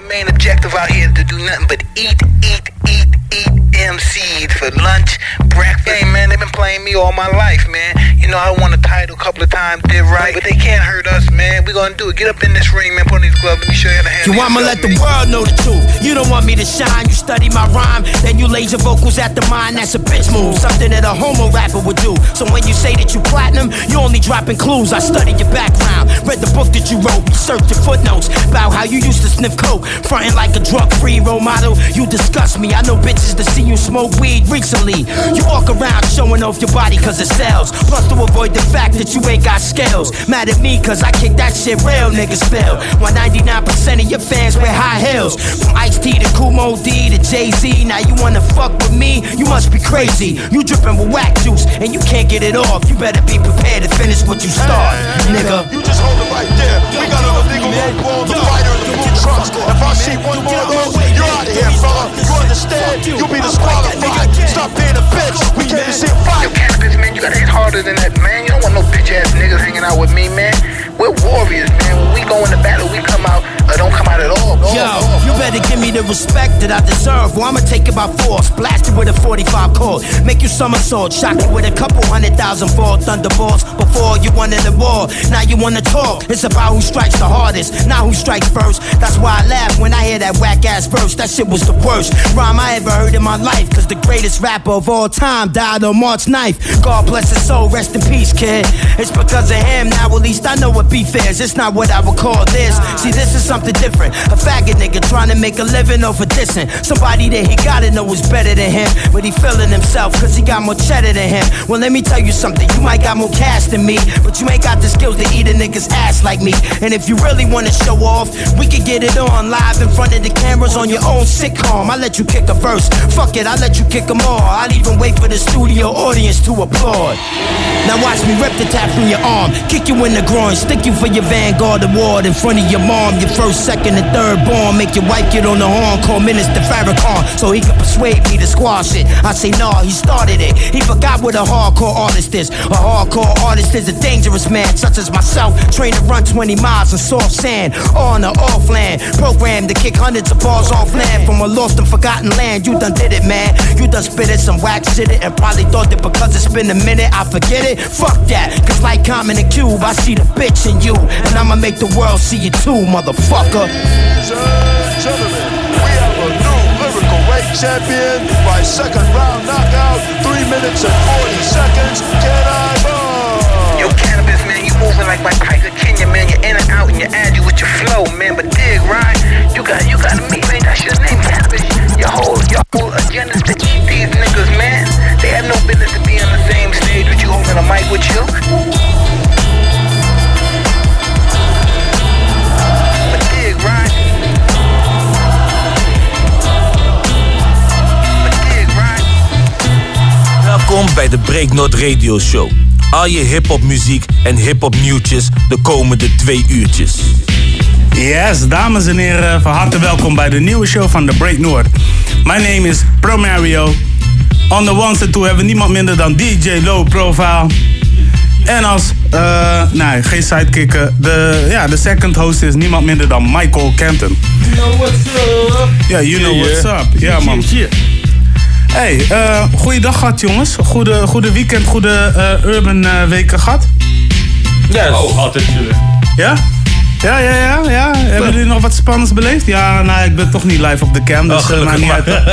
your main objective out here to do nothing but eat, eat, eat, eat MCs for lunch, breakfast. Hey man, they've been playing me all my life, man. You know, I won a title a couple of times, did right, but they can't hurt us, man. We gonna do it. Get up in this ring, man. Put on these gloves. Let me show you how to handle You want me yourself, let the world know the truth. You don't want me to shine. You study my rhyme, then you laser vocals at the mind. That's a bitch move. Something that a homo rapper would do. So when you say that you platinum, you only dropping clues. I studied your background, read the book that you wrote, researched your footnotes about how you used to sniff coke, fronting like a drug-free role model. You disgust me. I know bitches to see you smoke weed recently. You walk around showing off your body cause it sells. Plus to avoid the fact that you ain't got scales. Mad at me cause I kick that shit real niggas feel. When 99% of your fans wear high heels. From Ice T to Kumo D to Jay Z. Now you wanna fuck with me? You must be crazy. You dripping with whack juice and you can't get it off. You better be prepared to finish what you start, nigga. You just hold it right there. We got illegal road ball, the fighter the blue trucks. If I see one more of those, you're out of here, fella. You understand? You'll be disqualified. Stop being a bitch. We came to see a Yo, cannabis, man, you gotta hit harder than that, man. You don't want no bitch ass niggas hanging out with me, man. We're warriors, man. When we go into battle, we come out don't come out at all. all, Yo, all. you better give me the respect that I deserve. Well, I'ma take it by force. Blast you with a 45 cord. Make you somersault. Shock you with a couple hundred thousand fall thunderbolts. Before you wanted the war, now you wanna talk. It's about who strikes the hardest, not who strikes first. That's why I laugh when I hear that whack ass verse. That shit was the worst rhyme I ever heard in my life. Cause the greatest rapper of all time died on March 9th. God bless his soul, rest in peace, kid. It's because of him, now at least I know what beef is. It's not what I would call this. See, this is something different. A faggot nigga trying to make a living over dissing. Somebody that he gotta know is better than him. But he feeling himself cause he got more cheddar than him. Well, let me tell you something. You might got more cash than me, but you ain't got the skills to eat a nigga's ass like me. And if you really wanna show off, we could get it on live in front of the cameras on your own sitcom. I let you kick a verse. Fuck it, I let you kick them all. I'd even wait for the studio audience to applaud. Now watch me rip the tap from your arm, kick you in the groin, stick you for your Vanguard award in front of your mom. Your first, second, and third born, make your wife get on the horn, call Minister Farrakhan so he can persuade me to squash it. I say nah, he started it. He forgot what a hardcore artist is. A hardcore artist is a dangerous man, such as myself, trained to run 20 miles in soft sand, on or off land, programmed to kick hundreds of balls off land from a lost and forgotten land. You done did it, man. You done spit it, some wax it, and probably thought that because it's been a minute, I forget it. Fuck that, cause like Common and Cube, I see the bitch in you, and I'ma make the world see you too, motherfucker. Ladies and gentlemen, we have a new lyrical weight champion by second round knockout, three minutes and 40 seconds. Can I ball? Yo, cannabis, man, you moving like my Tiger Kenya, man. You're in and out and you're agile with your flow, man. But dig, right? You got, you got me, man. That's your name, cannabis. Your whole, your whole agenda's to eat these niggas, man. They have no business to be on the same stage with you, holding a mic with you. Welkom bij de Breaknot Radio Show. Al je hip-hop muziek en hip-hop nieuwtjes de komende twee uurtjes. Yes, dames en heren, van harte welkom bij de nieuwe show van The Break Noord. My name is Pro Mario. On the ones and two hebben we niemand minder dan DJ Low Profile. En als, eh, nee, geen sidekicker. De, ja, de second host is niemand minder dan Michael Kenton. know what's up. Ja, you know what's up. Ja, man. Hey, eh goeiedag gehad, jongens. Goede, goede weekend, goede eh, urban eh, weken gehad. Yes. Oh, altijd chillen. Ja? Ja, ja, ja, ja. Hebben jullie nog wat spannends beleefd? Ja, nou, ik ben toch niet live op de cam, dus Oh, dat maakt niet uit.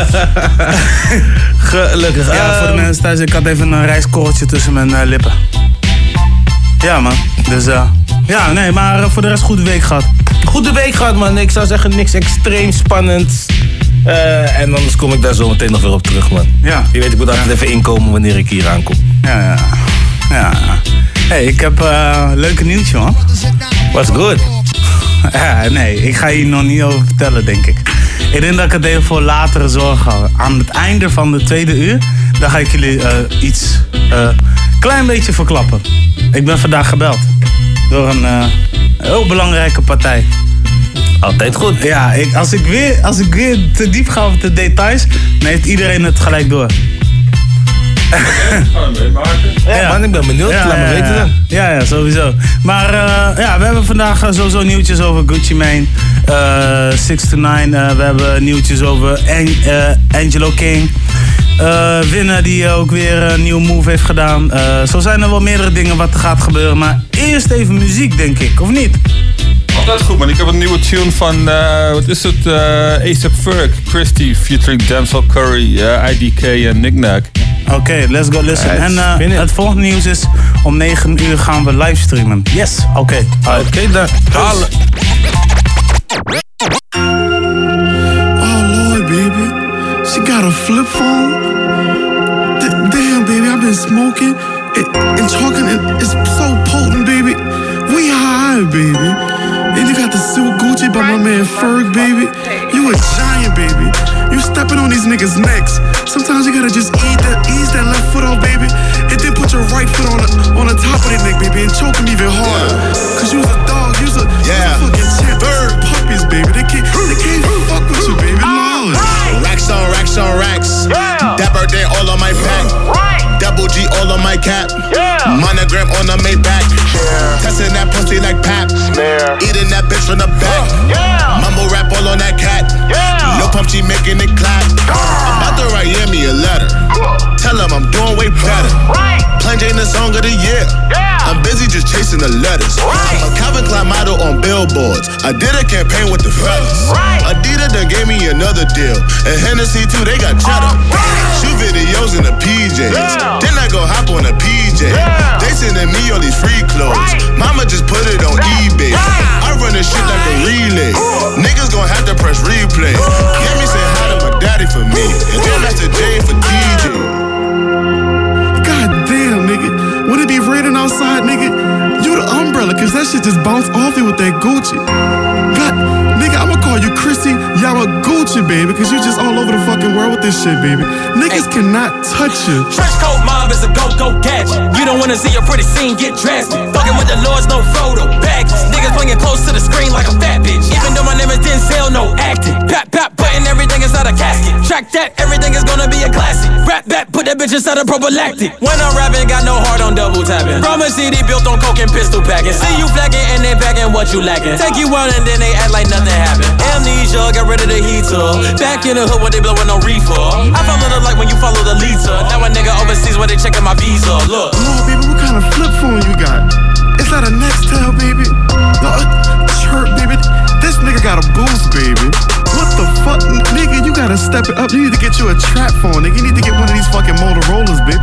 Gelukkig. Ja, voor de mensen thuis, ik had even een rijstkorreltje tussen mijn eh, lippen. Ja, man. Dus, eh ja, nee, maar voor de rest goede week gehad. Goede week gehad, man. Ik zou zeggen, niks extreem spannends. Eh, en anders kom ik daar zo meteen nog weer op terug, man. Ja. Je weet, ik moet altijd even inkomen wanneer ik hier aankom. Ja, ja. Ja. hey, ik heb eh leuke nieuwtje, man. What's good? Ja, nee, ik ga hier nog niet over vertellen, denk ik. Ik denk dat ik het even voor latere zorg hou. Aan het einde van de tweede uur, dan ga ik jullie eh, iets klein beetje verklappen. Ik ben vandaag gebeld door een heel belangrijke partij. Altijd goed. Ja, ik, als, ik weer, als ik weer te diep ga op de details, dan heeft iedereen het gelijk door. Ja, man, ik ben benieuwd. Laat me ja, weten ja. dan. Ja, ja, sowieso. Maar eh, ja, we hebben vandaag eh, sowieso nieuwtjes over Gucci Mane. Eh 6 to 9. eh, we hebben nieuwtjes over An- eh, Angelo King. Eh Winner die ook weer een nieuwe move heeft gedaan. Eh, zo zijn er wel meerdere dingen wat er gaat gebeuren. Maar eerst even muziek, denk ik, of niet? Dat is goed, man. Ik heb een nieuwe tune van, eh, wat is het? eh ASAP Ferg, Christy, featuring Denzel Curry, eh, IDK en Nick Nack. Oké, let's go listen. En it. het volgende nieuws is om 9 uur gaan we livestreamen. Yes, oké. Oké, daar. Halen. Oh Lord, baby, she got a flip phone. D- damn, baby, I've been smoking and, and talking. And it's so potent, baby. We high, baby. Silk by my man Ferg, baby. You a giant, baby. You stepping on these niggas' necks. Sometimes you gotta just ease that, ease that left foot off, baby, and then put your right foot on the on the top of their neck, baby, and choke them even harder. Cause you's a dog, you's a, Yeah. you's a fucking champ. Bird puppies, baby. They can't, they can't fuck with you, baby. Lord. Racks on racks on racks. Yeah. Dapper Dan all on my back. Right. Double G all on my cap. Monogram on the Maybach. Testing that pussy like pap. Eating that bitch from the back. Yeah. Mumble rap all on that cat. Yeah. No pump, she making it clap. I'm about to write Yemi a letter. Tell him I'm doing way better. Plain Jane the song of the year. I'm busy just chasing the letters. I'm a Calvin Klein model on billboards. I did a campaign with the fellas. Adidas done gave me another deal. And Hennessy too, they got cheddar. Shoot videos in the PJs. Then I go hop on the PJ. They sending me all these free clothes. Mama just put it on eBay. I run this shit like a relay. Niggas gon' have to press replay. Get me say hi to my daddy for me. And then that's the J for DJ. God damn, nigga. When it be raining outside, nigga, you the umbrella, cause that shit just bounce off you with that Gucci. God, nigga, I'ma call you Chrissy Yamaguchi, baby, cause you just all over the fucking world with this shit, baby. Niggas cannot touch you. Trench coat mob is a go-go gadget. You don't wanna see a pretty scene get drastic. Fucking with the lords, no photo baggage. Niggas playing close to the screen like a fat bitch. Even though my name is Denzel, no acting. Pap, pap, putting everything inside a casket. Track that, back, put that bitch inside a prophylactic. When I'm rapping, got no heart on double tapping. From a CD built on coke and pistol packing. See you flagging and they packing what you lacking. Take you out and then they act like nothing happened. Amnesia, got rid of the heater. Back in the hood when they blowing on reefer. I follow the light when you follow the leader. Now a nigga overseas when they checking my visa. Look. Lord, baby, what kind of flip phone you got? Is that a Nextel, baby? No, a chirp, baby. This nigga got a boost, baby. Fuck? Nigga, you gotta step it up. You need to get you a trap phone, nigga. You need to get one of these fucking Motorola's, bitch.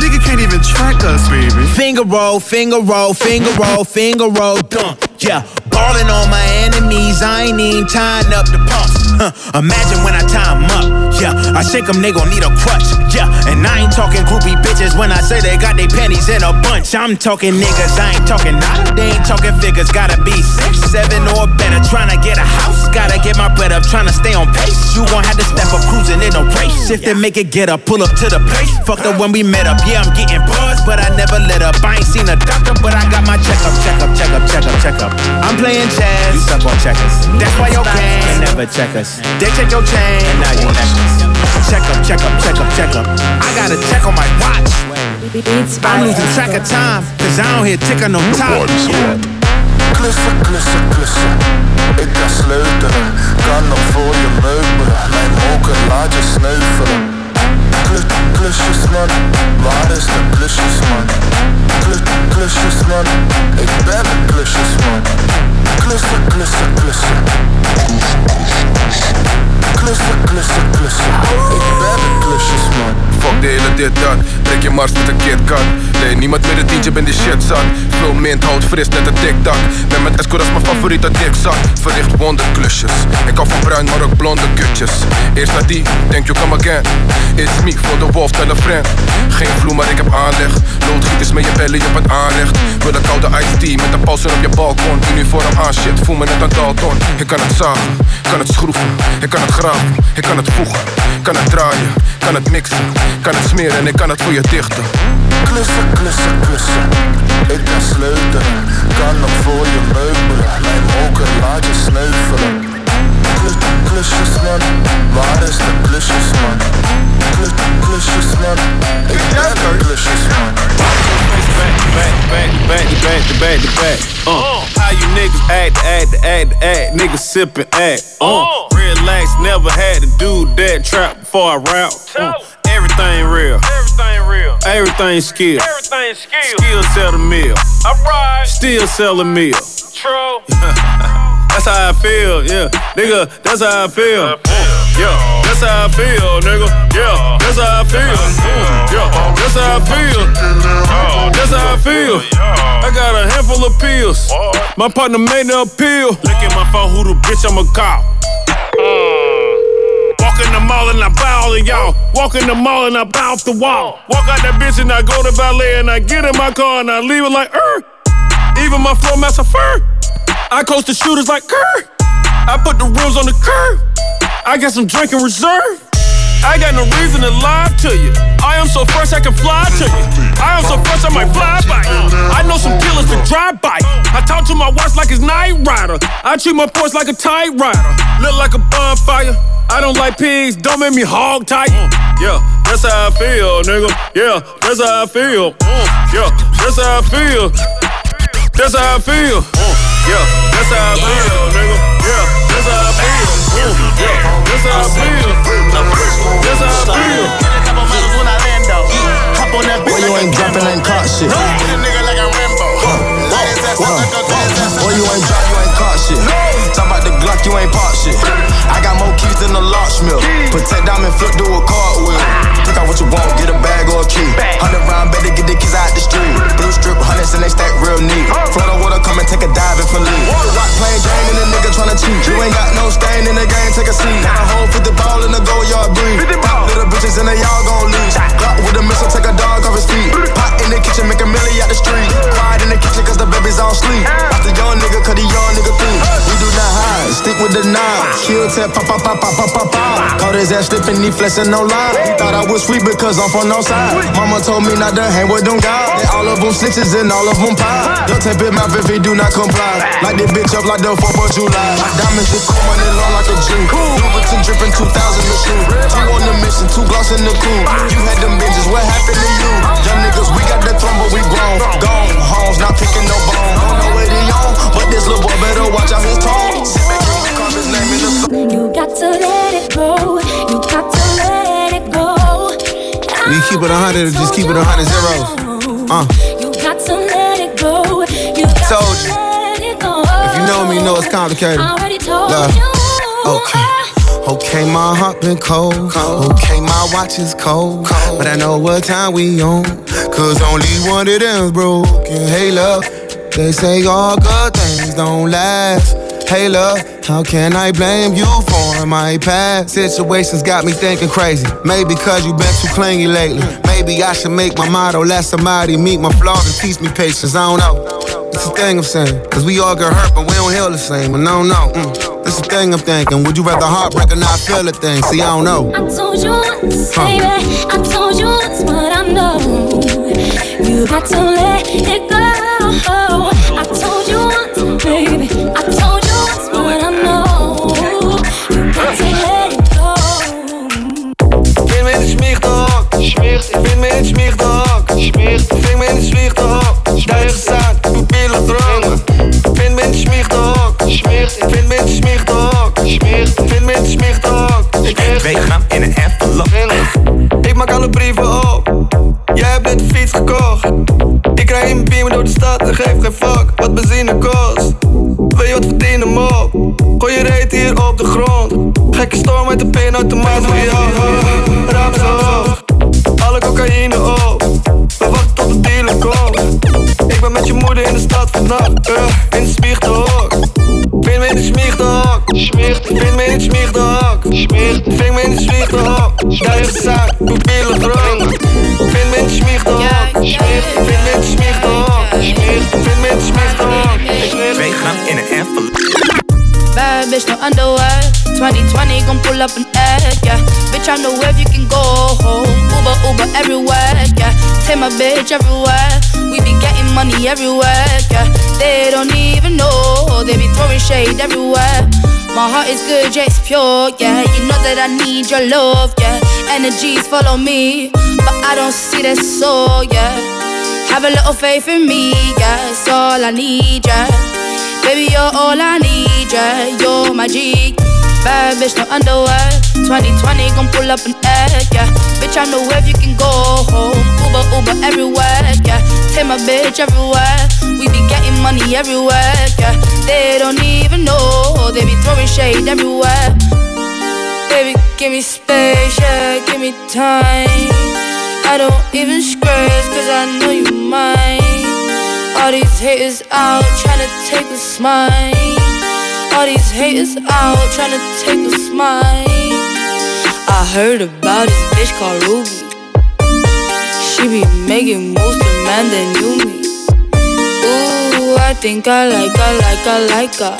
Nigga can't even track us, baby. Finger roll, finger roll, finger roll, finger roll, dunk. Yeah, balling on my enemies, I ain't even tying up the pumps. Huh. Imagine when I tie 'em up. Yeah, I shake 'em, they gon' need a crutch. Yeah, and I ain't talking groupie bitches when I say they got their panties in a bunch. I'm talking niggas, I ain't talking nada. They ain't talking figures, gotta be six, seven or better. Tryna get a house, gotta get my bread up. Tryna stay on pace, you gon' have to step up cruising in a race. If they make it get up, pull up to the place. Fucked up when we met up. Yeah, I'm getting buzzed, but I never let up. I ain't seen a doctor, but I got my checkup, checkup, checkup, checkup, checkup. I'm playing chess. You suck on checkers. That's why your game can never check us. They check your chain, and now you necklace. Check up, check up, check up, check up. I got a check on my watch. I'm losing track of time, cause I don't hear tick on no top. Klussen, klussen, klussen. Ik kan sleutelen. Kan nog voor je meubelen. Mijn moker laat je sneuvelen. Klus, klusjes man, waar is de klusjes man? Klus, klusjes man, ik ben de klusjes man. Klussen, klussen, klussen. Klussen, klussen, klussen. Ik ben de klusjes man. Fuck de hele dit dat, breek je mars met een KitKat. Nee, niemand meer een tientje, ben die shit zat. Veel mint, hout fris, net een tik-tak. Ben met Esco, dat is mijn favoriete dikzak. Verricht wonderklusjes Ik hou van bruin, maar ook blonde kutjes. Eerst naar die, denk you come again. It's me, voor de wolf, tell a friend. Geen vloer, maar ik heb aanleg. Loodgieters met je belly op het aanrecht. Wil een koude iced tea met een pauze op je balkon. Uniform aan shit, voel me net een Dalton. Ik kan het zagen, kan het schroeven Ik kan het graven, ik kan het voegen Kan het draaien, kan het mixen Kan het smeren en ik kan het voor je dichten Klussen, klussen, klussen. Ik kan sleutelen. Kan nog voor je meubelen. Mijn moker laat je sneuvelen. Klus, klusjes man, waar is de klusjes man? Klus, klusjes man, ik ben de klusjes back, to back, to back, to back, to back, to back. Uh, how you niggas act, act, act, act, nigga sippin' act. Uh, relax, never had to do that trap before I rap. Uh, everything real, Everything real. everything skill. Everything skill. Still sell the meal, Alright. still sell the meal. True. That's how I feel, yeah. Nigga, that's how I feel. Yeah, that's how I feel, nigga. Yeah, that's how I feel. Yeah, that's how I feel. That's how I feel. I got a handful of pills. My partner made the appeal. Look at my phone, who the bitch I'ma call. Walk in the mall and I bow all of y'all. Walk in the mall and I bounce the wall. Walk out that bitch and I go to ballet and I get in my car and I leave it like, er. Even my floor master fur. I coach the shooters like Kerr. I put the rims on the curb. I got some drink in reserve. I got no reason to lie to you. I am so fresh I can fly to you. I am so fresh I might fly by. I know some killers that drive by. I talk to my watch like it's Night Rider. I treat my Porsche like a tight rider. Look like a bonfire. I don't like pigs, don't make me hog tight. Yeah, that's how I feel, nigga. Yeah, that's how I feel. Yeah, that's how I feel. That's how I feel. Yeah, that's how I feel, nigga. Yeah, that's how I feel. Yeah, that's how I feel. That's how I feel. Boy, you ain't dropping ain't caught shit. Boy, you ain't drop, you ain't caught shit. Talk about the Glock, you ain't pop shit. I got more keys than a locksmith. Protect diamond, flip, do a cartwheel. Pick out what you want, get a bag or a key. Hundred round, better get the kids out the street. Blue strip, hundreds and they stack real neat. Florida water, come and take a dive and for leave. Rock playing game and the nigga tryna cheat. You ain't got no stain in the game, take a seat. Got a hole, put the ball in the go yard, breathe. Pop little bitches and they all gon' leave. Glock with a missile, take a dog off his feet. Pot in the kitchen, make a milli out the street. Quiet in the kitchen, cause the babies all sleep. Watch the young nigga, cause the young nigga think. We do not hide, stick with the nine. Kill tap, pop, pop, pop, pop, pop, pop, pop. Caught his ass slipping, he flexing no lie. He thought I was sweet because I'm from no side. Mama told me not to hang with them guys. They all of them snitches and all of them pie. Don't tape him mouth if he do not comply. Like this bitch up like the 4th of July. Diamonds that cool, money long like a G. Louboutin dripping 2000 machine. Two on the mission, two gloss in the cool. You had them binges, what happened to you? Young niggas, we got the throne, but we grown. Gone, homes, not picking no bone. Don't know where they on, but this little boy better watch out his tone. You got to let it go. You got to let it go. We keep it 100 or just keep it 100 zeros. Uh, You got to let it go. You got Told to you. let it go. if you know me, you know it's complicated. I already told Love. you. Okay. Okay, my heart been cold. Okay, my watch is cold. But I know what time we on. Cause only one of them's broken. Hey, love. They say all good things don't last. Hey, love, how can I blame you for my past? Situations got me thinking crazy. Maybe cause you been too clingy lately. Maybe I should make my motto let somebody meet my flaws and teach me patience. I don't know. It's the thing I'm saying. Cause we all get hurt, but we don't heal the same. And I don't know. Mm. This the thing I'm thinking. Would you rather heartbreak or not feel a thing? See, I don't know. I told you once, Huh. baby. I told you once what I know. You got to let it go. I told you once, baby. I told Ik rij in mijn beamer door de stad en geef geen fuck wat benzine kost. Gooi je reet hier op de grond. Gekke storm uit de pinautomaat voor jou. Raam zo hoog. Alle cocaïne op. We wachten tot de dealer komt. Ik ben met je moeder in de stad vannacht. eh, in de smiegdok. Vind me in de smiegdok. Vind me in de smiegdok. Vind me in de smiegdok. Stijgen zaak, pupillen dromen. Vind underwear. 2020 gon' pull up an egg, yeah. Bitch, I know where you can go home. Uber, Uber everywhere, yeah. Take my bitch everywhere. We be getting money everywhere, yeah. They don't even know. They be throwing shade everywhere. My heart is good, yeah, it's pure, yeah. You know that I need your love, yeah. Energies follow me, but I don't see that soul, yeah. Have a little faith in me, yeah. It's all I need, yeah. Baby, you're all I need, You're my G. Bad bitch, no underwear. 2020, gon' pull up an egg, yeah. Bitch, I know if you can go home. Uber, Uber everywhere, yeah. Take my bitch everywhere. We be getting money everywhere, yeah. They don't even know. They be throwing shade everywhere. Baby, give me space, yeah. Give me time. I don't even scratch, cause I know you mine. All these haters out tryna take a smile. All these haters out tryna take a smile. I heard about this bitch called Ruby. She be making moves to man that knew me. Ooh, I think I like her, like her, like her.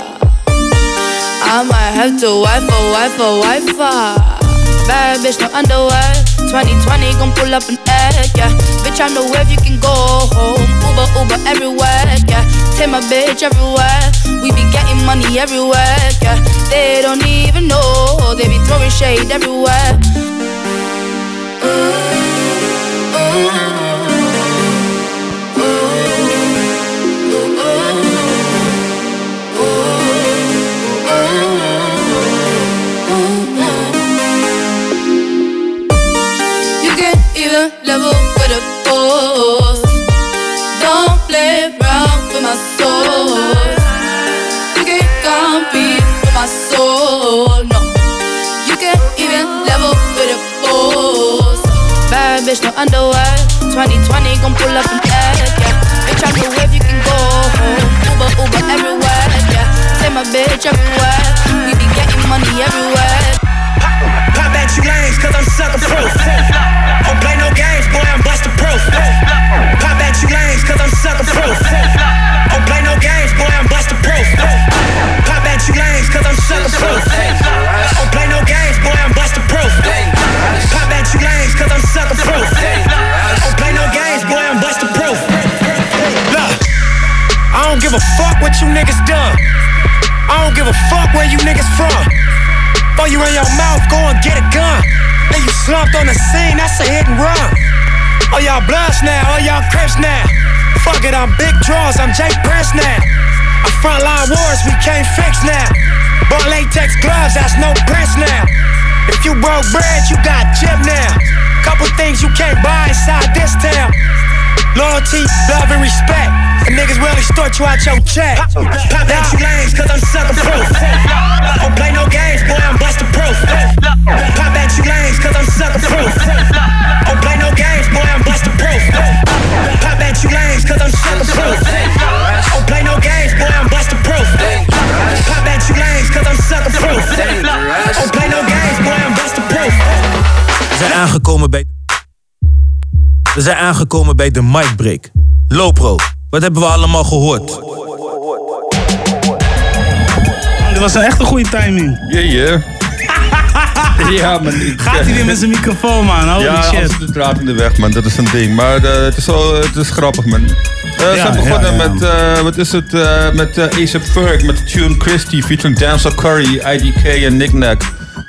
I might have to wife her, wife her, wife her. Bad bitch, no underwear. 2020 gon' pull up an egg, yeah. Bitch, I know if you can go home. Uber, Uber everywhere, yeah. Take my bitch everywhere. We be getting money everywhere, yeah. They don't even know. They be throwing shade everywhere. You can even level with a boss. Bitch, no underwear. 2020 gon' pull up an egg, yeah. Bitch, I know if you can go home. Uber, Uber everywhere, yeah. Take my bitch everywhere. We be getting money everywhere. Pop at you lanes, cause I'm sucker proof. Don't play no games, boy, I'm busted proof. Pop at you lanes, cause I'm sucker proof. Don't play no games, boy, I'm busted proof. Pop at you lanes, cause I'm sucker proof. Don't play no games, boy, I'm busted proof. Give a fuck what you niggas done. I don't give a fuck where you niggas from. Throw you in your mouth, go and get a gun. Then you slumped on the scene, that's a hit and run. All y'all bloods now, all y'all crips now. Fuck it, I'm big draws, I'm Jake Prince now. A frontline wars we can't fix now. Bought latex gloves, that's no prince now. If you broke bread, you got chip now. Couple things you can't buy inside this town. Loyalty, love, and respect. And niggas will extort you out your check. Pop at you lanes, cause I'm sucker proof. Don't play no games, boy, I'm busted proof. Pop at you lanes, cause I'm sucker proof. Don't play no games, boy, I'm busted proof. Pop at you lanes, cause I'm sucker proof. Don't play no games, boy, I'm busted proof. Pop at you lanes, cause I'm sucker proof. Don't play no games, boy, I'm busted proof. We zijn aangekomen bij. We zijn aangekomen bij de mic break. Lopro, wat hebben we allemaal gehoord? Dit was een echt een goede timing. Yeah, yeah. ja, man. Ik, Gaat hij weer met zijn microfoon, man? Holy ja, shit. als de draad in de weg, man. Dat is een ding. Maar eh, het, is wel, het is grappig, man. Eh, we Ja, zijn begonnen ja, ja. met, eh, wat is het, eh, met uh, A$AP Ferg, met de tune Christie featuring Damsel Curry, IDK en Nick Nack.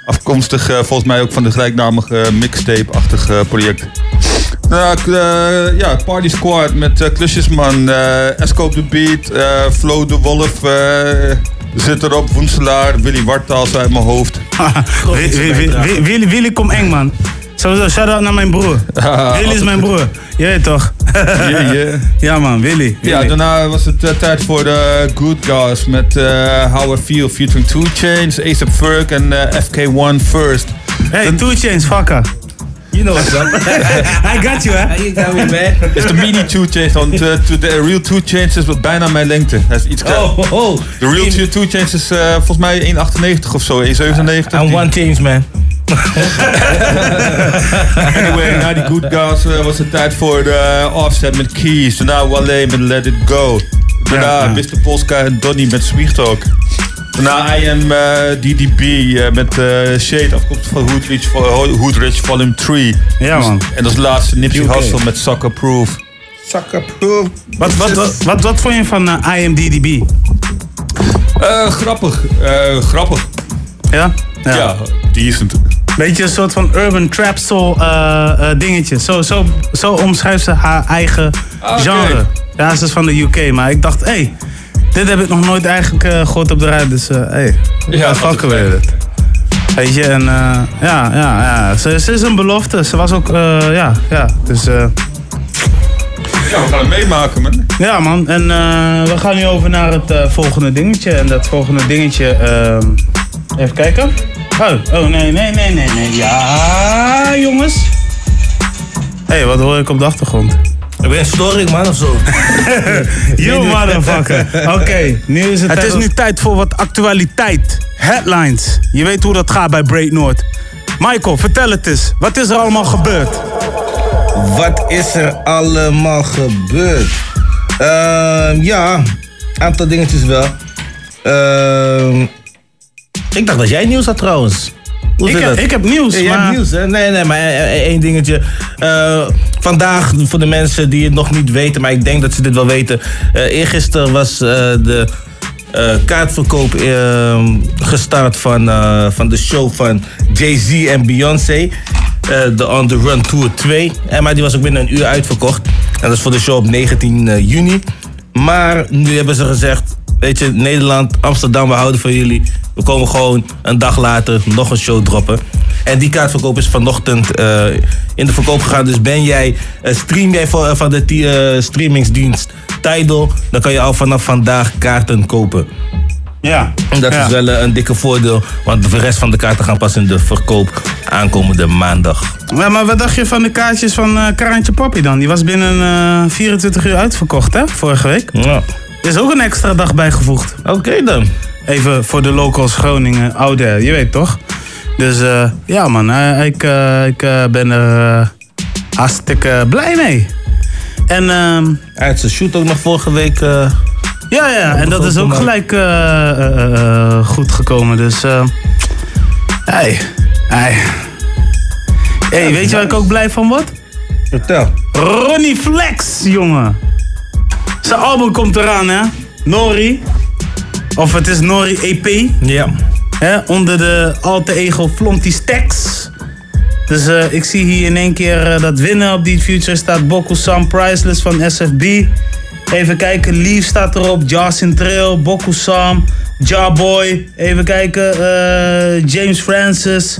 Afkomstig eh, volgens mij ook van de gelijknamige mixtape-achtig eh, project. Nou, ja, Party Squad met eh, Klusjesman, eh Escope the Beat, Flo de Wolf zit erop, Woenselaar, Willy Wartaals uit mijn hoofd. Wi- wi- wi- wi- Willy, Willy, kom eng, man. Sowieso, shout-out naar mijn broer. Ah, Willy is mijn broer. Weet toch? Yeah, yeah. Ja, man, Willy. Ja, daarna was het tijd voor de Good Guys met eh, How I Feel featuring 2 Chainz, A$AP Ferg en eh, FK1 First. Hey, Two Chains, fucker. You know what's up. I got you, hè? You got me, man. is de mini 2 Chainz, want to- de real 2 Chainz is wat bijna mijn lengte. Hij is iets kleiner. Oh, oh. De real 2 Chainz is eh, volgens mij 1,98 of zo, 1,97. I'm one change, man. Anyway, na die Good Guys eh, was het tijd voor de offset met Keys. Daarna Wale met Let It Go. Daarna Ja, ja. Mr. Polska en Donny met Sweet Talk. Daarna I Am eh, DDB eh, met eh, Shade, afkomstig van Hoodrich, Vo- Hoodrich Volume 3. Ja, Dus- man. En als laatste Nipsey. Hussle met Sucker Proof. Sucker proof. Wat, wat, wat, wat, wat vond je van eh, IMDDB? Eh, grappig, eh, grappig. Ja? Ja, decent. Beetje een soort van urban trap soul dingetje. Zo, zo, zo omschrijft ze haar eigen Ah, genre. Ja, ze is van de UK, maar ik dacht, hé, hey, Dit heb ik nog nooit eigenlijk eh gehoord op de rij, dus eh hey, Ja, fucken we dit. Weet je, en eh, ja, ja, ja. Ze, ze is een belofte. Ze was ook, eh, ja, ja. Dus, eh, Ja, we gaan het meemaken, man. ja, man. En eh, we gaan nu over naar het volgende dingetje. En dat volgende dingetje, ehm, even kijken. Oh, oh, nee, nee, nee, nee, nee. Ja, jongens. Hé, hey, wat hoor ik op de achtergrond? Ik ben storing, man, of zo. You motherfucker. Oké, nu is het Het tijd is om- nu tijd voor wat actualiteit. Headlines. Je weet hoe dat gaat bij Break Noord. Michael, vertel het eens. Wat is er allemaal gebeurd? Wat is er allemaal gebeurd? Ehm, ja, aantal dingetjes wel. Ehm, ik dacht dat jij nieuws had trouwens. Hoe Ik zit heb- dat? ik heb nieuws, Ja, maar- hebt nieuws, hè? Nee, nee, maar eh, eh, één dingetje. Eh, vandaag, voor de mensen die het nog niet weten, maar ik denk dat ze dit wel weten. eh eergisteren was de kaartverkoop eh, gestart van, van de show van Jay-Z en Beyoncé. De On The Run Tour 2. En, maar die was ook binnen een uur uitverkocht. En dat is voor de show op 19 eh, juni. Maar nu hebben ze gezegd, weet je, Nederland, Amsterdam, we houden van jullie. We komen gewoon een dag later nog een show droppen. En die kaartverkoop is vanochtend eh, in de verkoop gegaan. Dus ben jij, eh, stream jij van de ti- eh, streamingsdienst Tidal, dan kan je al vanaf vandaag kaarten kopen. Ja. En dat Ja. is wel eh, een dikke voordeel, want de rest van de kaarten gaan pas in de verkoop aankomende maandag. Ja, maar wat dacht je van de kaartjes van eh Kraantje Papi dan? Die was binnen eh 24 uur uitverkocht, hè? Vorige week. Ja. Er is ook een extra dag bijgevoegd. Oké dan. Even voor de locals Groningen, Oude, je weet toch? Dus eh, ja man, eh, ik, eh, ik ben er hartstikke blij mee. En ehm, Hij had zijn shoot ook nog vorige week. ja, ja, en dat is ook gelijk goed gekomen. Dus eh hey, hey. Hey, weet je waar ik ook blij van word? Vertel. Ronnie Flex, jongen. Zijn album komt eraan, hè? Nori. Of het is Nori EP. Ja. Hè? Onder de alter ego Flonty Stacks. Dus eh, ik zie hier in één keer eh, dat winnen op die future staat Boku Sam Priceless van SFB. Even kijken, Leaf staat erop, Jasin Trail, Boku Sam, Boy. Even kijken, eh, James Francis,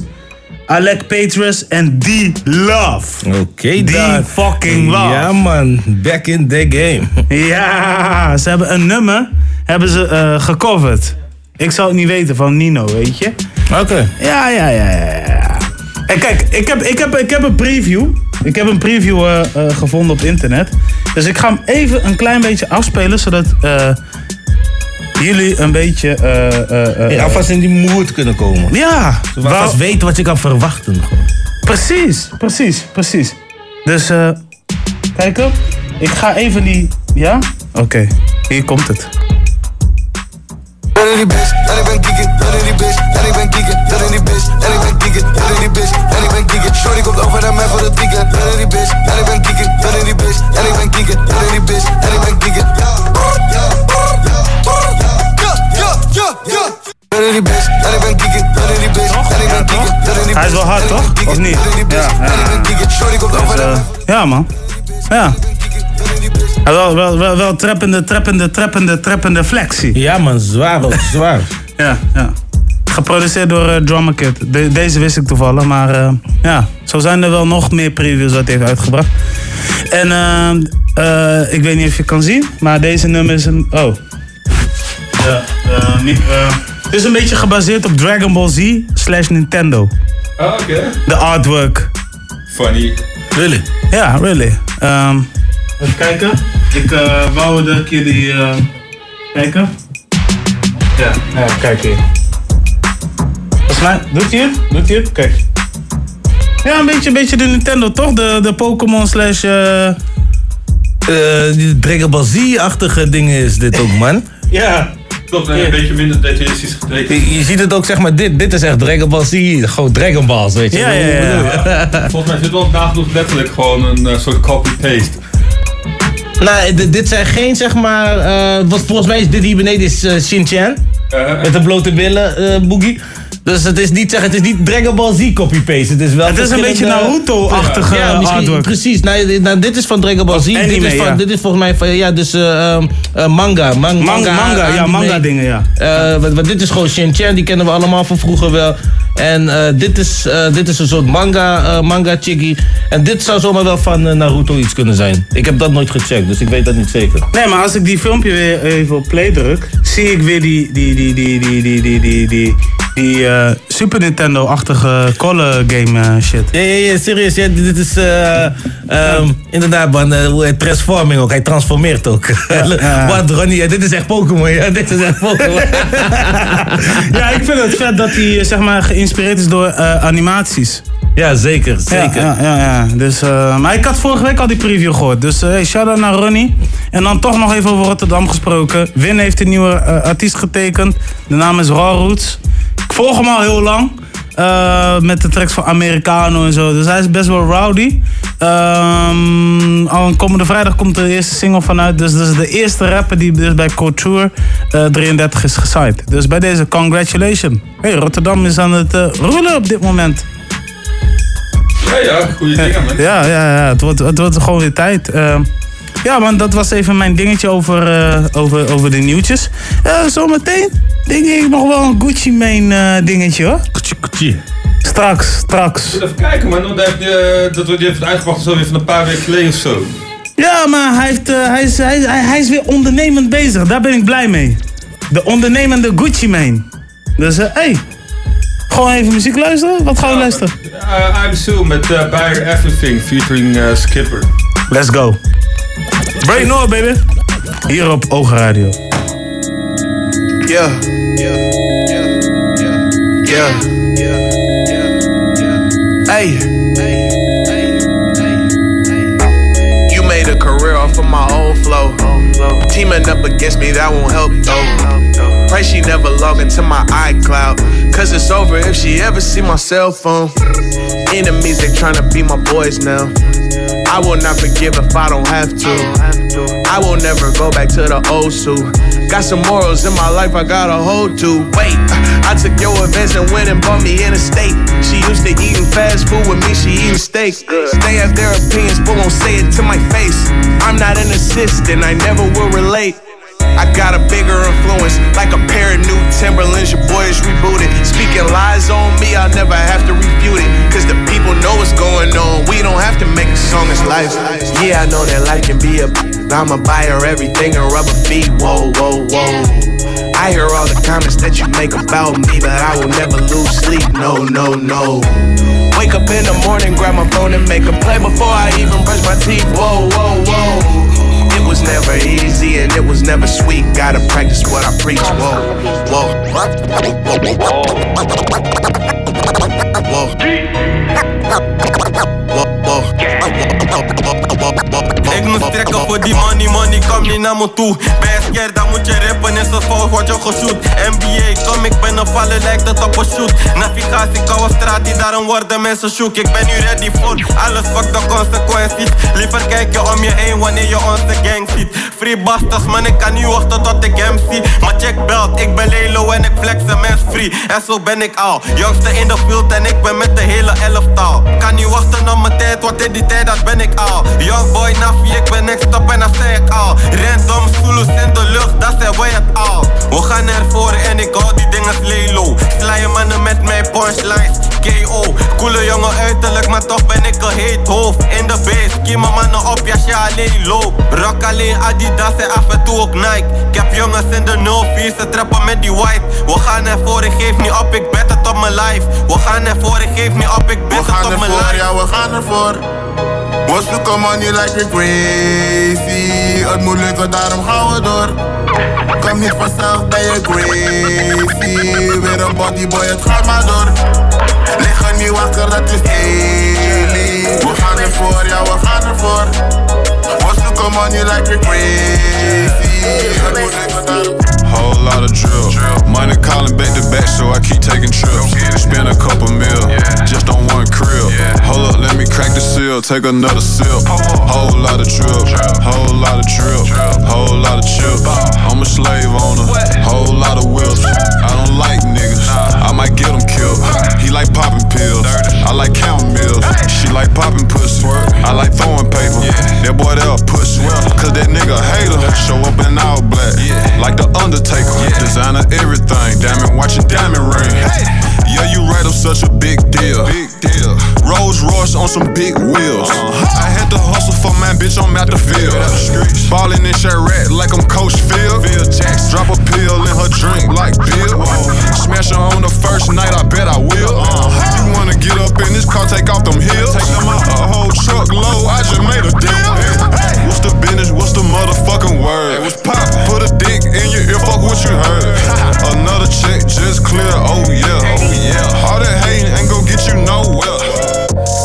Alec Petrus en D-Love. Oké Die dan. fucking love. Ja man, back in the game. Ja, ze hebben een nummer hebben ze eh, gecoverd. Ik zou het niet weten van Nino, weet je. Oké. Ja, ja, ja, ja, ja. En kijk, ik heb, ik heb, ik heb een preview. Ik heb een preview eh, eh, gevonden op internet. Dus ik ga hem even een klein beetje afspelen, zodat jullie een beetje... eh, eh, eh, alvast in die mood kunnen komen. Ja. Alvast weten wat je kan verwachten. Gewoon. Precies, precies, precies. Dus eh kijken. Ik ga even die. Ja? Oké, hier komt het. En ik ben en ik ben en ik ben en ik ben geeken. Shorty komt over naar mij voor het weekend, ben in die bitch, en ik ben en ik en ik. Hij is wel hard, toch? Of niet? ben in die bitch, Ja, naar mij. Ja, man. Ja. Ja, wel, wel, wel, wel trappende, trappende, trappende, trappende flexie. Ja man, zwaar ook, zwaar. Ja, ja. Geproduceerd door uh, Drummer Kid. De- deze wist ik toevallig, maar eh, ja, zo zijn er wel nog meer previews wat hij heeft uitgebracht. En eh, eh, ik weet niet of je kan zien, maar deze nummer is een. Oh. Ja, eh, niet, eh, het is een beetje gebaseerd op Dragon Ball Z slash Nintendo. Ah, oké. De artwork. Funny. Really? Ja, really. Ehm, even kijken. Ik eh wou dat ik jullie. eh, kijken. Ja, ja, kijk hier. Volgens mij. Doet hij het? Doet hij het? Kijk. Ja, een beetje, een beetje de Nintendo, toch? De, de Pokémon slash. die Dragon Ball Z-achtige dingen is dit ook, man. Ja. Klopt, een beetje minder detailistisch getekend. Je, je ziet het ook, zeg maar, dit, dit is echt Dragon Ball Z. Gewoon Dragon Balls, weet je. Ja, ja, ja. Volgens mij zit wel nagenoeg letterlijk gewoon een eh, soort copy-paste. Nou, dit, zijn geen, zeg maar... eh, wat volgens mij is dit hier beneden is eh, Shin-Chan. Met de blote billen, eh, Boogie. Dus het is niet, zeg, het is niet Dragon Ball Z copy-paste. Het is wel Het is een beetje Naruto-achtige ja, misschien- artwork. Precies. Nou, nou, dit is van Dragon Ball Z. Dit, is van, ja. dit is volgens mij van, ja, dus eh, ehm, eh, manga. Man- Manga, manga, ja, manga dingen, ja. Eh, want, want dit is gewoon Shin-Chan, die kennen we allemaal van vroeger wel. En eh, dit, is, eh, dit is een soort manga, eh, manga chickie. En dit zou zomaar wel van eh, Naruto iets kunnen zijn. Ik heb dat nooit gecheckt, dus ik weet dat niet zeker. Nee, maar als ik die filmpje weer even op play druk, zie ik weer die, die, die, die, die, die, die, die, die, die eh, Super Nintendo-achtige color game eh, shit. Ja, ja, ja, serieus. Ja, dit is eh, ehm, inderdaad, man. eh, transforming ook. Hij transformeert ook. Wat, Ronnie? Dit is echt Pokémon. Ja, dit is echt Pokémon. ja, ik vind het vet dat hij eh, zeg maar, geïnspireerd is door eh, animaties. Ja, zeker. zeker. Ja, ja, ja. Dus, eh, maar ik had vorige week al die preview gehoord. Dus eh, hey, shout-out naar Ronnie. En dan toch nog even over Rotterdam gesproken. Win heeft een nieuwe artiest getekend. De naam is Raw Roots. Ik volg hem al heel lang. Eh, met de tracks van Americano en zo. Dus hij is best wel rowdy. Ehm, al komende vrijdag komt de eerste single vanuit. Dus dat is de eerste rapper die dus bij Couture eh 33 is gesigned. Dus bij deze congratulations. Hey, Rotterdam is aan het eh, rollen op dit moment. Ja, ja, goede dingen, man. Ja, ja, ja. Het, wordt, het wordt gewoon weer tijd. Ja, man, dat was even mijn dingetje over, eh, over, over de nieuwtjes. Eh, zometeen denk ik nog wel een Gucci Mane eh, dingetje hoor. Gucci, Gucci. Straks, straks. Even kijken, man. Want hij heeft, dat wordt die heeft uitgebracht zo weer van een paar weken geleden of zo. Ja, maar hij, heeft, hij, is, hij, hij, hij is weer ondernemend bezig. Daar ben ik blij mee. De ondernemende Gucci Mane. Dus, hé. hey. Gewoon even muziek luisteren? Wat gaan we luisteren? Uh, I'm Sue met uh, Buyer Everything featuring uh, Skipper. Let's go. Break Noor, baby. Hier op Ogen Radio. Yeah. Yeah. Yeah. Hey. You made a career off of my old flow. Teaming up against me, that won't help though. Pray she never log into my iCloud. Cause it's over if she ever see my cell phone. Enemies, they tryna be my boys now. I will not forgive if I don't have to. I will never go back to the old Sue. Got some morals in my life I gotta hold to. Wait, I took your events and went and bought me in a state. She used to eating fast food with me, she eating steak. They have their opinions, but won't say it to my face. I'm not an assistant, I never will relate. I got a bigger influence, like a pair of new Timberlands. Your boy is rebooted. Speaking lies on me, I'll never have to refute it. Cause the people know what's going on. We don't have to make a song, it's life. Yeah, I know that life can be a. I'ma buy her everything and rubber feet. Whoa, whoa, whoa. I hear all the comments that you make about me, but I will never lose sleep. No, no, no. Wake up in the morning, grab my phone and make a play before I even brush my teeth. Whoa, whoa, whoa. It was never easy and it was never sweet. Gotta practice what I preach. Whoa, Ik moet strekken voor die money, money, kom niet naar me toe. Ben je scared, dan moet je rappen, is het volg, word je geshoot. NBA, kom, ik ben een vallen, lijkt het op een shoot. Navigatie, koude straat, die daarom worden mensen zoek. Ik ben nu ready voor alles, fuck de consequenties. Liever kijk je om je heen wanneer je onze gang ziet. Free bastards, man, ik kan niet wachten tot ik hem zie. Maar check belt, ik ben Lelo en ik flex een mens free. En zo ben ik al, jongste in de field en ik ben met de hele elftal. Kan niet wachten op mijn tijd, in die tijd dat ben ik al. Young boy, Navi, ik ben next op en dat zei ik al. Random Zulus in de lucht, dat zijn wij het al. We gaan ervoor en ik hou die dingen lelo. Je mannen met mijn punchlines, KO. Coole jongen uiterlijk, maar toch ben ik een heet hoofd. In de base, kiemen mannen op, je alleen loopt. Rock alleen Adidas en af en toe ook Nike. Ik jongens in de 04, ze trappen met die white. We gaan ervoor, ik geef niet op, ik bet het op mijn life. We gaan ervoor, ik geef niet op, ik We het gaan op mijn ervoor, life. ja, we gaan ervoor. We zoeken money like we crazy. Het moet lukken, daarom gaan we door. Kom niet vanzelf bij je crazy. Weer een bodyboy, het gaat maar door. Liggen niet wakker, dat is daily. We gaan ervoor, ja, we gaan ervoor. We zoeken money like we crazy. Het moet lukken, daarom Whole lot of drill. Money calling back to back, so I keep taking trips. Spend a couple mil just on one crib. Hold up, let me crack the seal. take another sip. Whole lot of drip, whole lot of drip, whole lot of chips. I'm a slave owner, whole lot of whips. I don't like niggas, I might get them killed. He like popping pills, I like counting meals. She like popping pussy, I like throwing paper. That boy there a pussy, cause that nigga a hater. Show up in all black, like the Undertaker. Designer everything, diamond watch a diamond ring. Yeah, you right, I'm such a big deal. Big deal. Rolls Royce on some big wheels. Uh-huh. I had to hustle for my bitch, I'm out the field. Ballin' in Chirac like I'm Coach Phil. Drop a pill in her drink like Bill. Smash her on the first night, I bet I will. Uh-huh. You wanna get up in this car, take off them heels? Take them out. A whole truck load, I just made a deal. What's the business? What's the motherfucking word? It was pop, put a dick in your ear, fuck what you heard. Another check just clear, oh yeah, oh yeah. All that hating ain't gon' get you nowhere.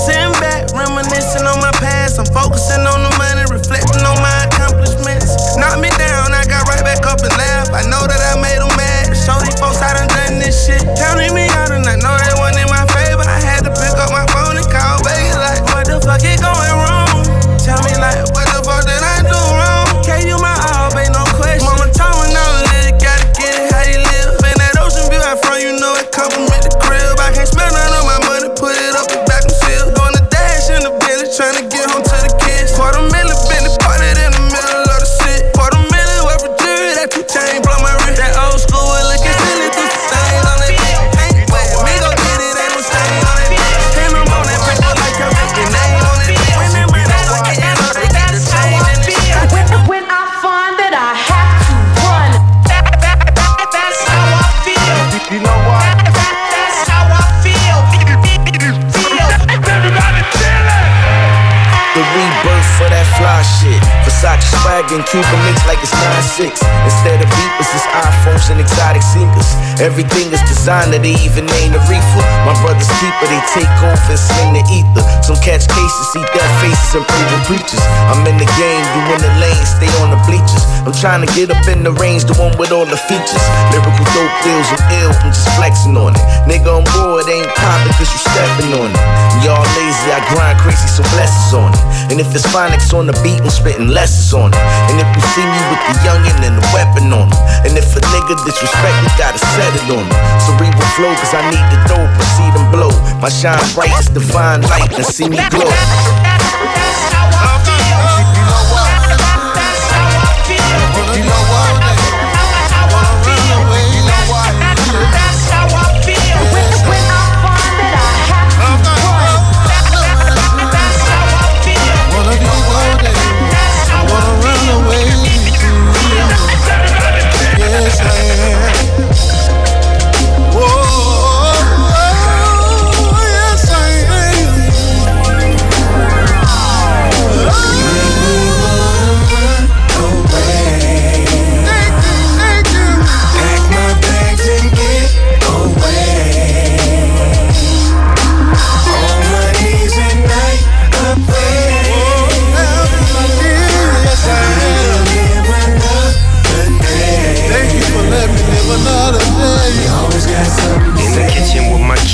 Sitting back, reminiscing on my past. I'm focusing on the money, reflecting on my accomplishments. Knock me and Cuban links like it's 9-6. Instead of beepers, it's iPhones and exotic sneakers. Everything is designer, they even name the reefer. My brother's keeper, they take off and sling the ether. Some catch cases, see dead faces and with preachers. I'm in the game, you in the lane, stay on the bleachers. I'm trying to get up in the range, the one with all the features. Lyrical dope deals, I'm ill, I'm just flexing on it. Nigga, I'm bored, ain't poppin' cause you stepping on it. Y'all lazy, I grind crazy, so blessings on it. And if it's phonics on the beat, I'm spitting lessons on it. And if you see me with the youngin' and the weapon on him. And if a nigga disrespect me, gotta set it on him. Cerebral flow, cause I need the dope, proceed and blow. My shine bright is divine light, and see me glow.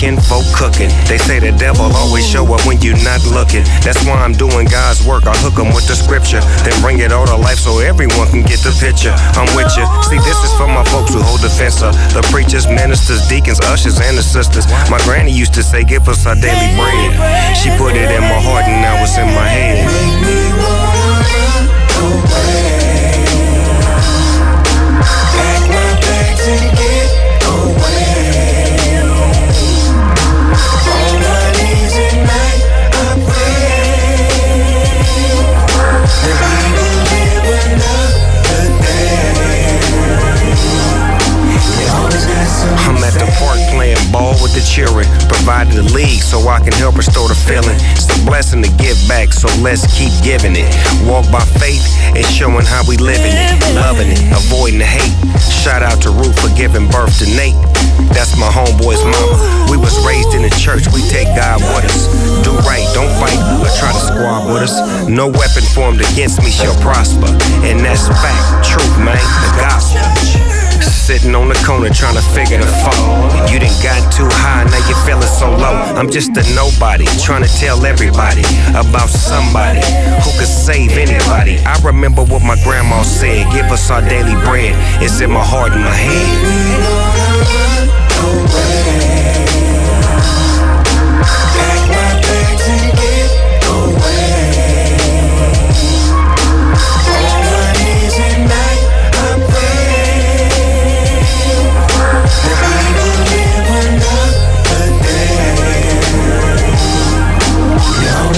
Kinfolk cooking. They say the devil always show up when you're not looking. That's why I'm doing God's work. I hook 'em with the scripture, then bring it all to life so everyone can get the picture. I'm with you. See, this is for my folks who hold the fence up. The preachers, ministers, deacons, ushers, and the sisters. My granny used to say, Give us our daily bread. She put it in my heart and now it's in my head. Pack my bags and I'm at the park playing ball with the children. Provided the league so I can help restore the feeling. It's a blessing to give back, so let's keep giving it. Walk by faith and showing how we living it. Loving it, avoiding the hate. Shout out to Ruth for giving birth to Nate. That's my homeboy's mama. We was raised in the church, we take God with us. Do right, don't fight, or try to squab with us. No weapon formed against me shall prosper. And that's fact, truth, man, the gospel. Sitting on the corner trying to figure the fall. You done got too high, now you're feeling so low. I'm just a nobody, trying to tell everybody about somebody who could save anybody. I remember what my grandma said give us our daily bread. It's in my heart and my head.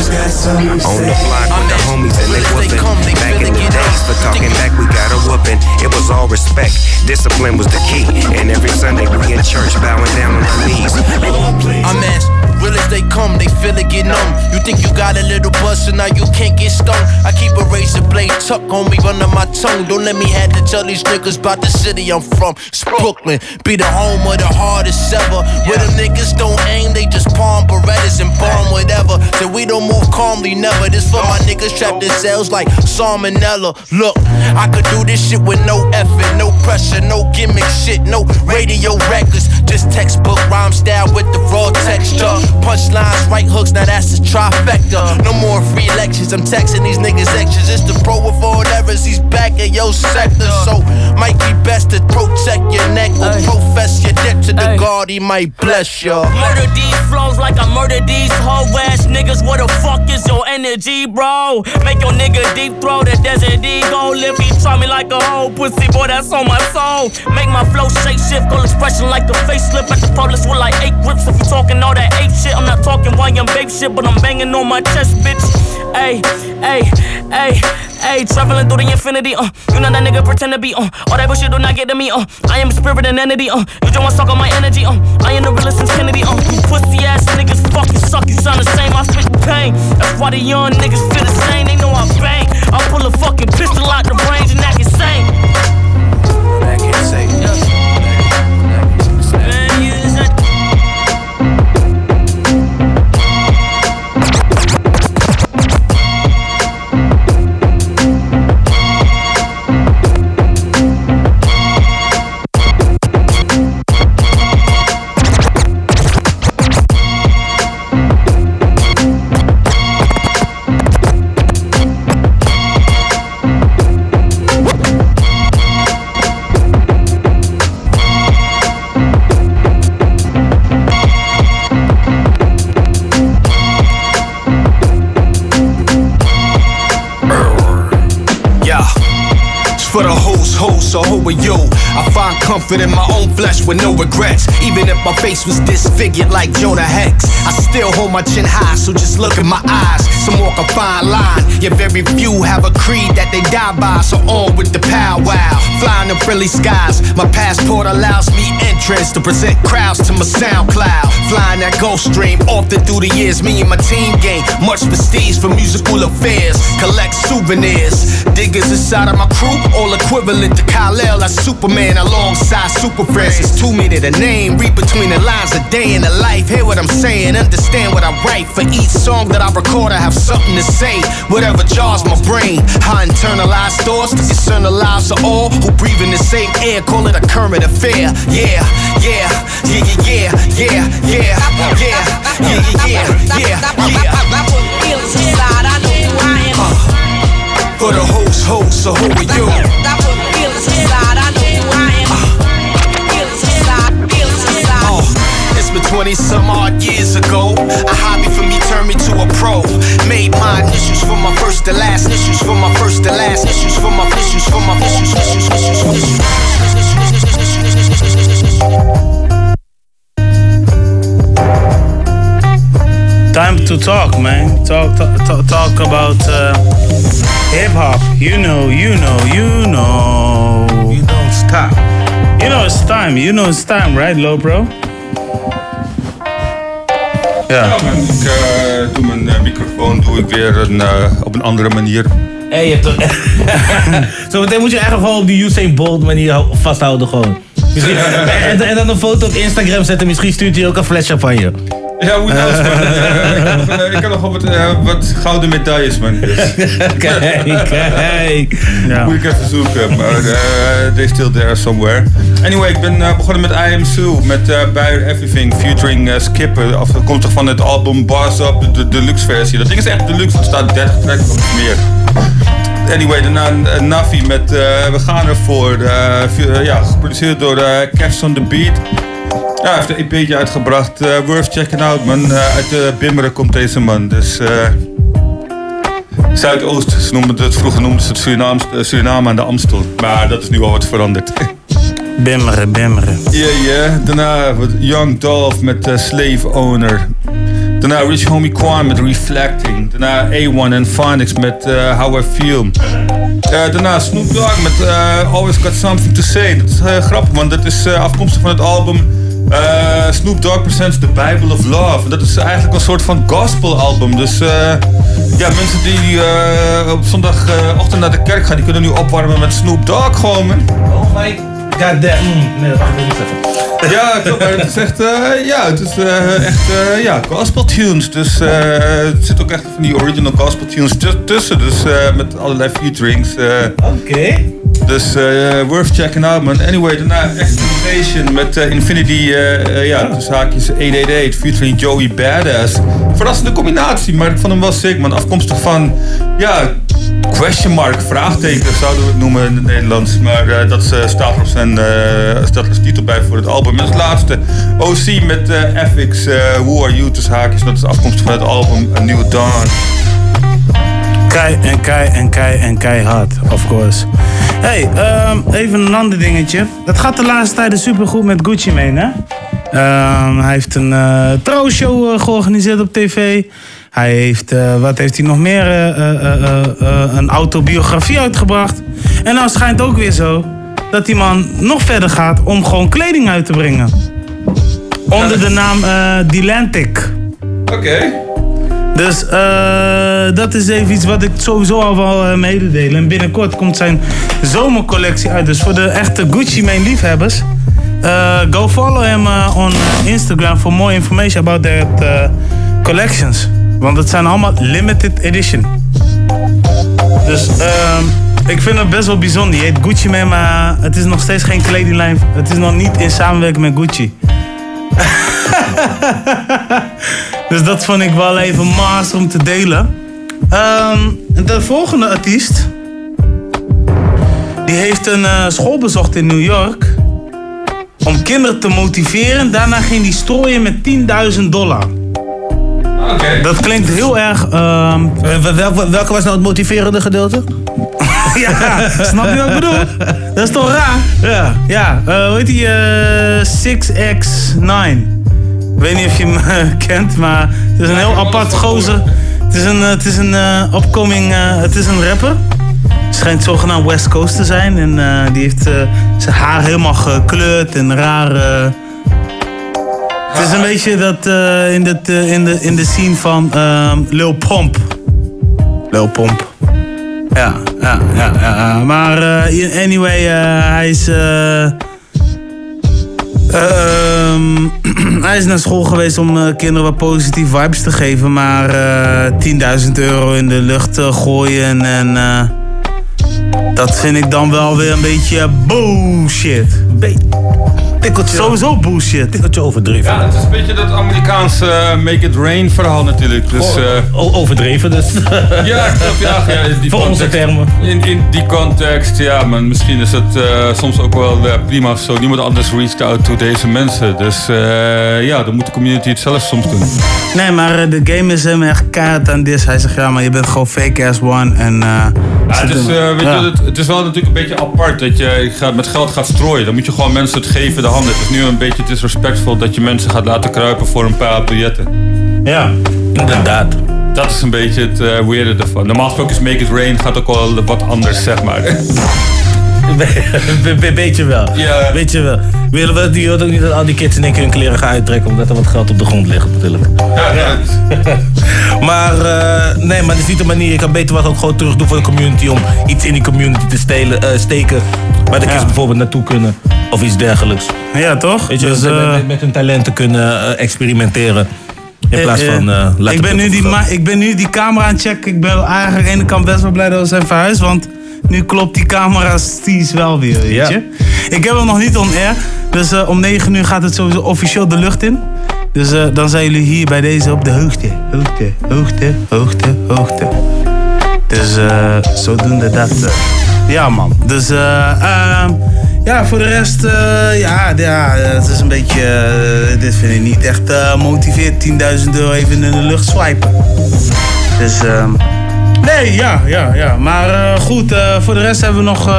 On the block with the homies and they whooping. Back in the days for talking back, we got a whooping. It was all respect. Discipline was the key. And every Sunday we in church bowing down on our knees. I'm as real as they come, they feel it get numb. You think you got a little buzz, so now you can't get stung. I keep a razor blade tucked on me under my tongue. Don't let me have to tell these niggas about the city I'm from. It's Brooklyn, be the home of the hardest ever. Where them niggas don't aim, they just palm Berettas and bomb whatever. So we don't move calmly, never. This for my niggas trapped in cells like salmonella. Look, I could do this shit with no effort, no pressure, no gimmick shit, no radio records. Just textbook rhyme style with the raw texture. Punchlines, right hooks, now that's a trifecta. No more free lectures, I'm texting these niggas extras. It's the pro with all errors, he's back in your sector. So, might be best to protect your neck or profess your debt to the God, he might bless you. Murder these flows like I murder these hoe ass niggas. What the fuck is your energy, bro? Make your nigga deep throw the desert eagle. If he try me like a hoe pussy, boy, that's on my soul. Make my flow shape shift, full expression like a facelift at the police with like eight grips. If you talking all that eight shit, I'm not talking why I'm babe shit, but I'm banging on my chest, bitch. Ayy, ayy, ayy, ayy, traveling through the infinity, uh. You know that nigga pretend to be, uh. All that bullshit do not get to me, uh. I am spirit and entity, uh. You just wanna suck on my energy, uh. I am the realest since uh. You pussy ass niggas fucking suck, you sound the same, I spit pain. That's why the young niggas feel the same, they know I bang. I pull a fucking pistol out the range and act insane. Are you? I find comfort in my own flesh with no regrets. Even if my face was disfigured like Jonah Hex, I still hold my chin high, so just look in my eyes. Some walk a fine line. Yet very few have a creed that they die by, so on with the powwow. Flying in friendly skies, my passport allows me entrance to present crowds to my SoundCloud. Flying that Gulf Stream, often through the years, me and my team gain much prestige for musical affairs. Collect souvenirs, diggers inside of my crew, all equivalent to Kyle-El as Superman alongside Super Friends. It's two minute a name, read between the lines a day in the life. Hear what I'm saying, understand what I write. For each song that I record, I have something to say. Whatever jars my brain, I internalize thoughts to concern the lives of all who breathe in the same air. Call it a current affair. Yeah, yeah, yeah, yeah, yeah, yeah, yeah, yeah, yeah, yeah, yeah, yeah. Uh, for the host, host, so who are you? 20 some odd years ago. A hobby for me turned me to a pro. Made my issues for my first and last issues for my first and last issues for my issues for my issues issues issues Time to talk, man. Talk, talk, talk, talk about uh, hip hop. You know, you know, you know. You don't stop. You know it's time. You know it's time, right, Low Bro? Ja. Ik eh, doe mijn eh, microfoon doe ik weer een, eh, op een andere manier. Hey, je hebt toch... Zometeen moet je echt gewoon op die Usain Bolt manier hou- vasthouden gewoon. Misschien, en, en dan een foto op Instagram zetten, misschien stuurt hij ook een fles champagne. Ja, hoe knows, man. Eh, ik, heb, eh, nog wat, eh, wat gouden medailles, man. Dus. Kijk, kijk. Ja. Moet ik even zoeken, maar eh they're still there somewhere. Anyway, ik ben eh, begonnen met I Am Sue, met eh Buyer Everything, featuring eh, Skipper, afkomstig van het album Bars Up, de deluxe versie. Dat ding is echt deluxe, het staat 30 tracks of meer. Anyway, daarna eh, Navi met eh, We gaan ervoor, eh, ja, geproduceerd door Cavs on the Beat. Ja, hij heeft een EP'tje uitgebracht. worth checking out, man. Uit de Bimmeren komt deze man. Dus Zuidoost, ze noemden het, vroeger noemden ze het Suriname, Suriname aan de Amstel. Maar dat is nu al wat veranderd. Bimmeren, bimmeren. Ja, ja. Daarna wat Young Dolph met Slave Owner. Daarna Rich Homie Quan met Reflecting. Daarna A1 en Phonics met eh, How I Feel. Daarna Snoop Dogg met eh, Always Got Something To Say. Dat is grappig, want dat is afkomstig van het album Snoop Dogg Presents The Bible of Love. Dat is eigenlijk een soort van gospel album. Dus ja, mensen die op zondagochtend naar de kerk gaan, die kunnen nu opwarmen met Snoop Dogg gewoon. Oh my god damn. Mm, nee, wacht even. Ja, klopt. Het is echt, eh, ja, het is eh, echt, eh, ja, gospel tunes. Dus eh, er zit ook echt van die original gospel tunes tu- tussen. Dus met allerlei featurings. Oké. Dus eh, worth checking out, man. Anyway, daarna Exploitation met eh, Infinity, eh, ja, haakjes 888, featuring Joey Badass. Verrassende combinatie, maar ik vond hem wel sick, man. Afkomstig van, ja, question mark, vraagteken zouden we het noemen in het Nederlands. Maar dat staat er op zijn, staat als titel bij voor het album. En als laatste, OC met FX, Who Are You, tussen haakjes. Dat is afkomstig van het album A New Dawn. Kei en kei en kei en keihard, of course. Hey, ehm, even een ander dingetje. Het gaat de laatste tijden supergoed met Gucci Mane, hè? Ehm, hij heeft een eh trouwshow eh, georganiseerd op tv. Hij heeft, eh, wat heeft hij nog meer? Een autobiografie uitgebracht. En nou schijnt ook weer zo dat die man nog verder gaat om gewoon kleding uit te brengen. Onder de naam Dilantic. Oké. Dus eh, dat is even iets wat ik sowieso al wil eh, mededelen. En binnenkort komt zijn zomercollectie uit. Dus voor de echte Gucci Mane liefhebbers. eh, go follow hem on Instagram for more information about eh, collections. Want het zijn allemaal limited edition. Dus ik vind het best wel bijzonder. Je heet Gucci Mane, maar het is nog steeds geen kledinglijn. Het is nog niet in samenwerking met Gucci. Dus dat vond ik wel even maas om te delen. Ehm, de volgende artiest. Die heeft een eh, school bezocht in New York. Om kinderen te motiveren. Daarna ging hij strooien met 10.000 dollar. Dat klinkt heel erg. ehm, welke, welke was nou het motiverende gedeelte? ja, snap je wat ik bedoel? Dat is toch raar? Ja. Ja, eh, hoe heet die? eh 6x9. Ik weet niet of je hem eh, kent, maar het is een heel apart gozer. Het is een, eh, het is een eh, upcoming, eh, het is een rapper. Schijnt zogenaamd West Coast te zijn. En eh, die heeft eh, zijn haar helemaal gekleurd en raar. Het is een beetje dat eh, in, dat, eh, in, de, in de scene van ehm Lil Pomp. Lil Pomp. Ja, ja, ja, ja. ja. Maar eh, anyway, eh, hij is. Eh, ehm, hij is naar school geweest om eh, kinderen wat positieve vibes te geven. Maar eh 10.000 euro in de lucht eh, gooien. En eh, dat vind ik dan wel weer een beetje bullshit. Tikkeltje. Sowieso bullshit. Tikkeltje overdreven. Ja, het is een beetje dat Amerikaanse eh, make it rain verhaal natuurlijk. Dus, Gewoon overdreven, dus. Ja, klopt. Ja, ja, in die Voor onze context- termen. In, in die context, ja, man, misschien is het eh, soms ook wel eh, prima of zo. Niemand anders reached out to deze mensen. Dus eh, ja, dan moet de community het zelf soms doen. Nee, maar eh, de game is hem echt keihard aan dit. Hij zegt, ja, maar je bent gewoon fake ass one. En, eh, Ja, het, is, hem- eh, weet ja. je, het, het is wel natuurlijk een beetje apart dat je gaat, met geld gaat strooien. Dan moet je gewoon mensen het geven de handen. Het is nu een beetje disrespectvol dat je mensen gaat laten kruipen voor een paar biljetten. Ja, inderdaad. Dat is een beetje het uh, weirde ervan. Normaal gesproken is Make It Rain gaat ook wel wat anders, zeg maar. Be- Beetje wel. Ja. Beetje wel. Willen we die ook niet dat al die kids in één keer hun kleren gaan uittrekken omdat er wat geld op de grond ligt natuurlijk. maar eh, nee, maar dat is niet de manier. Je kan beter wat ook gewoon terug doen voor de community om iets in die community te stelen, eh, steken. Waar de kids bijvoorbeeld naartoe kunnen of iets dergelijks. Ja, toch? Weet je, Dus, met, eh, met, met hun talenten kunnen experimenteren. In plaats van uh, ik, ben nu die ik ben nu die camera aan het checken. Ik ben eigenlijk aan de ene kant best wel blij dat we zijn verhuisd. Want nu klopt die camera steeds wel weer, weet Ja. je. Ik heb hem nog niet on air. Dus om 9 uur gaat het sowieso officieel de lucht in. Dus eh, dan zijn jullie hier bij deze op de hoogte. Hoogte, hoogte, hoogte, hoogte. Dus eh zodoende dat. eh, ja, man. Dus eh, ehm, ja, voor de rest, ja, ja, het is een beetje. dit vind ik niet echt motiveert. 10.000 euro even in de lucht swipen. Dus. ehm, Nee, ja, ja, ja. Maar goed, voor de rest hebben we nog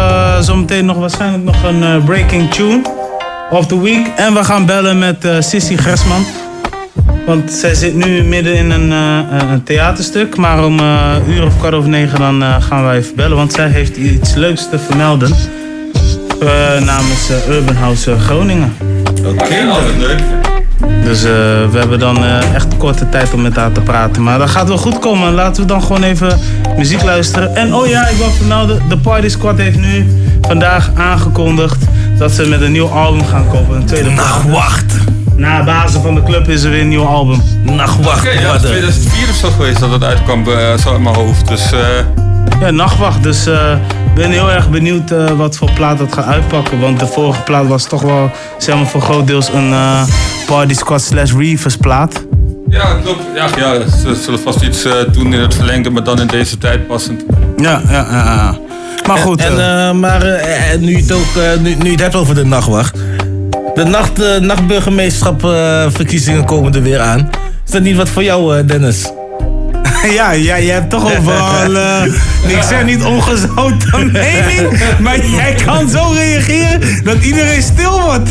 zometeen nog waarschijnlijk nog een breaking tune of the week. En we gaan bellen met Sissy Gresman. Want zij zit nu midden in een, eh, een theaterstuk. Maar om eh, een uur of kwart over negen dan eh, gaan wij even bellen. Want zij heeft iets leuks te vermelden. eh, namens eh, Urban House eh, Groningen. Oké, leuk. Dus eh, we hebben dan eh, echt korte tijd om met haar te praten. Maar dat gaat wel goed komen. Laten we dan gewoon even muziek luisteren. En oh ja, ik wil vermelden, de Party Squad heeft nu vandaag aangekondigd dat ze met een nieuw album gaan komen. Een tweede Nachtwacht. Na basis van de club is er weer een nieuw album. Nachtwacht. Oké, ja, het is 2004 of zo geweest dat het uitkwam, eh, zo in mijn hoofd. Dus eh, Ja, nachtwacht. Dus eh, ik ben heel erg benieuwd eh, wat voor plaat dat gaat uitpakken. Want de vorige plaat was toch wel, zeg maar, voor groot deels een eh, Party Squad slash Reefers plaat. ja, klopt. Ja, ja, ze zullen vast iets eh, doen in het verlengde, maar dan in deze tijd passend. Ja, ja, ja. ja. Maar goed. En, eh, eh, maar eh, eh, nu, je het ook, eh, nu, nu je het hebt over de nachtwacht. De nacht, eh, nachtburgemeeschapverkiezingen komen er weer aan. Is dat niet wat voor jou, eh, Dennis? Ja, ja, je hebt toch overal. eh, ik zeg niet ongezouten mening, maar jij kan zo reageren dat iedereen stil wordt.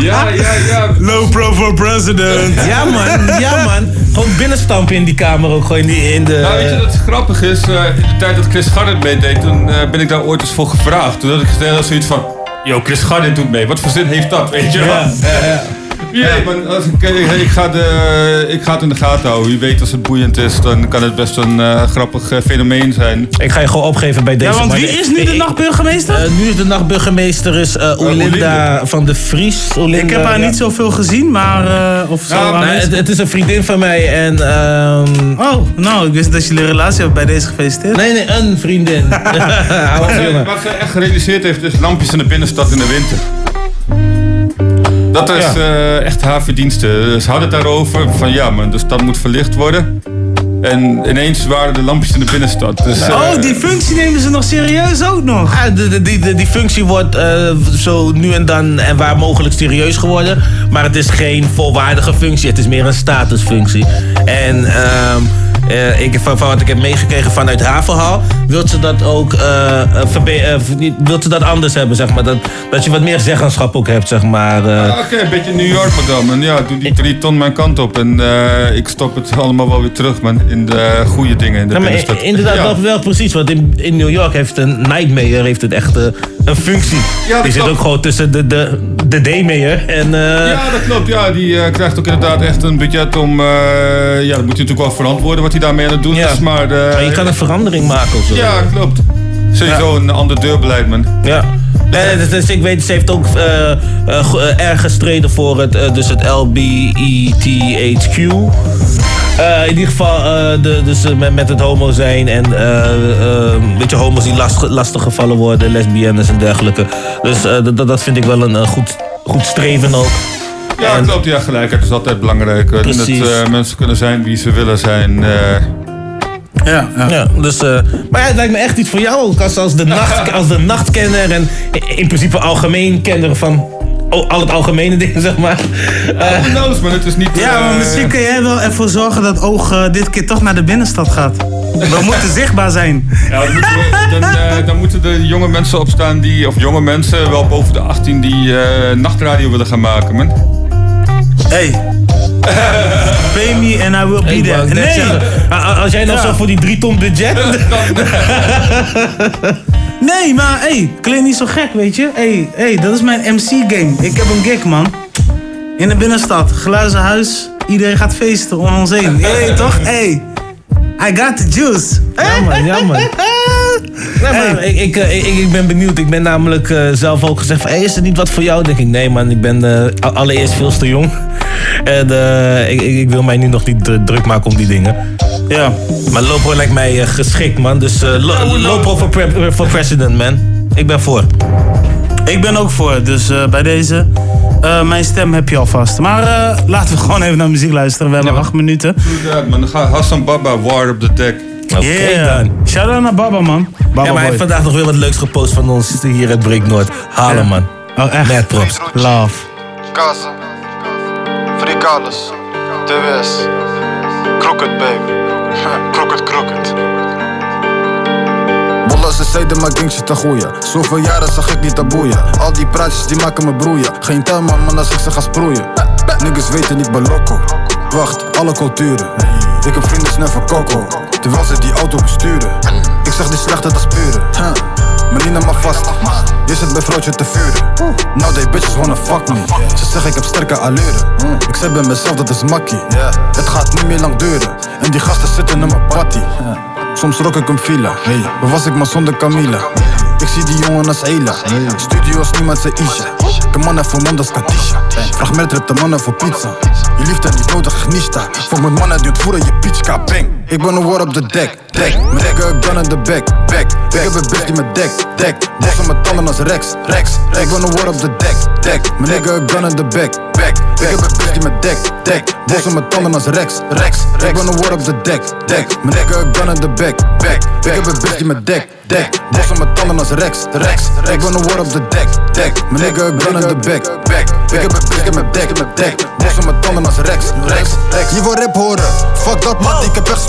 Ja, ja, ja. Low pro for president. Ja man, ja man. Gewoon binnenstampen in die kamer ook gewoon in, de... Nou, weet je dat het grappig is? Eh, in de tijd dat Chris Gardner meedeed, toen eh, ben ik daar ooit eens voor gevraagd. Toen had ik gezegd zoiets van, yo, Chris Gardner doet mee. Wat voor zin heeft dat, weet je wel? Ja, maar als ik, ik, ik ga de, ik ga het in de gaten houden. Wie weet als het boeiend is, dan kan het best een eh, grappig eh, fenomeen zijn. Ik ga je gewoon opgeven bij deze. Ja, want wie is nu de nachtburgemeester? Eh, nu is de nachtburgemeester is eh, Olinda van de Vries. Olinda, Ik heb haar ja. niet zoveel gezien, maar. eh, of zo. Ja, Nee, het, het is een vriendin van mij en... ehm, Oh, nou, ik wist dat jullie een relatie hebben bij deze gefeliciteerd. nee, nee, een vriendin. Wat ze, wat ze echt gerealiseerd heeft, is lampjes in de binnenstad in de winter. Dat is eh, echt haar verdienste. Ze hadden het daarover van ja, maar de stad moet verlicht worden. En ineens waren de lampjes in de binnenstad. Dus, eh, Oh, die functie nemen ze nog serieus ook nog. Ah, de, de, die, de- die functie wordt eh, zo nu en dan en waar mogelijk serieus geworden. Maar het is geen volwaardige functie. Het is meer een statusfunctie. En ehm, eh, ik, van, van wat ik heb meegekregen vanuit haar verhaal... wil ze dat ook eh, eh, verbe- eh, niet- wil ze dat anders hebben, zeg maar. Dat, dat je wat meer zeggenschap ook hebt, zeg maar. Ah, Oké, een beetje New York, madame. En ja, doe die drie ton mijn kant op. En ik stop het allemaal wel weer terug, man. In de goede dingen in de Ja, maar inderdaad, Ja. wel, wel precies. Want in, in New York heeft een Nightmare heeft het echt een functie. Ja, dat die zit klopt. ook gewoon tussen de, de, de D-mayor en... Ja, dat klopt. Ja, die krijgt ook inderdaad echt een budget om... ja, dat moet je natuurlijk wel verantwoorden wat hij daarmee aan het doen Ja. is. Maar, eh, maar je kan een verandering maken of zo. Ja, klopt. Sowieso een ander deurbeleid, man. Ja. Nee, dus, dus ik weet, ze heeft ook eh, eh, erg gestreden voor het, eh, dus het LBETHQ. In ieder geval, de, dus met, met het homo zijn en weet je, homo's die last, lastig gevallen worden, lesbiennes en dergelijke. Dus dat, dat vind ik wel een, goed, goed streven ook. Ja, klopt. Ja, gelijkheid is altijd belangrijk. Precies. Dat eh, mensen kunnen zijn wie ze willen zijn. eh. Ja, ja. Ja, dus, eh, maar ja, het lijkt me echt iets voor jou als, de, nacht, als de nachtkenner en in principe algemeen kenner van oh, al het algemene dingen, zeg maar. Knows, man. Het is niet... Ja, maar misschien kun jij wel ervoor zorgen dat Oog dit keer toch naar de binnenstad gaat. We moeten zichtbaar zijn. Ja, dan, moeten we- dan, eh, dan moeten de jonge mensen opstaan die, of jonge mensen, wel boven de 18, die eh, nachtradio willen gaan maken, man. Hey. Pay me and I will be there. Nee. Als jij nou Ja. zo voor die drie ton budget. Nee, maar hey, klinkt niet zo gek, weet je. Hey, hey, dat is mijn MC-game. Ik heb een gig, man. In de binnenstad, glazen huis. Iedereen gaat feesten om ons heen. Hey, toch? Hey, I got the juice. Ja, man, ja, man. Nee, maar ik, ik, eh, ik, ik ben benieuwd. Ik ben namelijk eh, zelf ook gezegd van, hey, is het niet wat voor jou? Denk ik, nee man, ik ben eh, allereerst veel te jong. En eh, ik, ik, ik wil mij nu nog niet druk maken om die dingen. Ja. Maar Lopro lijkt mij geschikt man. Dus eh, Lo- Lopro voor, pre- voor president man. Ik ben voor. Ik ben ook voor, dus eh, bij deze. eh, mijn stem heb je alvast. Maar eh, laten we gewoon even naar muziek luisteren. We hebben acht minuten. Doe dat, man. Dan gaat Hassan Baba, War op the Deck. Yeah. Shout out naar Baba, man. Baba ja, maar hij heeft vandaag nog weer wat leuks gepost van ons hier uit Break Noord. Halen Ja. man. Oh echt? Mad props. Love. Casa, Fricalis, TWS, Crooked baby, Crooked Crooked. Bolla ze zeiden maar ging shit te groeien Zoveel jaren zag ik niet taboeien Al die praatjes die maken me broeien Geen tuin man, man als ik ze ga sproeien Niggas weten niet balokko Wacht, alle culturen Ik heb vrienden snel van coco. Terwijl ze die auto besturen Ik zag die slechte, pure huh. Maar niet naar me vast Je zit bij vrouwtje te vuren. Nou they bitches wanna fuck me. Ze zeggen ik heb sterke allure. Ik zeg bij mezelf dat is makkie. Het gaat niet meer lang duren. En die gasten zitten in mijn party Soms rok ik een villa. Maar was ik maar zonder Camila Ik zie die jongen als Ela. Studio als niemand zijn Isha. De mannen voor man als Katisha Vraag Mertrip de mannen voor pizza Je liefde niet nodig genista Voor mijn mannen het voeren je pitchka bang Ik ben een war op de deck, deck Mijn nigga gun in de back, back. Ik heb een bitch die me dek, dek. Bossen met tanden als Rex, Rex Ik ben een war op de deck, deck Mijn gun in de back, back. Ik heb een bitch die me dek, dek. Bossen met tanden als Rex, Rex Ik ben een war op de deck, deck Mijn nigga gun in de back, back. Ik heb een bitch die me dek, dek. Bossen met tanden als Rex, Rex Ik ben een war op de deck, deck Mijn nigga gun in de back, back. Ik heb een bitch die me dek, dek. Bossen met tanden als Rex, Rex, Rex. Je wil rap horen, fuck dat man, ik heb echt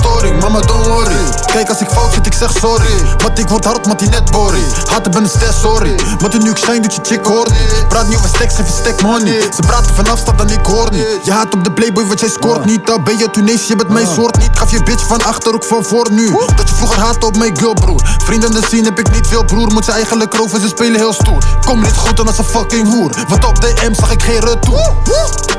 Mama don't worry, kijk als ik fout zit ik zeg sorry. Want ik word hard, want die net boring Haten ben een ster, sorry. Want nu ik shine doet je chick hoor niet. Praat niet over stacks, even stack money Ze praten van afstand dan ik hoor niet. Je haat op de playboy, want jij scoort niet. Dan ben je Tunesië, je bent mijn soort niet. Gaf je bitch van achter, ook van voor nu. Dat je vroeger haatte op mijn girl broer. Vrienden de scene heb ik niet veel broer. Moet ze eigenlijk roven, ze spelen heel stoer. Kom niet goed dan als een fucking hoer. Want op DM zag ik geen retour.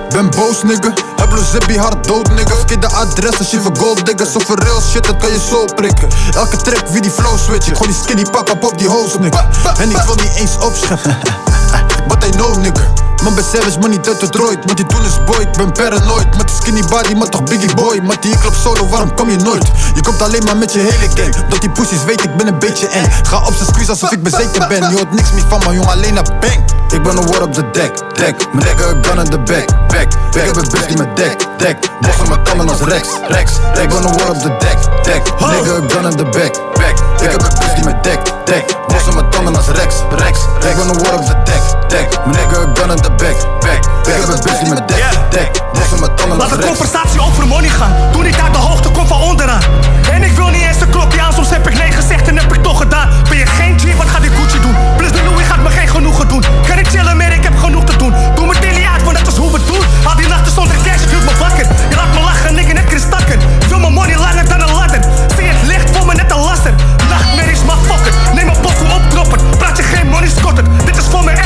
Ben boos nigga, heb Zippy hard dood nigga. Verkeer de adres als je voor gold diggers Of voor real shit, dat kan je zo prikken. Elke track wie die flow switch Ik gooi die skinny pak op op die hoes nigga En ik wil niet eens opscheppen. But I know nigga Man ben savage, maar niet uit het rooit Want die doen is boy, ik ben paranoid Met die skinny body, maar toch biggie boy. Met die ik loop solo, waarom kom je nooit? Je komt alleen maar met je hele gang. Dat die pussies weet, ik ben een beetje eng. Ga op zijn squeeze alsof ik bezeten ben. Je hoort niks meer van me, jong, alleen naar bang Ik ben een war op de deck, deck Mijn nigga gun in de back, back. Ik heb een bitch die me dek, dek Bossen met tanden als Rex, Rex. Ik ben een war op de deck, deck Mijn nigga gun in de back, back. Ik heb een bitch die me dek, dek Bossen met tanden als Rex, Rex Ik ben een war op de deck, deck Mijn nigga gun in de back, back Ik heb een bitch die me dek, dek met tanden Laat de conversatie over money gaan. Doe niet uit de hoogte, kom van onderaan. En ik wil niet eens een klokje aan, soms heb ik nee gezegd en heb ik toch gedaan. Ben je geen G, wat gaat die Gucci doen? Plus de Louis gaat me geen genoegen doen. Kan ik chillen meer, ik heb genoeg te doen. Doe me daily uit, want dat is hoe we doen. Al die nachten zonder cash, ik me wakker. Je laat me lachen, ik net kristakken. Wil mijn money langer dan een ladder. Zie het licht voor me net een laster. Nachtmerries, maar fuck it. Neem een pokoe op, drop het. Praat je geen money, scot het. Dit is voor mijn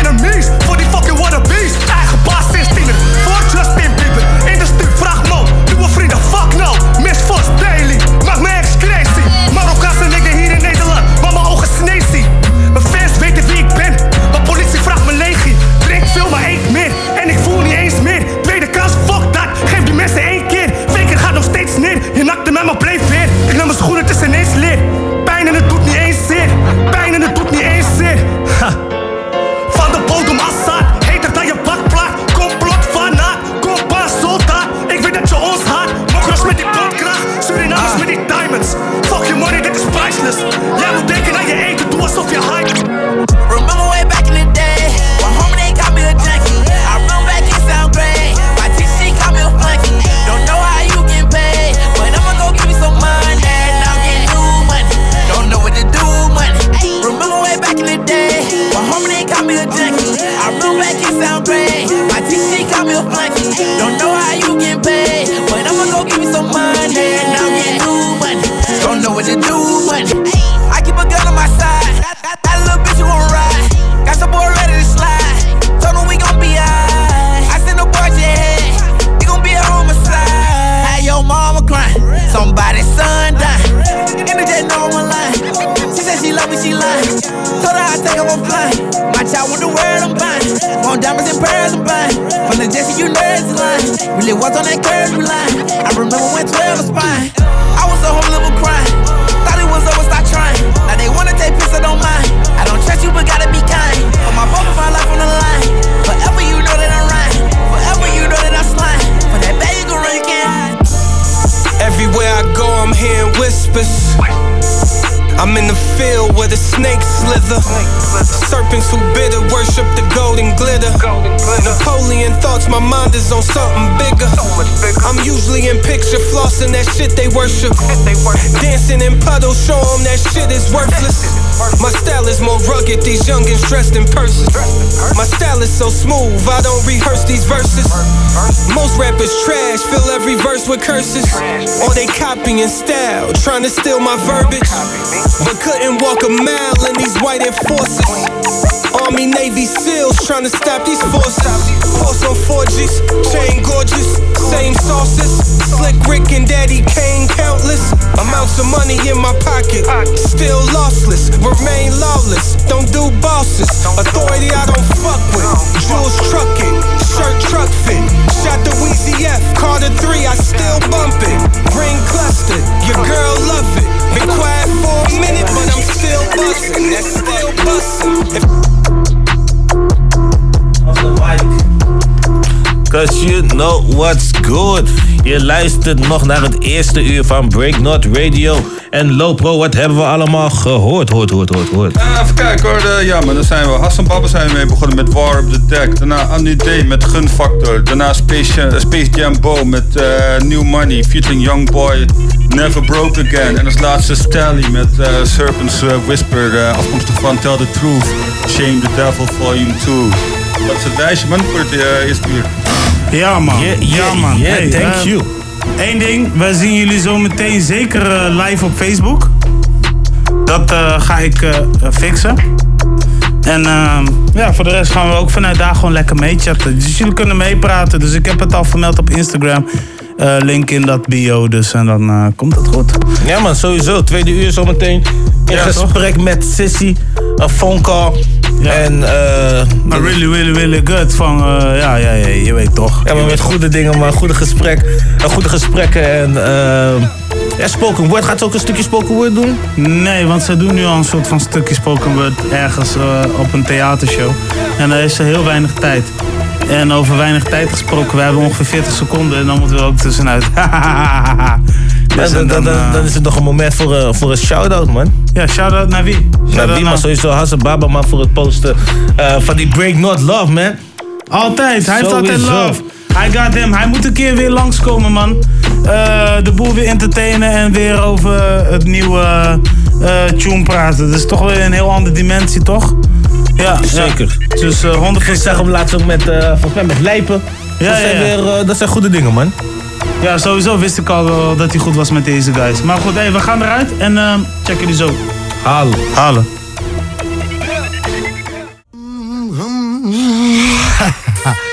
doe alsof je hype. Remember way back in the day when homie they call me a junkie. I run back and sound great. My TC call me a flunky. Don't know how you get paid, but I'ma go give you some money. Now get new money. Don't know what to do, money. Remember way back in the day when homie they call me a junkie. I run back and sound great. My TC call me a flunky. Don't know Dancing in puddles, show 'em that shit is worthless. My style is more rugged, these youngins dressed in purses. My style is so smooth, I don't rehearse these verses. Most rappers trash, fill every verse with curses. Or they copying style, trying to steal my verbiage. But couldn't walk a mile in these white enforcers. Army, Navy SEALs trying to stop these forces. Force on 4Gs, chain gorgeous, same sauces. Slick Rick and Daddy Kane, countless amounts of money in my pocket. Still lossless, remain lawless. Don't do bosses. Authority I don't fuck with. Jules truck it, shirt truck fit. Shot the Weezy F, Carter 3, I still bump it. Ring clustered, your girl love it. Been quiet for a minute, but I'm still bustin'. That's still bustin'. If Cause you know what's good. Je luistert nog naar het eerste uur van Break Not Radio. En Lopro, wat hebben we allemaal gehoord? Hoort, hoort, hoort, hoort. Eh, even kijken hoor, de- ja, maar dan zijn we. Hassan Baba zijn we mee begonnen met War of the Deck. Daarna Anu Day met Gun Factor. Daarna Space, Space Jam Bo met eh, New Money featuring Young Boy. Never Broke Again. En als laatste Stally met eh, Serpent's eh, Whisper. eh, afkomstig van Tell the Truth. Shame the Devil Volume 2. Dat is het lijstje man voor het eh, eerste uur. Ja man, ja man. yeah, thank eh, you. Eén ding, wij zien jullie zo meteen zeker eh, live op Facebook. Dat eh, ga ik fixen. En ehm, ja, voor de rest gaan we ook vanuit daar gewoon lekker meechatten. Dus jullie kunnen meepraten. Dus ik heb het al vermeld op Instagram. Link in dat bio, dus en dan komt het goed. Ja man, sowieso. Tweede uur zometeen. In Ja, gesprek met Sissy. Een phone call. En eh... Maar really, really, really good. Van, eh, ja, ja, ja, je weet toch. Ja, maar met goede dingen, maar goede, gesprek, eh, goede gesprekken en ja, spoken word. Gaat ze ook een stukje spoken word doen? Nee, want ze doen nu al een soort van stukje spoken word ergens op een theatershow. En daar is er heel weinig tijd. En over weinig tijd gesproken, we hebben ongeveer 40 seconden en dan moeten we ook tussenuit. Dan, dan, dan, eh, dan is het nog een moment voor, eh, voor een shout-out, man. Ja, shout-out naar wie? Naar Shout-out wie, maar naar- sowieso Hassan Baba, man, voor het posten eh, van die Break Not Love, man. Altijd, hij heeft altijd love. I got him. Hij moet een keer weer langskomen, man. De boel weer entertainen en weer over het nieuwe tune praten. Dat is toch weer een heel andere dimensie, toch? Ja, Zeker. Ja. Dus eh 100%. Ik zag hem laatst ook met, volgens mij met Lijpen. Ja, dat, zijn ja. Weer, dat zijn goede dingen, man. Ja, sowieso wist ik al wel dat hij goed was met deze guys. Maar goed, hey, we gaan eruit en eh, check jullie zo. Halen. Halen.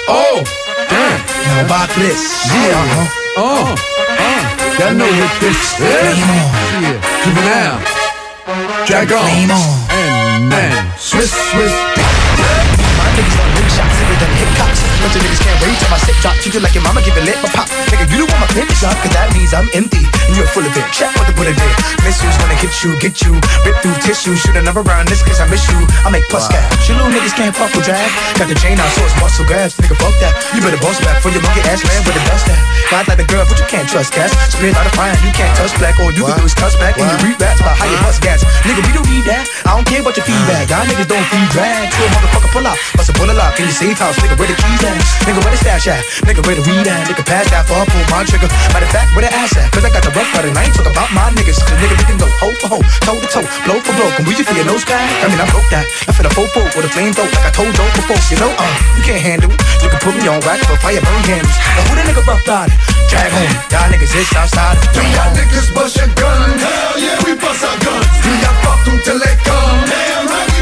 oh, damn. Now about this. Yeah. Oh, uh, y'all know what this is. Yeah. Juvenile. Drag on. And, and Swiss, Swiss. My niggas. Bunch of niggas can't wait till my sit drop. Treat you like your mama, give it lit, but pop. Nigga, you don't want my pennies up, cause that means I'm empty. And you're full of it. Check what the Buddha did. Missiles gonna hit you, get you. Rip through tissue. Shoot another round this cause I miss you. I make plus cash. You little niggas can't fuck with drag. Got the chain out, so it's muscle grabs. Nigga, fuck that. You better bounce back for your monkey ass man with the dust at. God like the girl, but you can't trust gas. Spit out of fire, you can't touch black. All you can do is cuss back and you read raps about how you bust gas. Nigga, we don't need that. I don't care about your feedback. Y'all niggas don't feed drag. To a motherfucker pull out. Bust a bullet lock in your safe house. Nigga, where the keys at? Nigga, where the stash at? Nigga, where the weed at? Nigga, pass that for a pull my trigger. Matter of fact, where the ass at? Cause I got the rough cut and I ain't talking about my niggas. The nigga, we can go hoe for hoe, toe to toe, blow for blow. Can we just feel no sky? I mean, I broke that. I feel a fofo with a flame throat like I told Joe before. You know, uh, you can't handle it. You can put me on wax for fire burn candles. Now who the nigga rough got it? Drag home. Y'all niggas is outside. Y'all niggas bust your gun? Hell yeah, we bust our guns. Do y'all fuck them till they come? Damn right,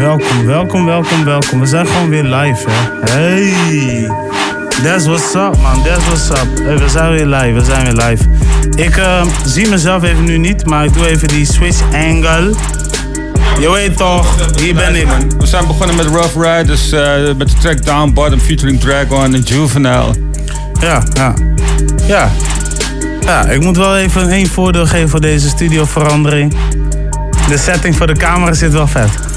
welkom, welkom, welkom. We zijn gewoon weer live, hè. Hey, that's what's up, man. That's what's up. Hey, we zijn weer live, we zijn weer live. Ik eh, zie mezelf even nu niet, maar ik doe even die switch angle. Je weet toch, hier ben ik. We zijn begonnen met Rough Riders, eh, met de track Down Bottom featuring Dragon en Juvenile. Ja, ja. Ja. Ja, ik moet wel even één voordeel geven voor deze studioverandering. De setting voor de camera zit wel vet.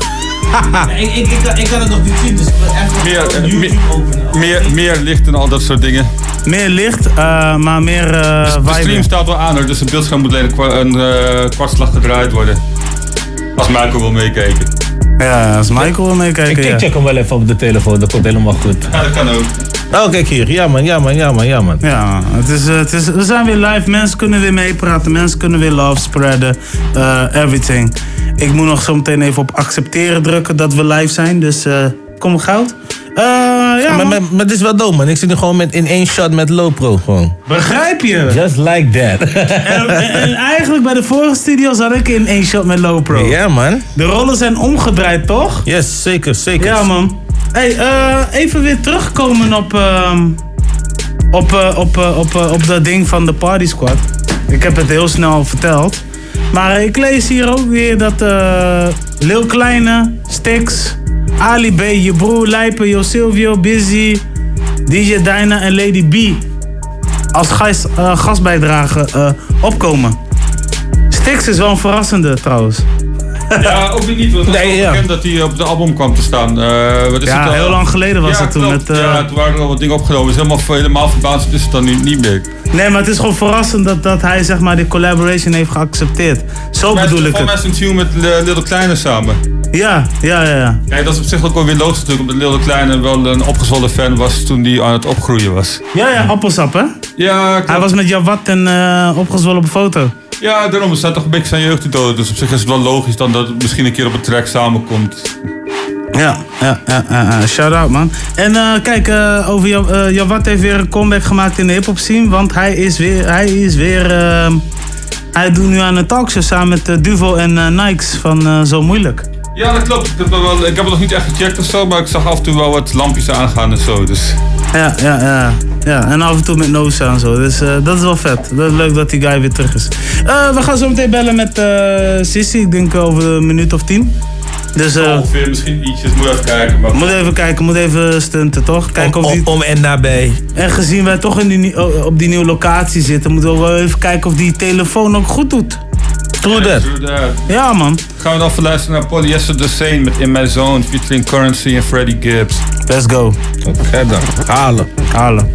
ik, ik, ik, kan- ik kan het nog niet zien, dus ik wil even Meer, eh, YouTube meer, openen. meer, meer licht en al dat soort dingen. Meer licht, eh, maar meer eh Dus de stream staat wel aan hoor, dus het beeldscherm moet alleen een, eh, kwartslag gedraaid worden. Als Michael wil meekijken. Ja, als Michael wil meekijken, Ik, ik ja. check hem wel even op de telefoon, dat komt helemaal goed. Ja, dat kan ook. Oh, kijk hier. Ja man, ja man, ja man, ja man. Ja, het is, eh, het is, we zijn weer live. Mensen kunnen weer meepraten. Mensen kunnen weer love spreaden. eh, everything. Ik moet nog zo meteen even op accepteren drukken dat we live zijn. Dus eh, kom goud. Ja, maar, maar, maar dit is wel dom man. Ik zit nu gewoon met, in één shot met low pro gewoon. Begrijp je? Just like that. En, en- en eigenlijk bij de vorige studio zat ik in één shot met low pro. Ja man. De rollen zijn omgedraaid, toch? Yes, zeker, zeker. Ja, man. Hey, eh, even weer terugkomen op, ehm, op, eh, op, eh, op, op dat ding van de Party Squad. Ik heb het heel snel verteld. Maar ik lees hier ook weer dat Lil Kleine, Stix, Ali B, je broer Lijpen, Jo Silvio, Busy, DJ Dyna en Lady B als gast, gastbijdrage opkomen. Stix is wel een verrassende trouwens. Ja, ook weer niet, want het is Nee, ja. bekend dat hij op het album kwam te staan. Eh, wat is Ja, het al? heel lang geleden was ja, dat toen met, eh, Ja, toen waren er al wat dingen opgenomen. Dus helemaal, helemaal verbaasd is het dan nu niet meer. Nee, maar het is gewoon verrassend dat, dat hij zeg maar die collaboration heeft geaccepteerd. Zo bedoel ik Volgens mij het. is een tune met Li- Little Kleine samen. Ja, ja, ja. ja. Kijk, dat is op zich ook wel weer logisch natuurlijk, omdat Little Kleine wel een opgezwollen fan was toen hij aan het opgroeien was. Ja, ja, appelsap hè? Ja, Hij was met Jawad en eh, opgezwollen op een foto. Ja, daarom is dat toch een beetje zijn jeugd te doden. Dus op zich is het wel logisch dan dat het misschien een keer op een track samenkomt. Ja, ja, ja, ja, shout out man. En eh, kijk, eh, over Jaw- eh, Jawad heeft weer een comeback gemaakt in de hip-hop scene. Want hij is weer, hij is weer, ehm, hij doet nu aan een talkshow samen met eh, Duvo en eh, Nikes van eh, Zo Moeilijk. Ja, dat klopt. Ik heb, het wel, ik heb het nog niet echt gecheckt of zo, maar ik zag af en toe wel wat lampjes aangaan en zo. Dus. Ja, ja, ja. Ja. En af en toe met Noza en zo. Dus eh, dat is wel vet. Dat is leuk dat die guy weer terug is. Eh, we gaan zo meteen bellen met eh Sissy. Ik denk over een minuut of tien. Dus eh Ongeveer misschien ietsjes, moet even kijken. Maar... moet even kijken, moet even stunten, toch? Kijken Om, of die... om, om en nabij. En gezien wij toch in die, nie- op die nieuwe locatie zitten, moeten we wel even kijken of die telefoon ook goed doet. True that. True that. Ja, man. Gaan we dan even luisteren naar Polyester The Sane met In My Zone featuring Currency en Freddie Gibbs. Let's go. Oké dan. Halen. Halen.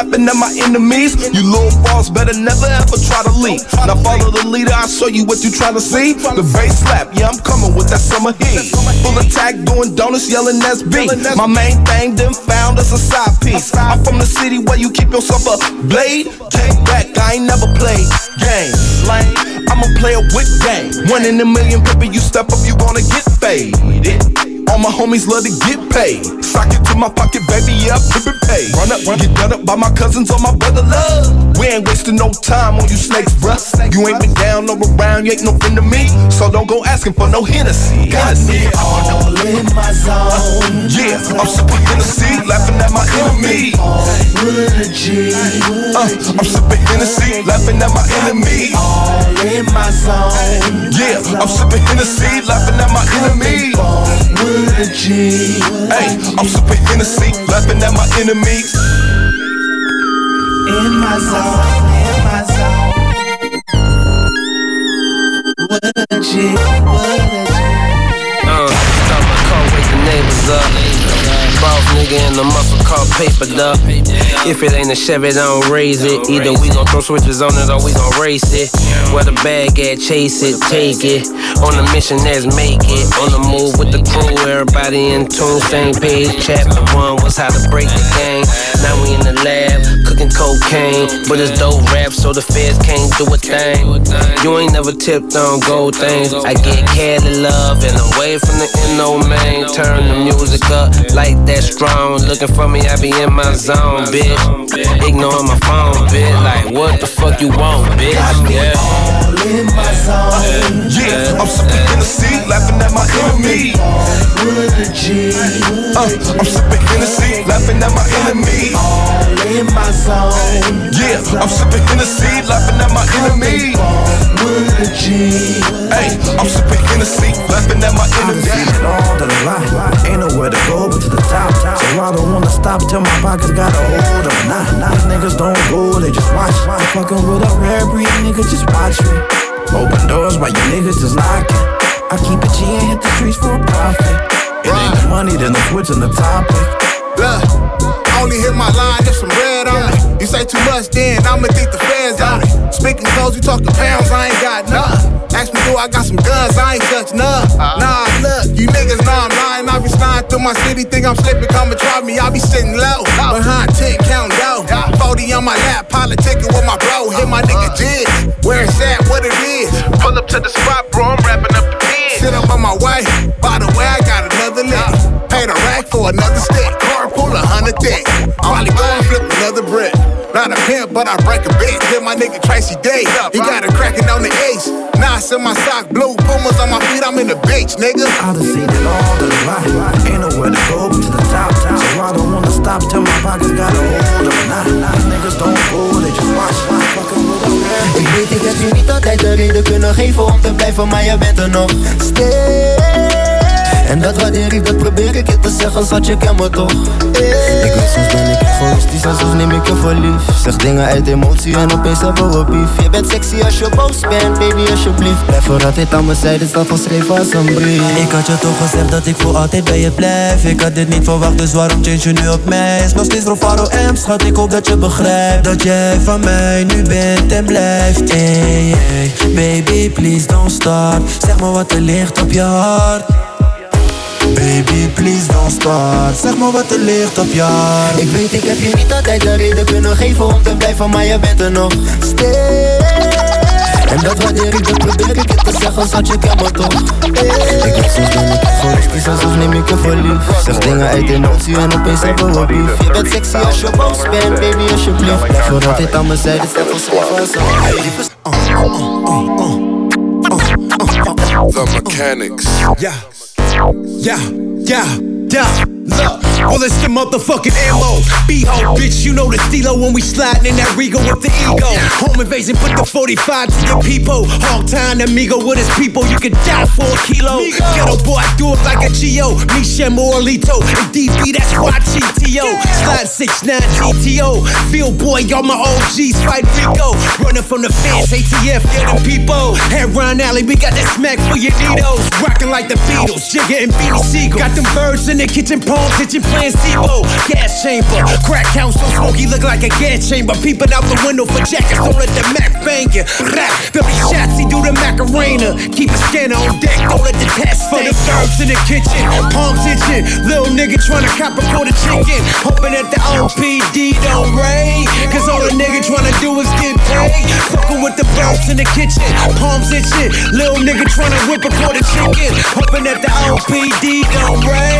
Laughing at my enemies. You little boss better never ever try to leave. Now follow the leader, I'll show you what you trying to see. The bass slap, yeah, I'm coming with that summer heat. Full attack, doing donuts, yelling SB. My main thing, them found us a side piece. I'm from the city where you keep yourself a blade. Take back, I ain't never played games. Lame, I'm a player with game. One in a million, baby, you step up, you gonna get faded. All my homies love to get paid. Sock it to my pocket, baby, yeah, I flip it pay. Run up, run, get done up by my cousins or my brother love. We ain't wasting no time on you snakes, bruh. You ain't been down or around, you ain't no friend to me. So don't go asking for no Hennessy. Got me all in my zone. Yeah, I'm sipping Hennessy, laughing at my enemies. Uh, I'm sipping Hennessy, laughing at my enemies. All in my zone. Yeah, I'm sipping Hennessy, laughing at my enemies. Hey, I'm sipping Hennessy, laughing at my enemies. In my zone, in my zone. What a G, what a G. Uh, stop my car, wake the neighbors up. Boss nigga in the muscle called paper, duh. If it ain't a Chevy, don't raise it. Either we gon' throw switches on it or we gon' race it. Where the bag at, chase it, take it. On the mission, let's make it. On the move with the crew, everybody in tune, same page. Chapter one was how to break the game. Now we in the lab, cooking cocaine. But it's dope rap, so the feds can't do a thing. You ain't never tipped on gold things. I get Cali love and away from the NO main. Turn the music up like that strong. Looking for me, I be in my zone, bitch. Ignoring my phone, bitch. Like, what the fuck you want, bitch? Yeah. In my zone. Yeah, I'm sipping Hennessy, laughing at my enemy. Uh, I'm sipping Hennessy, laughing at my enemy. All in my zone. Yeah, I'm sipping Hennessy, laughing at my enemy. Hey, I'm sipping Hennessy, laughing at my enemy. all the line. Ain't nowhere to go but to the top. So I don't wanna stop till my pockets got a hold of Nah, nah, niggas don't go, they just watch. I'm fucking with a rare breed, nigga, just watch me. Open doors while you niggas just locking. I keep it G and hit the streets for a profit. It ain't the money, then I'm and the topic. I only hit my line if some bread on it. You say too much, then I'ma think the feds on it. Speaking close, you talking pounds, I ain't got none. Ask me, do I got some guns? I ain't touch none. Nah, look, you niggas know I'm lying. I be sliding through my city, think I'm slipping, come and try me. I be sitting low, behind 10, counting dough. 40 on my lap, politicking with my bro. Hit my nigga jig, where it's at, what it is. Pull up to the spot, bro, I'm wrapping up the pen. Sit up on my way, by the way, I got another lick. Paid a rack for another stick, carpool a hundred thick. Probably go and flip another brick. Not a pimp, but I break a bitch. Hit my nigga Tracy Day. He got a cracking on the ace. Now I in my sock, blue pumas on my feet. I'm in the beach, nigga. I done seen it all the life. Ain't nowhere to go but to the top. So I don't wanna stop till my pockets got a hold of Nah, nah, niggas don't go, they just watch. I'm fucking with a rare Ik weet, ik heb je niet altijd de reden kunnen geven om te blijven, maar je bent er nog steeds. En dat waardeer ik, dat probeer ik je te zeggen, schat, je kent me toch? Ik weet, soms ben ik egoïstisch en soms neem ik je voor lief. Zeg dingen uit emotie en opeens hebben we beef. Je bent sexy als je boos bent, baby, alsjeblieft. Blijf voor altijd aan mijn zijde, staat geschreven als een brief. Ik had je toch gezegd dat ik voor altijd bij je blijf Ik had dit niet verwacht, dus waarom change je nu op mij? Is nog steeds Rofaro M, schat, ik hoop dat je begrijpt Dat jij van mij nu bent en blijft Hey, baby, please don't start Zeg maar wat er ligt op je hart Baby, please don't start Zeg maar wat er ligt op hart Ik weet, ik heb je niet altijd de reden kunnen geven om te blijven, maar je bent er nog steeds. En dat waardeer ik, dat probeer ik je te zeggen, schat, je kent me toch? Ik weet, soms ben ik egoïstisch neem ik je voor lief. Zeg dingen uit emotie en opeens hebben we beef. Je bent sexy als je boos bent, baby, alsjeblieft. Blijf voor altijd aan mijn zijde, staat geschreven als een brief. The mechanics. Yeah. Yeah, yeah, yeah. Look, well, it's the motherfucking ammo. B-ho, bitch, you know the stilo when we sliding in that Rego with the ego. Home invasion, put the 45 to your people. Hog time, amigo with his people. You can die for a kilo. Ghetto boy, I do it like a Geo. Misha Moralito. And DB, that's why GTO. Slide 6'9 GTO. Field boy, y'all my OGs fight Rico. Running from the fence, ATF, get them people. Head Ryan Alley, we got that smack for your needles. Rocking like the Beatles, Jigga and Beanie Siegel. Got them birds in the kitchen, palm kitchen playing SIBO. Gas chamber, crack house so smoky, look like a gas chamber. Peeping out the window for jackets, don't let the Mac bang you. Rap, Billy shots, he do the Macarena. Keep a scanner on deck, don't let the test For the birds in the kitchen, palms itching. Little nigga trying to cop a quarter chicken. Hoping that the OPD don't raid. Cause all the nigga trying to do is get paid. Fucking with the birds in the kitchen, palms itching. Little nigga trying to whip a quarter chicken. Hoping that the OPD don't raid.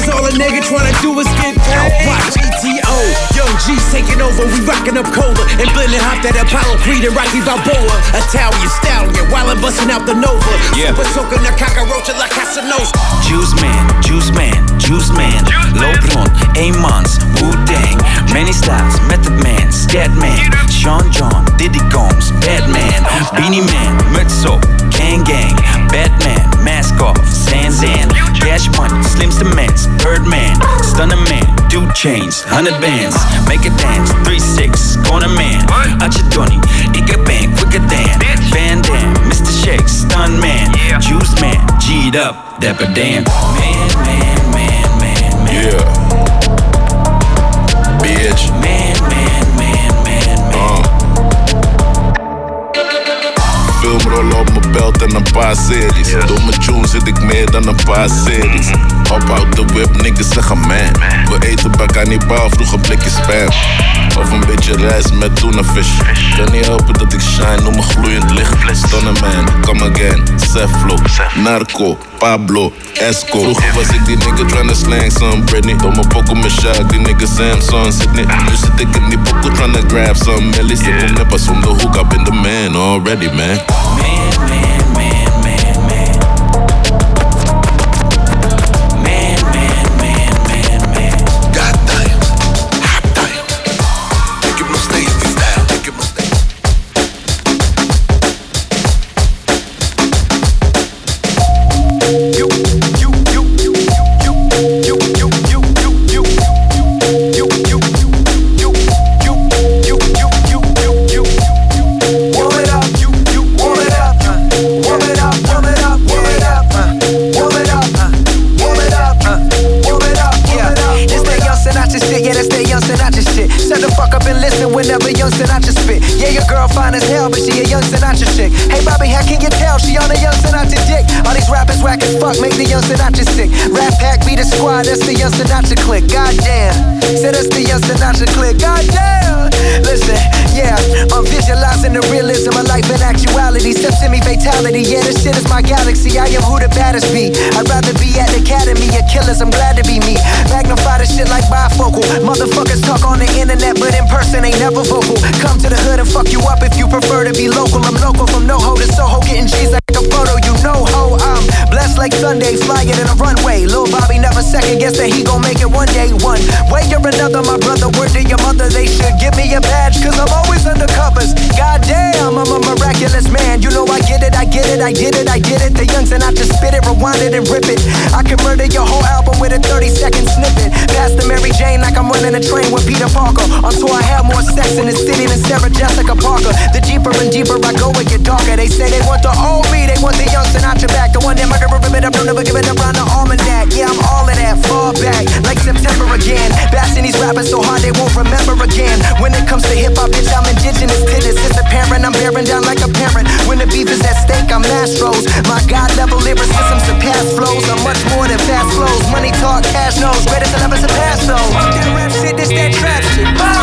Cause all a nigga tryna do is get paid. Watch GTO, Young G's taking over. We rocking up cola and blending hot that Apollo Creed and Rocky Balboa. Italian stallion, while I'm busting out the Nova. Yeah. Super soaking the cockroach like Casanova. Juice man, juice man, juice man. Lobron, Amons, Wu Tang. Many styles, Method Man, Scat Man. Sean John, Diddy Gomes, Batman. Beanie Man, Mutso, Gang Gang. Batman, mask off, Sans in. Cash money, slims the mans, Birdman, stunner man, do chains, hundred bands, make a dance, three six, corner man, Achidoni, Iga Bank, quicker than Van Dam, Mr. Shake, stun man, juice man, G'd up, dapper Dan, man, man, man, man, man, yeah, bitch, man, man, man, man, man. Uh. Feel me the love Door mijn tune zit ik meer dan een paar series. Hop out de whip, niggas zeggen man. We eten bij Cannibal, vroeg een blikje spam. Of een beetje rijst met tunafish. Kan niet helpen dat ik shine, noem me gloeiend licht. Stunner man, come again, Seflo, Narco, Pablo, Esco. Vroeger was ik die nigga tryna slang some Britney. Door mijn pokken mijn shot, die nigga Samson Sydney. Nu zit ik in die pokken tryna grab some millies. Ik kom net pas om de hoek, I been the man already man. It's the young Goddamn. Listen, yeah, I'm visualizing the realism of life and actuality. Steps in me fatality, yeah, this shit is my galaxy. I am who the baddest be. I'd rather be at the academy of killers. I'm glad to be me. Magnify the shit like bifocal. Motherfuckers talk on the internet, but in person ain't never vocal. Come to the hood and fuck you up if you prefer to be local. I'm local from NoHo to Soho, getting cheese like Sunday, flying in a runway. Lil Bobby never second guess that he gon' make it one day. One way or another, my brother, word to your mother, they should give me a badge, cause I'm always under covers. Goddamn, I'm a miraculous man. You know I get it, I get it, I get it, I get it. The youngs and I just spit it, rewind it and rip it. I can murder your whole album with a 30 second snippet. Pass the Mary Jane like I'm running a train with Peter Parker. On tour, I have more sex in the city than Sarah Jessica Parker. The deeper and deeper I go, it get darker. They say they want the old me, they want the young Sinatra back. The one that murder, rip it up, don't never give it up around the almanac. Yeah, I'm all of that, fall back, like September again. Bashing these rappers so hard they won't remember again. When it comes to hip hop, bitch, I'm indigenous to this. It's apparent, I'm bearing down like a parent. When the beef is at stake, I'm Astros. My God level lyricism surpass flows. I'm much more than fast flows. Money talk, cash knows. Greatest I'll ever surpass those. That rap shit, this that trap shit. Bobby.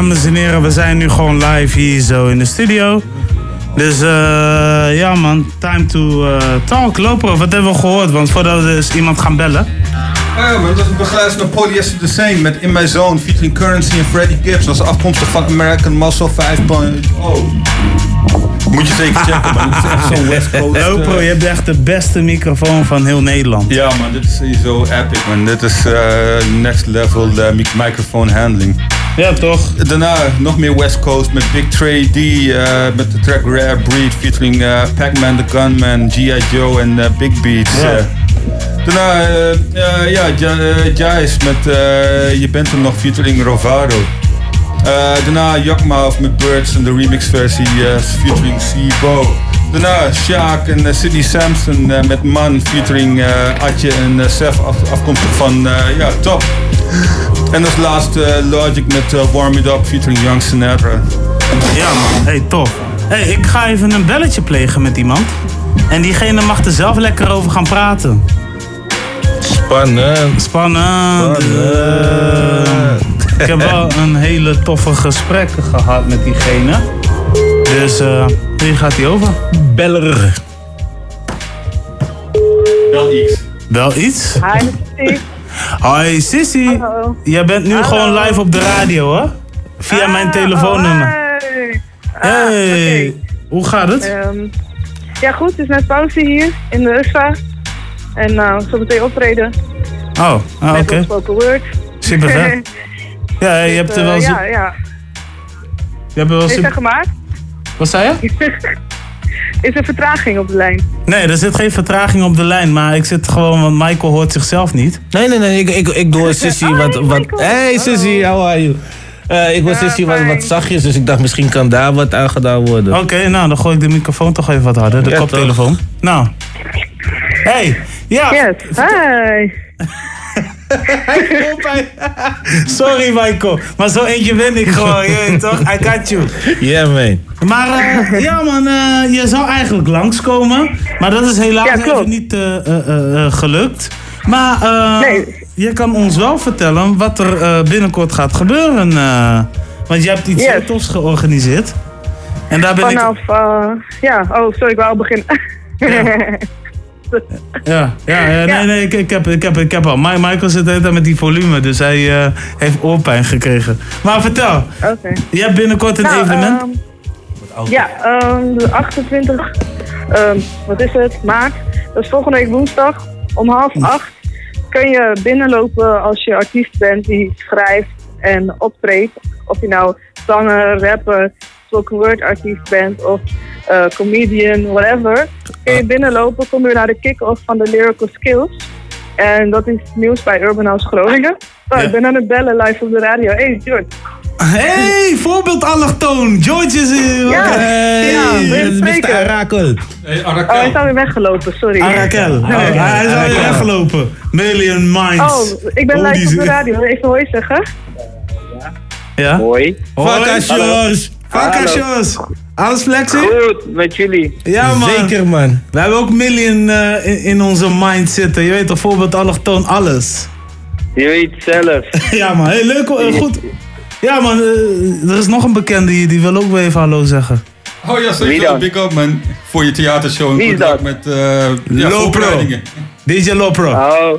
Dames en heren, we zijn nu gewoon live hier zo in de studio. Dus eh ja man, time to eh, talk. Lopen, wat hebben we gehoord? Want voordat we dus iemand gaan bellen. Ja, maar dat is een begeleiding van Polyester the Same met In My Zone featuring Currency en Freddie Gibbs. Dat is afkomstig van American Muscle 5.0. Moet je zeker checken, man. Dit is echt zo'n West Coast. eh, Lopro, je hebt echt de beste microfoon van heel Nederland. Ja, man, dit is sowieso epic, man. Dit is eh, next level eh, mic- microphone handling. Ja, toch? Daarna nog meer West Coast met Big Trey D, eh, met de track Rare Breed featuring eh, Pac-Man the Gunman, G.I. Joe en eh, Big Beats. Ja. Daarna, ja, Ja- Jais met Je bent er nog featuring Rovado. Daarna Yakmouth met Birds en de remix versie featuring C-Bo. Daarna Shaq en eh, Sidney Sampson met Man featuring eh Atje en Sef af- afkomstig van ja, Top. En als laatste eh, Logic met eh, Warm It Up featuring Young Sinatra. Ja man, hey tof. Hey, ik ga even een belletje plegen met iemand. En diegene mag er zelf lekker over gaan praten. Spannend. Spannend. Eh, ik heb wel een hele toffe gesprekken gehad met diegene. Dus eh hier gaat hij over. Beller. Wel iets. Wel iets? Hi, Steve. Hoi Sissy. Hallo. Jij bent nu Hallo. gewoon live op de radio hè? Via mijn Ah, telefoonnummer. oh, hey. Ah, Hey, hoe gaat het? Ehm, ja, goed. Het is net pauze hier in de USVA. En nou, zo meteen optreden. Oh, ah, oké. op spoken word. Super vet. Ja, je hebt er wel Eh, zo- Ja, ja. Je hebt er wel Is super- er gemaakt? Wat zei je? Is er vertraging op de lijn? Nee, er zit geen vertraging op de lijn, maar ik zit gewoon, want Michael hoort zichzelf niet. Nee, nee, nee, ik, ik, ik doe Sissy wat... wat hey Sissy, how are you? Eh, ik was hier wat, wat zachtjes, dus ik dacht misschien kan daar wat aan gedaan worden. Oké, nou dan gooi ik de microfoon toch even wat harder, de Ja, koptelefoon. Nou. Hey, ja. Yes, hi. Sorry Michael, maar zo eentje ben ik gewoon, je weet toch? I got you. Yeah man. Maar eh, ja man, eh, je zou eigenlijk langskomen, maar dat is helaas even niet eh, eh, eh, eh, gelukt. Maar eh, je kan ons wel vertellen wat er eh, binnenkort gaat gebeuren. eh, want je hebt iets Yes. heel tofs georganiseerd. En daar ben ik... Vanaf, eh, ja, oh, sorry, ik wou al beginnen. Ja, ja, ja, nee, nee, ik, ik, heb, ik, heb, ik heb al. Mi- Michael zit de hele tijd met die volume, dus hij eh, heeft oorpijn gekregen. Maar vertel, Oké. je hebt binnenkort een Nou, evenement. ehm, ja, ehm, de 28, ehm, wat is het, maart. Dat is volgende week woensdag om half acht. Kun je binnenlopen als je artiest bent die schrijft en optreedt. Of je nou zanger, rapper, spoken word artiest bent of eh, comedian, whatever. Kun je binnenlopen, kom je naar de kick-off van de Lyrical Skills. En dat is nieuws bij Urban House Groningen. Oh, Ik ben aan het bellen live op de radio. Hey, George. Hey, voorbeeld allochtoon. George is hier. Ja, Hey, ja, spreken? Arakel. Oh, hij is alweer weggelopen, sorry. Arakel. Oh, hij is alweer weggelopen. Million Minds. Oh, ik ben live op de radio. Even hoi zeggen. Ja? Hoi. Vakasjos. Vakasjos. Alles flexie? Goed, met jullie. Ja, man. Zeker, man. We hebben ook Million eh, in, in onze mind zitten. Je weet toch, voorbeeld allochtoon, alles. Je weet zelf. ja, man. Hey, leuk. eh, goed. Ja, man. eh, er is nog een bekende hier. Die wil ook weer even hallo zeggen. Oh ja, zeker. Big up man. Voor je theatershow. Wie is dat? met eh ja, Lopro. DJ Lopro. Oh.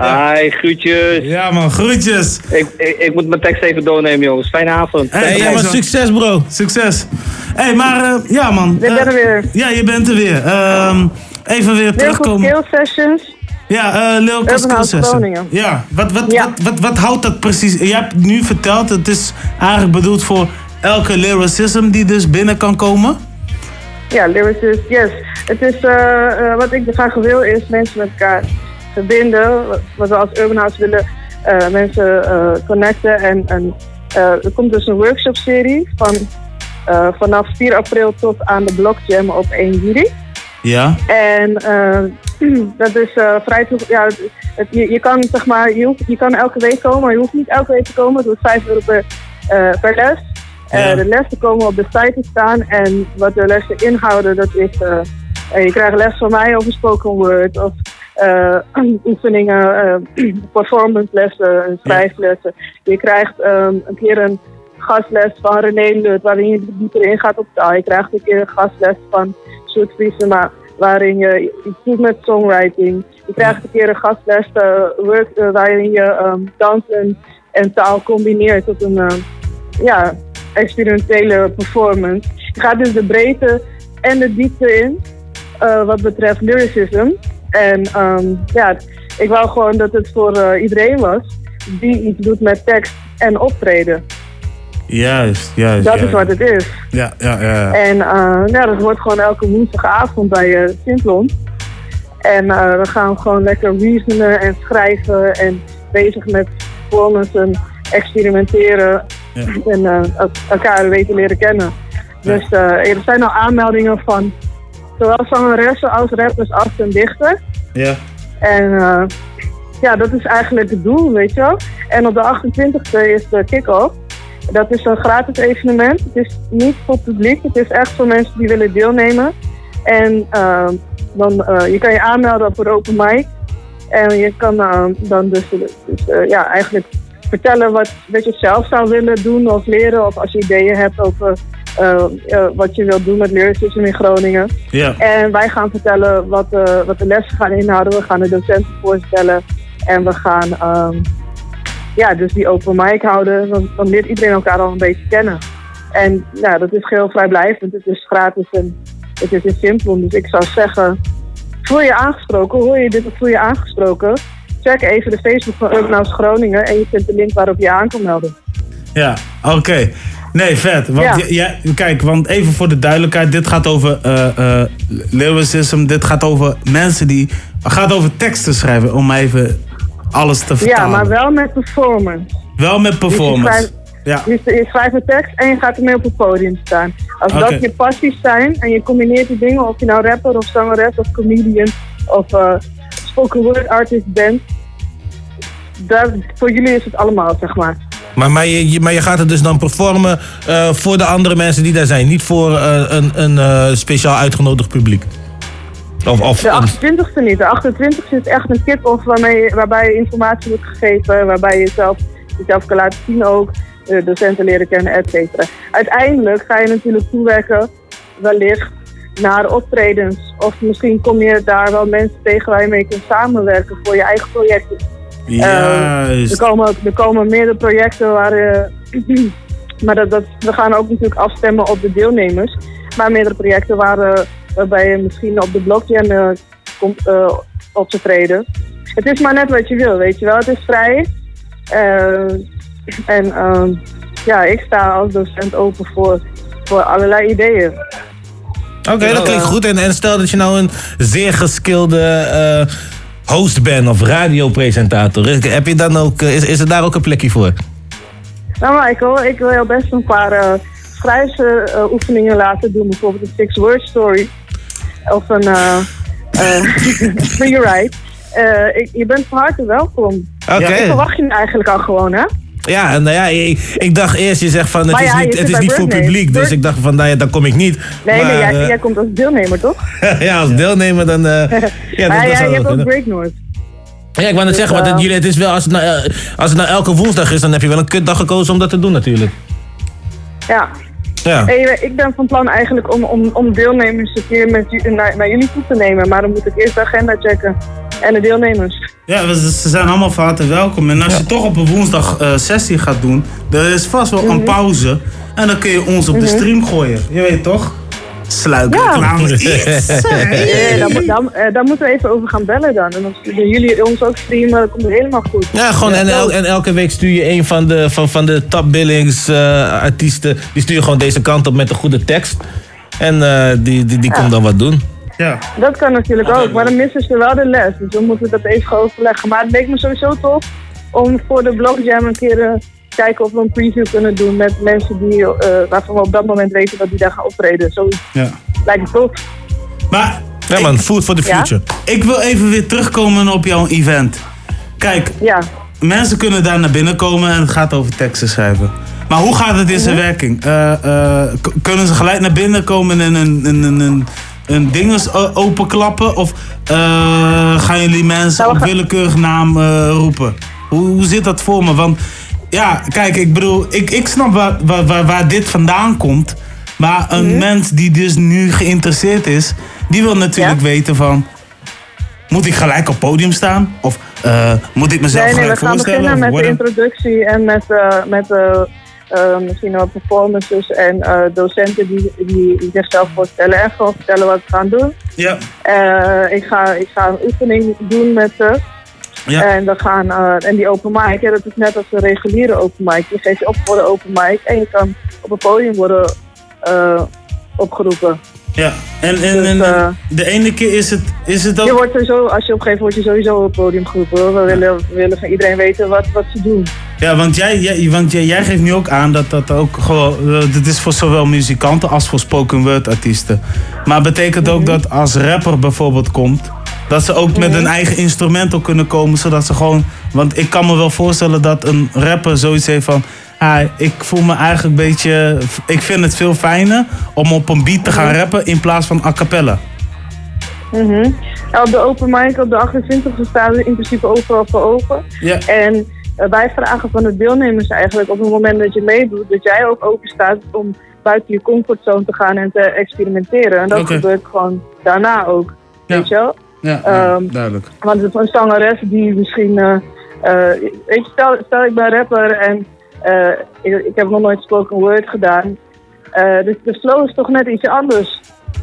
Hi, groetjes. Ja man, groetjes. Ik, ik, ik moet mijn tekst even doornemen jongens. Fijne avond. Hey, ja, succes bro. Succes. Hé, hey, maar eh, ja man. Ik ben Eh, er weer. Ja, je bent er weer. Ehm, even weer terugkomen. Skill Sessions. Ja, uh, Lyrical Urban Skill House Session. Groningen. Ja, wat, wat, Ja. Wat, wat, wat houdt dat precies? Je hebt nu verteld, het is eigenlijk bedoeld voor elke lyricism die dus binnen kan komen. Ja, lyricist, yes. Het is, eh, eh, wat ik graag wil, is mensen met elkaar verbinden. Wat- we als Urban House willen, eh, mensen eh, connecten. En, en eh, er komt dus een workshop-serie van, vanaf 4 april tot aan de Block Jam op 1 juli. Ja. En dat is vrij toe. Ja, het, het- je, je kan zeg maar, je, hoeft- je kan elke week komen, maar je hoeft niet elke week te komen. Het wordt 5 euro per, per les. Ja. de lessen komen op de site te staan en wat de lessen inhouden, dat is. je krijgt les van mij over spoken word of eh, oefeningen, eh, performance lessen, schrijflessen. Je krijgt ehm, een keer een gastles van René Lut, waarin je dieper ingaat op taal. Je krijgt een keer een gastles van Sjoerd Vriesema, waarin je iets doet met songwriting. Je krijgt een keer een gastles eh, work, eh, waarin je ehm, dans en, en taal combineert tot een eh, ja, experimentele performance. Je gaat dus de breedte en de diepte in eh, wat betreft lyricism. En ehm, ja, ik wou gewoon dat het voor eh, iedereen was die iets doet met tekst en optreden. Juist, juist. Dat juist. is wat het is. Ja, ja, ja. ja. En eh, ja, dat wordt gewoon elke woensdagavond bij eh Simplon. En we gaan gewoon lekker reasonen en schrijven en bezig met performance en experimenteren. En el- elkaar weten leren kennen. Dus er zijn al aanmeldingen van zowel zangeressen als rappers als en dichter. Ja. En eh, ja, dat is eigenlijk het doel, weet je wel. En op de 28e is de kick-off. Dat is een gratis evenement. Het is niet voor het publiek. Het is echt voor mensen die willen deelnemen. En eh, dan, eh, je kan je aanmelden voor open mic. En je kan eh, dan dus, dus eh, ja, eigenlijk vertellen wat, wat je zelf zou willen doen of leren. Of als je ideeën hebt over wat je wilt doen met lyricism in Groningen. Ja. En wij gaan vertellen wat, eh, wat de lessen gaan inhouden. We gaan de docenten voorstellen. En we gaan ehm, ja, dus die open mic houden. Dan, dan leert iedereen elkaar al een beetje kennen. En ja, dat is geheel vrijblijvend. Het is gratis en het is in simpel. Dus ik zou zeggen, voel je aangesproken? Hoor je dit of voel je aangesproken? Check even de Facebook van Urban House Groningen en je vindt de link waarop je je aan kan melden. Ja, oké. Nee, vet. Want Ja. ja, kijk, want even voor de duidelijkheid. Dit gaat over eh lyricism. Dit gaat over mensen die... Het gaat over teksten schrijven. Om even alles te Ja, vertalen. maar wel met performance. Wel met Dus performance. Ja. Dus je schrijft een tekst en je gaat ermee op het podium staan. Als dat je passies zijn en je combineert die dingen, of je nou rapper of zangeres of comedian of eh, spoken word artist bent, dat, voor jullie is het allemaal, zeg maar. Maar, maar, je, maar je gaat het dus dan performen eh, voor de andere mensen die daar zijn. Niet voor eh, een, een eh, speciaal uitgenodigd publiek. Of, of De 28e niet. De 28e is echt een kick-off waarmee, waarbij je informatie wordt gegeven, waarbij je jezelf, jezelf kan laten zien ook, docenten leren kennen, et cetera. Uiteindelijk ga je natuurlijk toewerken, wellicht, naar optredens. Of misschien kom je daar wel mensen tegen waar je mee kunt samenwerken voor je eigen projecten. Juist. er, komen, er komen meerdere projecten waar. eh, maar dat, dat, we gaan ook natuurlijk afstemmen op de deelnemers. Maar meerdere projecten waar, eh, waarbij je misschien op de blockchain eh, komt eh, op te treden. Het is maar net wat je wil, weet je wel. Het is vrij. En ehm, ja, ik sta als docent open voor, voor allerlei ideeën. Oké, dat klinkt goed. En, en stel dat je nou een zeer geskilde eh, host bent of radiopresentator. Heb je dan ook, eh, is, is er daar ook een plekje voor? Nou Michael, ik wil jou best een paar eh schrijfsoefeningen laten doen. Bijvoorbeeld een six word story. Of een eh eh, free. Eh, ik, je bent van harte welkom. Oké. Ik verwacht je eigenlijk al gewoon, hè? Ja, en nou ja, ik, ik dacht eerst, je zegt van het Maar is ja, niet, het is niet voor publiek. Dus ik dacht van, nou ja, dan kom ik niet. Nee, maar, nee, jij, eh, jij komt als deelnemer, toch? ja, als deelnemer dan... eh, ja, dat, maar dat ja, zou je hebt ook. Break North. Ja, ik wou net Dus, zeggen, want het, eh, jullie, het is wel, als het, nou, als het nou elke woensdag is, dan heb je wel een kutdag gekozen om dat te doen natuurlijk. Ja. Ja. Hey, ik ben van plan eigenlijk om, om, om deelnemers een keer met, naar jullie toe te nemen. Maar dan moet ik eerst de agenda checken. En de deelnemers. Ja, ze zijn allemaal van harte welkom. En als je toch op een woensdag eh, sessie gaat doen, er is vast wel een pauze. En dan kun je ons op de Mhm. stream gooien. Je weet toch? Ja, daar, moet- daar, eh, daar moeten we even over gaan bellen dan. En als jullie ons ook streamen, dan komt het helemaal goed. Ja, gewoon en, el- en elke week stuur je een van de, van, van de top billings eh, artiesten, die stuur je gewoon deze kant op met een goede tekst. En eh, die, die, die komt dan wat doen. Ja. Dat kan natuurlijk ook, maar dan missen ze wel de les. Dus we moeten dat even gaan overleggen. Maar het leek me sowieso tof om voor de Blogjam een keer eh, kijken of we een preview kunnen doen met mensen die, eh, waarvan we op dat moment weten dat die daar gaan optreden. Zoiets Ja. lijkt me tof. Maar Ja man, food for the Ja? future. ik wil even weer terugkomen op jouw event. Kijk, ja. mensen kunnen daar naar binnen komen en het gaat over teksten schrijven. Maar hoe gaat het in zijn Mhm. werking? Eh, eh, kunnen ze gelijk naar binnen komen en een, een, een, een, dinges o- openklappen? Of eh, gaan jullie mensen op willekeurig naam eh, roepen? Hoe, hoe zit dat voor me? Want ja, kijk, ik bedoel, ik, ik snap waar, waar, waar, dit vandaan komt. Maar een Mhm. mens die dus nu geïnteresseerd is, die wil natuurlijk weten van... Moet ik gelijk op podium staan? Of eh, moet ik mezelf Nee, nee, we gelijk gaan voorstellen? beginnen Of met de introductie en met, eh, met eh, eh, misschien wel performances en eh, docenten die, die, zichzelf voorstellen en gewoon vertellen wat we gaan doen. Ja. Eh, ik, ga, ik ga een oefening doen met ze. Ja. En, we gaan, en die open mic, ja, dat is net als een reguliere open mic. Je geeft je op voor de open mic en je kan op het podium worden opgeroepen. Ja, en, en, Dus, en de ene keer is het, is het ook... Je wordt sowieso, als je opgeeft, word je sowieso op het podium geroepen. hoor. We willen, we willen van iedereen weten wat, wat ze doen. Ja, want jij, jij, want jij, jij geeft nu ook aan dat dat ook gewoon... eh, Dit is voor zowel muzikanten als voor spoken word artiesten. Maar betekent ook Mhm. dat als rapper bijvoorbeeld komt... Dat ze ook met een eigen instrumental kunnen komen, zodat ze gewoon... Want ik kan me wel voorstellen dat een rapper zoiets heeft van... Ah, ik voel me eigenlijk een beetje... Ik vind het veel fijner om op een beat te gaan rappen in plaats van a cappella. Mhm. Op de open mic op de 28e staan we in principe overal voor open. Ja. En wij vragen van de deelnemers eigenlijk op het moment dat je meedoet, dat jij ook open staat om buiten je comfortzone te gaan en te experimenteren. En dat gebeurt gewoon daarna ook. Weet je wel? Ja, Ehm, duidelijk. Want het is een zangeres die misschien. eh, eh, weet je, stel, stel ik ben rapper en eh, ik, ik heb nog nooit spoken word gedaan. Eh, dus de flow is toch net iets anders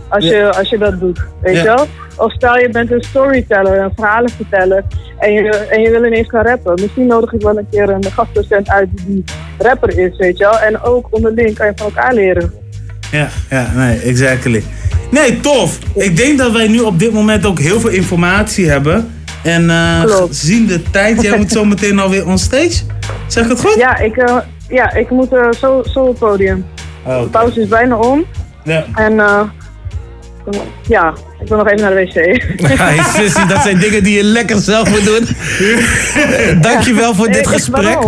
als, Ja. je, als je dat doet. Weet Ja. je wel? Of stel je bent een storyteller, een verhalenverteller en je, en je wil ineens gaan rappen. Misschien nodig ik wel een keer een gastdocent uit die rapper is, weet je wel. En ook onderling kan je van elkaar leren. Ja, ja, nee, exactly. Nee, tof. Ik denk dat wij nu op dit moment ook heel veel informatie hebben. En eh, Klopt. gezien de tijd, jij moet zo meteen alweer on stage. Zeg ik het goed? Ja, ik, eh, ja, ik moet eh, zo, zo op het podium. Oh, De pauze is bijna om. Ja. En eh, ja, ik wil nog even naar de wc. Hey, sissy, dat zijn dingen die je lekker zelf moet doen. Dankjewel voor dit gesprek.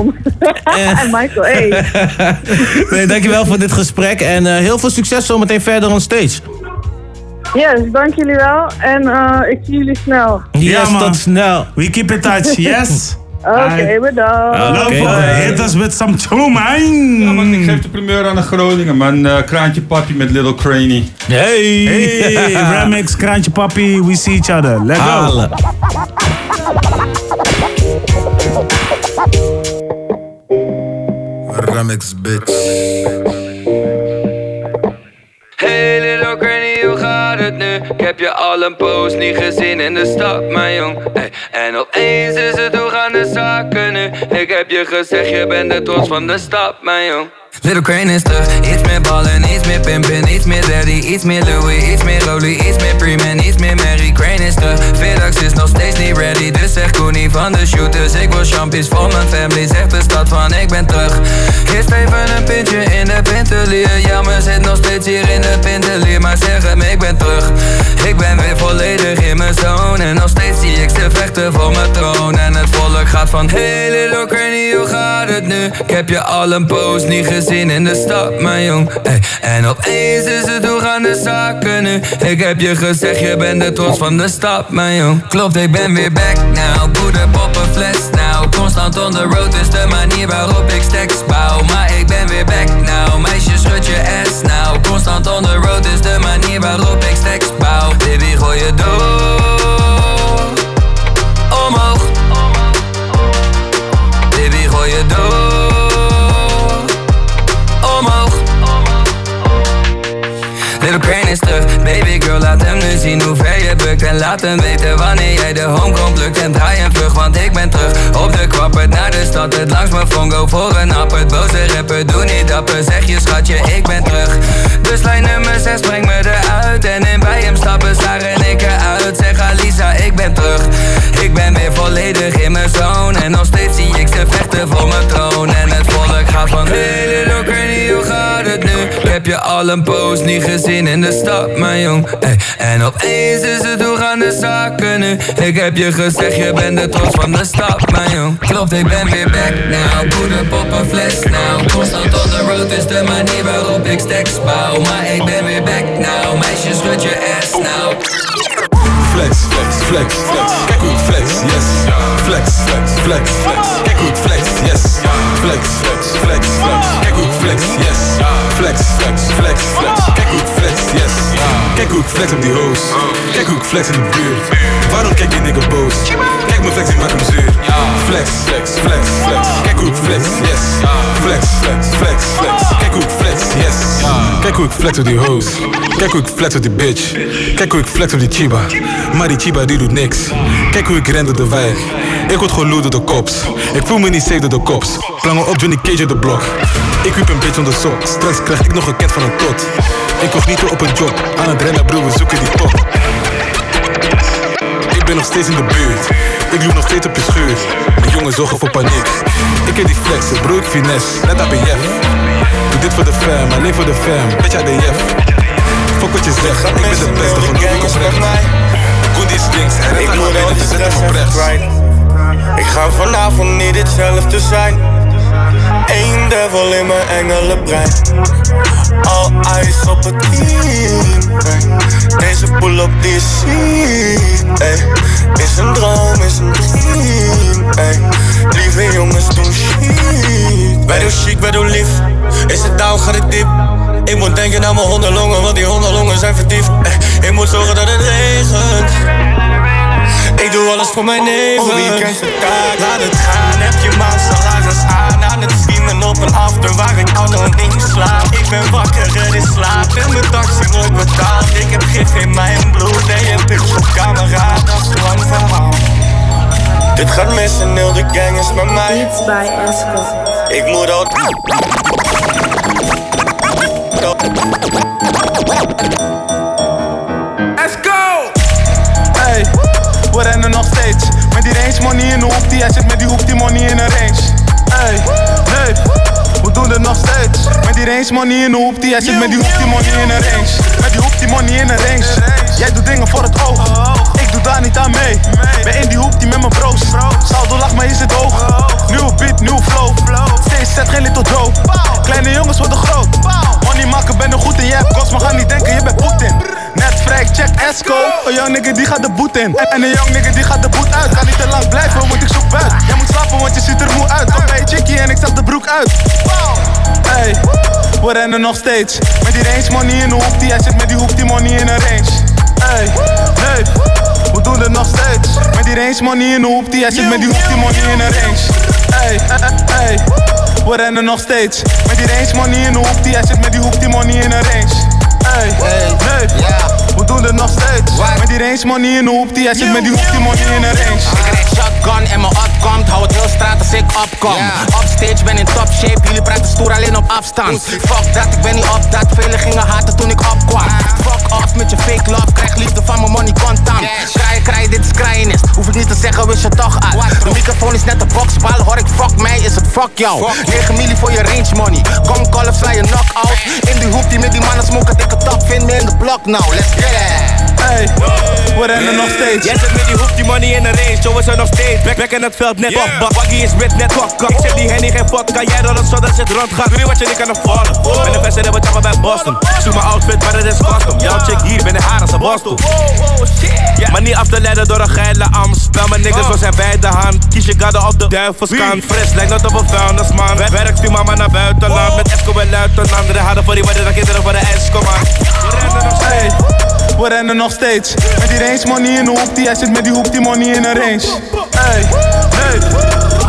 En Michael, hey. Nee, dankjewel voor dit gesprek. En eh, heel veel succes zometeen verder on stage. Yes, dank jullie wel. En eh, ik zie jullie snel. Yes, tot snel. We keep in touch, yes? Oké, bedankt. Hallo, hit us with some tune, man. Ja, man, ik geef de primeur aan de Groningen, man. Eh, Kraantje Papi met Little Craney. Hey! Hey, remix, Kraantje Papi, we see each other. Let's go. Remix, bitch. Ik heb je al een poos niet gezien in de stad, mijn jong. En opeens is het hoe gaan de zaken nu? Ik heb je gezegd, je bent de trots van de stad, mijn jong Little Crane is terug, iets meer ballen, iets meer pimpen, iets meer daddy, iets meer Louis, iets meer Rolly, iets meer Freeman, iets meer Mary. Crane is terug, Vidax is nog steeds niet ready, dus zeg Koenie van de shooters. Ik wil champions voor mijn family, zegt de stad van ik ben terug. Eerst even een pintje in de pintelier, ja maar zit nog steeds hier in de pintelier, maar zeg hem ik ben terug. Ik ben weer volledig in mijn zone en nog steeds zie ik ze vechten voor mijn troon. En het volk gaat van, hey little Crane, hoe gaat het nu? Ik heb je al een poos niet gezien in de stad, mijn jong. En opeens is het hoe gaan de zaken nu? Ik heb je gezegd, je bent de trots van de stad, mijn jong. Klopt, ik ben weer back now. Poeder, poppen, fles now. Constant on the road is de manier waarop ik stacks bouw. Maar ik ben weer back now. Meisje, schud je ass now. Constant on the road is de manier waarop ik stacks bouw. Baby, gooi je door. Omhoog. Baby, gooi je door Little Crane is terug, baby girl laat hem nu zien hoe ver je bukt. En laat hem weten wanneer jij de home komt lukt. En draai een vlug, want ik ben terug. Op de kwappert naar de stad, het langs mijn fongo voor een appert Boze rapper, doe niet dapper, zeg je schatje ik ben terug. Dus lijn nummer 6, breng me eruit. En in bij hem stappen, Sarah en ik eruit. Zeg Alisa, ik ben terug. Ik ben weer volledig in mijn zone. En nog steeds zie ik ze vechten voor mijn troon. En het volk gaat van Hey little Granny, hoe gaat het nu? Je al een poos niet gezien in de stad, mijn jong En opeens is het hoe gaan de zaken nu? Ik heb je gezegd, je bent de trots van de stad, mijn jong Klopt, ik ben weer back now Poeder, poppen, fles now Constant on the road is de manier waarop ik stacks bouw Maar ik ben weer back now Meisjes, schud je ass now Flex, flex, flex, flex. Kijk hoe flex, yes. Flex, flex, flex, flex. Kijk hoe flex, yes. Flex, flex, flex, flex. Kijk hoe flex, yes. Flex, flex, flex, flex. Kijk hoe ik flex, yes. Kijk hoe ik flex op die hoes. Kijk hoe ik flex in de buurt. Waarom kijk je nigga boos? Kijk mijn flex, ik maak hem zuur. Flex, flex, flex, flex. Kijk hoe ik flex, yes. Flex, flex, flex, flex. Kijk hoe ik flex, yes. Kijk hoe ik flex op die hoes. Kijk hoe ik flex op die bitch. Kijk hoe ik flex op die chiba. Maar die chiba die doet niks. Kijk hoe ik ren door de wijk. Ik word gewoon loed door de cops. Ik voel me niet safe door de cops. Plangen op Johnny Cage op de blok. Ik wiep een beetje onder sok. Straks krijg ik nog een ket van een tot. Ik kocht niet op een job. Aan het rennen broer, we zoeken die pop. Ik ben nog steeds in de buurt. Ik loop nog steeds op je schuur. De jongens zorgen voor paniek. Ik heb die flexen, broer, ik finesse. Net ABF. Dit voor de fam, alleen voor de fam. Beetje ADF. Fuck wat je zegt, ik ben de beste, gewoon doe ik oprecht. Goody is links, en Ik moet wel die stress kwijt. Ik ga vanavond niet hetzelfde zijn. Eén devil in mijn engelenbrein. All eyes op het team. Deze pull-up die is ziek. ey. Is een droom, is een dream. ey. Lieve jongens doen chic. Wij doen chic, wij doen lief. Is het down, gaat het diep. Ik moet denken aan mijn hondenlongen, want die hondenlongen zijn verdiefd. ey. Ik moet zorgen dat het regent. Ik doe alles voor mijn neven. Oh, wie kent zijn taak? Laat het gaan, heb je maand salaris aan. Aan het streamen op een after waar ik anoniem slaap. Ik ben wakker, het is laat en mijn taxi nooit betaald. Ik heb gif in mijn bloed en je bitch op camera. Dat is lang verhaal. Dit gaat mis en heel de gang is met mij. Beats by Esco. Ik moet al... Let's go! Hey, we rennen nog steeds. Met die range money in de hoek, die hij zit met die hoek, die money in een range. Hey, nee, we doen het nog steeds. Met die range money in de hoep, die zit met die hoep die money in de range. Met die hoep die money in de range. Jij doet dingen voor het oog. Ik doe daar niet aan mee. Ben in die hoek die met mijn bros. Saldo lach, maar is het hoog. Nieuwe beat, nieuwe flow. Steeds zet geen little dope. Kleine jongens worden groot. Money maken, ben er goed in. Jij hebt kost, maar ga niet denken, je bent Poetin. Net vrij, check Esco. Een young nigga die gaat de boet in. En een young nigga die gaat de boet uit. Kan niet te lang blijven, want ik zoek buit. Jij moet slapen, want je ziet er moe uit. Kom bij chickie en ik zet de broek uit. Hey, we rennen nog steeds. Met die range money in de hoek, die hij zit met die hoek die money in een range. Hey, nee, we doen het nog steeds. Met die range money in de hoek, die hij zit met die hoek die money in een range. Hey, hey, we rennen nog steeds. Met die range money in de hoek, die hij zit met die hoek die money in een range. Hey, we doen het nog steeds. Met die range money in de hoek, die hij zit met die hoek die money in een range. Ik rijd shotgun en mijn opkomt, hou het heel straat als ik opkom. Upstage ben in top shape, jullie praten stoer alleen op afstand. Fuck dat, ik ben niet op dat, velen gingen haten toen ik opkwam. Fuck off met je fake love, krijg liefde van mijn money contant. Kraaien, kraaien, dit is hoef ik niet te zeggen, wist je toch uit. De microfoon is net een boxbal, hoor ik fuck mij, is het fuck jou. 9 milli voor je range money, kom call of sla je knock-out. In die hoek die met die mannen smoken, ik het top, vind me in de blok nou, let's get it. Hey, we rennen nog steeds. Jij zit met die hoek, die money in de range, zo is er nog steeds. Back, back in het veld, net op, bak. Waggy is wit, net op, kak. Ik zeg die henny geen vodka, jij dat het zo dat zit rond gaat. Doe je wat je niet kan afforden. Ben de beste, dat we tappen bij Boston. Zoek mijn outfit, maar het is custom. Jouw chick hier, ben de haar als een Boston. Ja, maar niet af te leiden door een geile Amst. Spel mijn niggas, we zijn bij de hand. Kies je gadden op de duivelskant. Fris, lijkt net op een vuilnisman. Wer- Werk, stuur mama naar buitenland. Met Esco en luitenant. De hadden voor die worden dan kinderen voor de Esco, man. Hey, we rennen nog steeds. Met die range money in de hoek, die hij zit met die hoek die money in een range. Hey, nee,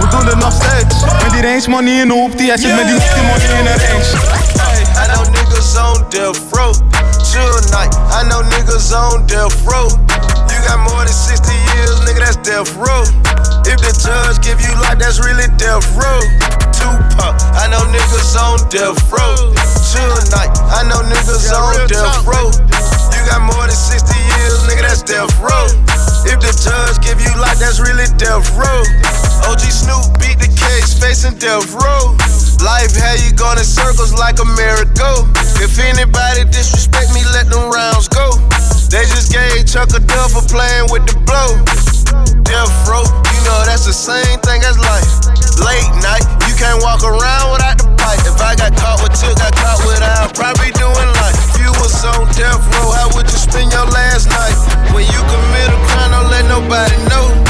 we doen het nog steeds. Met die range money in de hoek, die hij zit met die hoek die money in een range. I know niggas on death row. Tonight, I know niggas on death row. You got more than 60 years, nigga, that's death row. If the judge give you life, that's really death row. Tupac, I know niggas on death row. Tonight, I know niggas on death row. You got more than 60 years, nigga, that's death row. If the judge give you life, that's really death row. OG Snoop beat the case, facing death row. Life how you going in circles like a merry-go. If anybody disrespect me, let them rounds go. They just gave Chuck a dub for playing with the blow. Death row, you know that's the same thing as life. Late night, you can't walk around without the pipe. If I got caught with two, got caught without, probably doing life. If you was on death row, how would you spend your last night? When you commit a crime, don't let nobody know.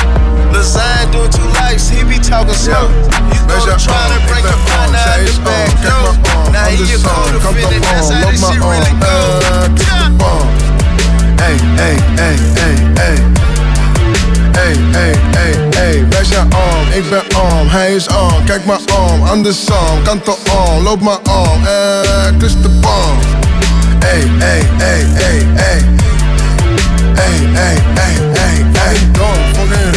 Lasagna doing two lives, he be talking slow. You gon' try to break your partner out the back door. Now he your co-defendant, that's how this shit really go. Hey, hey, hey, hey, hey. Hey, hey, hey, hey, wijs je arm, ik ben arm, hij is arm, kijk mijn arm, andersom, kant op arm, loop mijn arm, eh, kus de palm. Hey, hey, hey, hey, hey. Hey, hey, hey, hey, hey,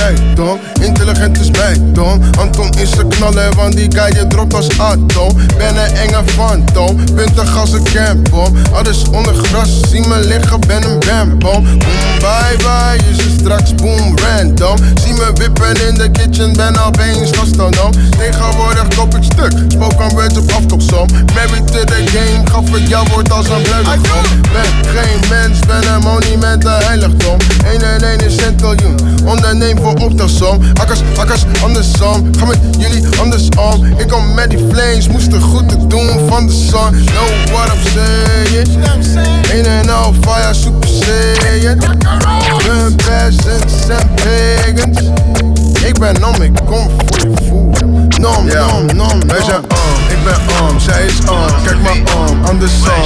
dom, fucking rijkdom, intelligent is mij, dom. Anton is een knaller, want die guy je dropt als atom. Ben een enge fantoom, puntig als een campbom. Alles onder gras, zie me liggen, ben een bambom. Boom, bye bye, je zit straks boom, random. Zie me wippen in de kitchen, ben opeens gastronoom. Tegenwoordig kop ik stuk, spook aan words op afkoopsom. Married to the game, gaf het jouw woord als een bruidegom. Ben geen mens, ben een monument, een heiligdom. 1 en 1 is centiljoen, onderneem voor optelsom. Akkers, akkers, andersom, ga met jullie andersom. Ik kom met die flames, moest de groeten doen van de zon. Know what I'm saying? Een en al fire, super saiyan. Hun peasants en pagans. Ik ben om, ik kom voor je voer. Nom, nom, nom, Wij zijn arm, ik ben arm, zij is arm. Kijk mijn arm, andersom,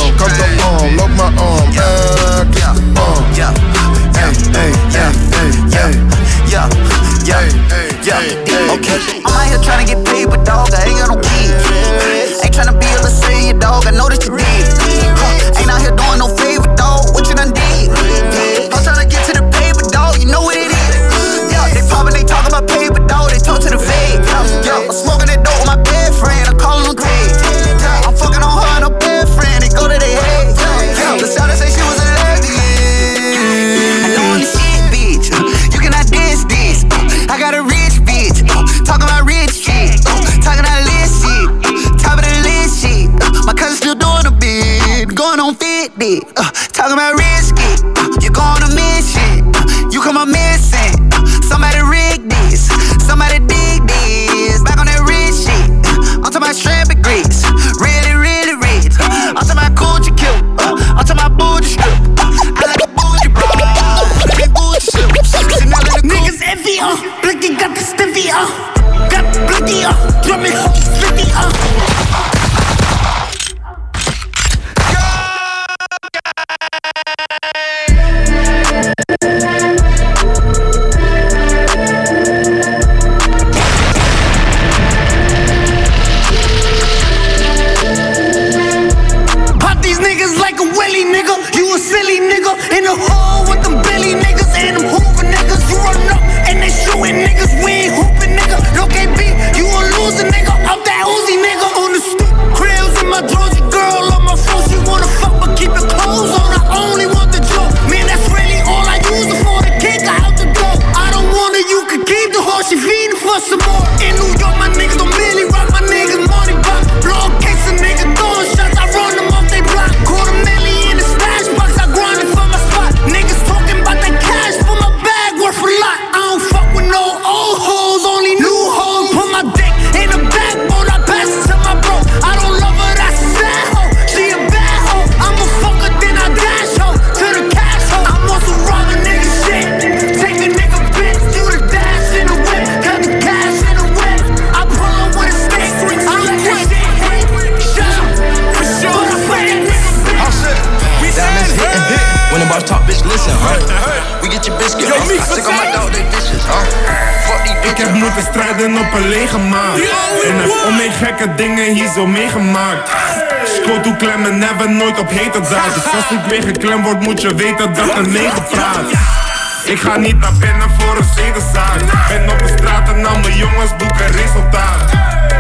ga niet naar binnen voor een zedenzaak. Ben op de straat en al mijn jongens boeken resultaat.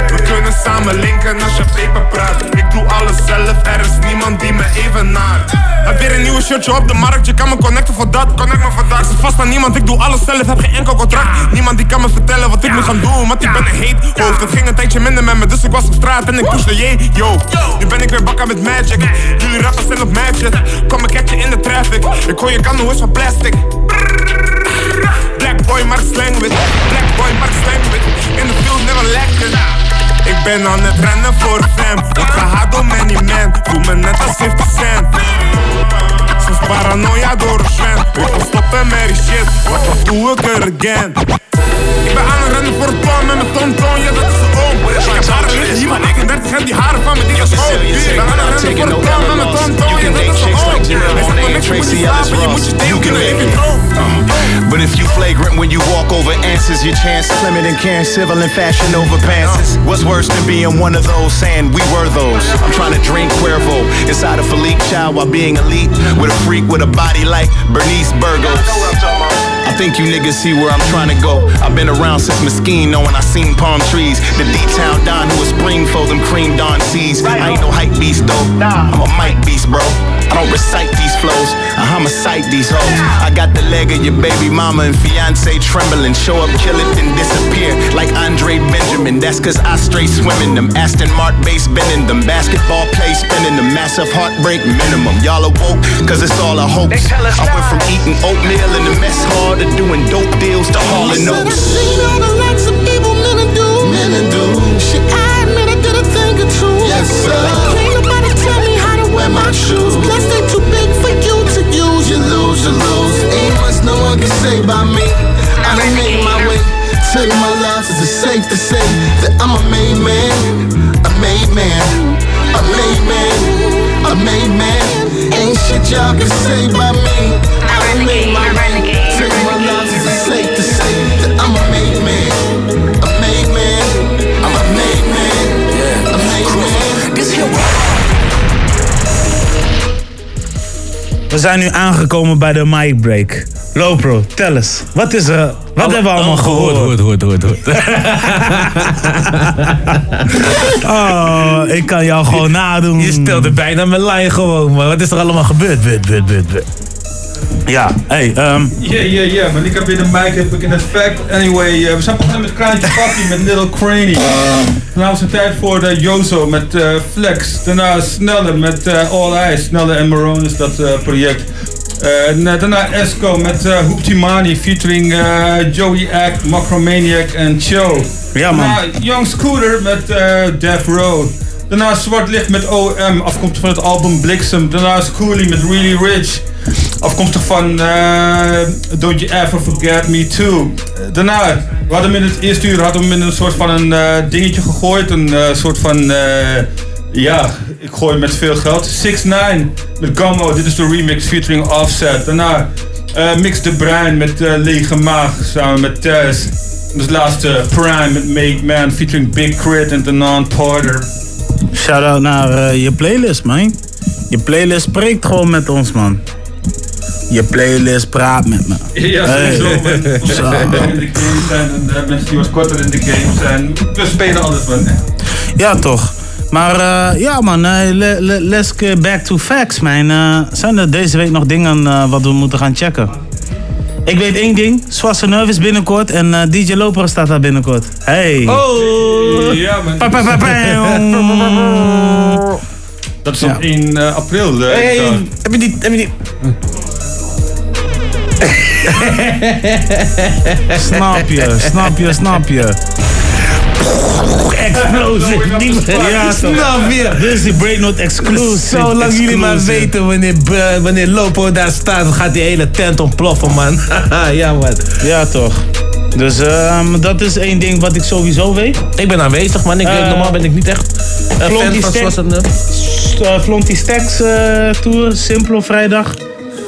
We kunnen samen linken als je paper praat. Ik doe alles zelf, er is niemand die me even naart. Heb weer een nieuwe shirtje op de markt, je kan me connecten voor dat. Connect me dat. Zit vast aan niemand, ik doe alles zelf, heb geen enkel contract. Niemand die kan me vertellen wat ik moet gaan doen, want ik ben een heet hoofd. Het ging een tijdje minder met me, dus ik was op straat en ik pushde je. Yo, nu ben ik weer bakken met magic. Jullie rappers zijn op matches. Kom ik catch je in de traffic. Ik hoor je kan hoe is van plastic. Black boy, maar slang with. Black boy, maar slang with. In the field never lacking. Ik ben aan het rennen voor fam. Word gehaat door many man. Voel me net als 50 cent. Soms paranoia door een. Ik wil stoppen met shit. Wat doe ik er again? Ik ben aan het rennen voor het plan met mijn tonton. Ja, dat. Ik heb liggen hier, maar 39 en die haren van me, die schoon. Ik ben aan voor het met mijn tonton. Ja, dat is de oom. Hij zegt maar niks, je slapen. Je moet je deel kunnen leven, droom. But if you flagrant when you walk over answers, your chance slimmer than can civil and fashion over passes. What's worse than being one of those saying we were those? I'm trying to drink Cuervo inside a Philippe child while being elite with a freak with a body like Bernice Burgos. I think you niggas see where I'm trying to go. I've been around since Mesquite, knowing I seen palm trees. The D-Town Don who was spring for them cream Don seas. I ain't no hype beast though. I'm a mic beast, bro. I don't recite these flows. I homicide these hoes. I got the leg of your baby mama and fiance trembling. Show up, kill it, then disappear like Andre Benjamin. That's cause I straight swimming them. Aston Martin base bending them. Basketball play spinning them. Massive heartbreak minimum. Y'all awoke cause it's all a hoax. I went from eating oatmeal in the mess hall to doing dope deals to hauling notes. seen all the likes of evil men and do. Men and do. Shit, I admit I did a thing or two. Yes, sir. Can't nobody tell me how to wear my shoes. Plus they too big for you to use. You lose, you lose. Ain't much no one can say by me. I done made my way. Take my loss, is it safe to say that I'm a made man? A made man. A made man. A made man. Ain't shit y'all can say by me. I done made my way. We zijn nu aangekomen bij de mic break. Lopro, tel eens. Wat is er? Wat hebben we allemaal gehoord? Hoort, hoort, hoort, hoort. Oh, ik kan jou gewoon nadoen. Je speelde bijna mijn lijn gewoon, maar wat is er allemaal gebeurd? Beurt, beurt, beurt. Ja, hey, ehm Ja, ja, ja, maar ik heb weer de mic, heb ik in effect. Anyway, eh, we zijn begonnen met Kraantje Papi met Little Craney. Daarna was het tijd voor de Jozo met eh, Flex. Daarna Snelle met eh, All Eyes. Snelle en Marone is dat eh, project. Eh, na- daarna Esco met uh, Hooptimani featuring eh, Joey Act, Macromaniac en Cho. Ja, man. Daarna Young Scooter met eh Death Row. Daarna Zwart Licht met OM, afkomstig van het album Bliksem. Daarna Schoolie met Really Rich. Afkomstig van eh, Don't You Ever Forget Me Too. Eh, Daarna, we hadden hem in het eerste uur hadden hem in een soort van een eh, dingetje gegooid. Een soort van, ja, ik gooi met veel geld. 6 9 met Gummo, dit is de remix featuring Offset. Daarna Mix de Bruin met Lege Maag samen met Tess. En als laatste Prime met Make Man featuring Big Crit en Denon Porter. Shout-out naar je playlist, man. Je playlist spreekt gewoon met ons, man. Je playlist praat met me. Ja, sowieso. Hey. man. Onze Zo. mensen die in de game zijn en eh, mensen die wat korter in de game zijn. We spelen alles, man. Ja, toch. Maar eh, ja, man, eh, le- le- let's get back to facts, man. Eh, zijn er deze week nog dingen eh, wat we moeten gaan checken? Ik weet één ding. Swasseneuve is binnenkort en eh, DJ Loper staat daar binnenkort. Hey. Oh! Ja, man. Pa, pa, pa, pa. Dat is op 1 eh, april. Hey, heb je die... Heb je die... Snap je, snap je, snap je. Exclusive. Ja, Snap je? Dit is die Breaknote exclusive. Zolang jullie maar Exclusive. weten wanneer, B- wanneer Lopo daar staat, gaat die hele tent ontploffen, man. ja, man. Ja, toch. Dus ehm, dat is één ding wat ik sowieso weet. Ik ben aanwezig, man. Ik, Eh, normaal ben ik niet echt een fan van eh, Flonky Stacks eh, Tour, Simplo vrijdag.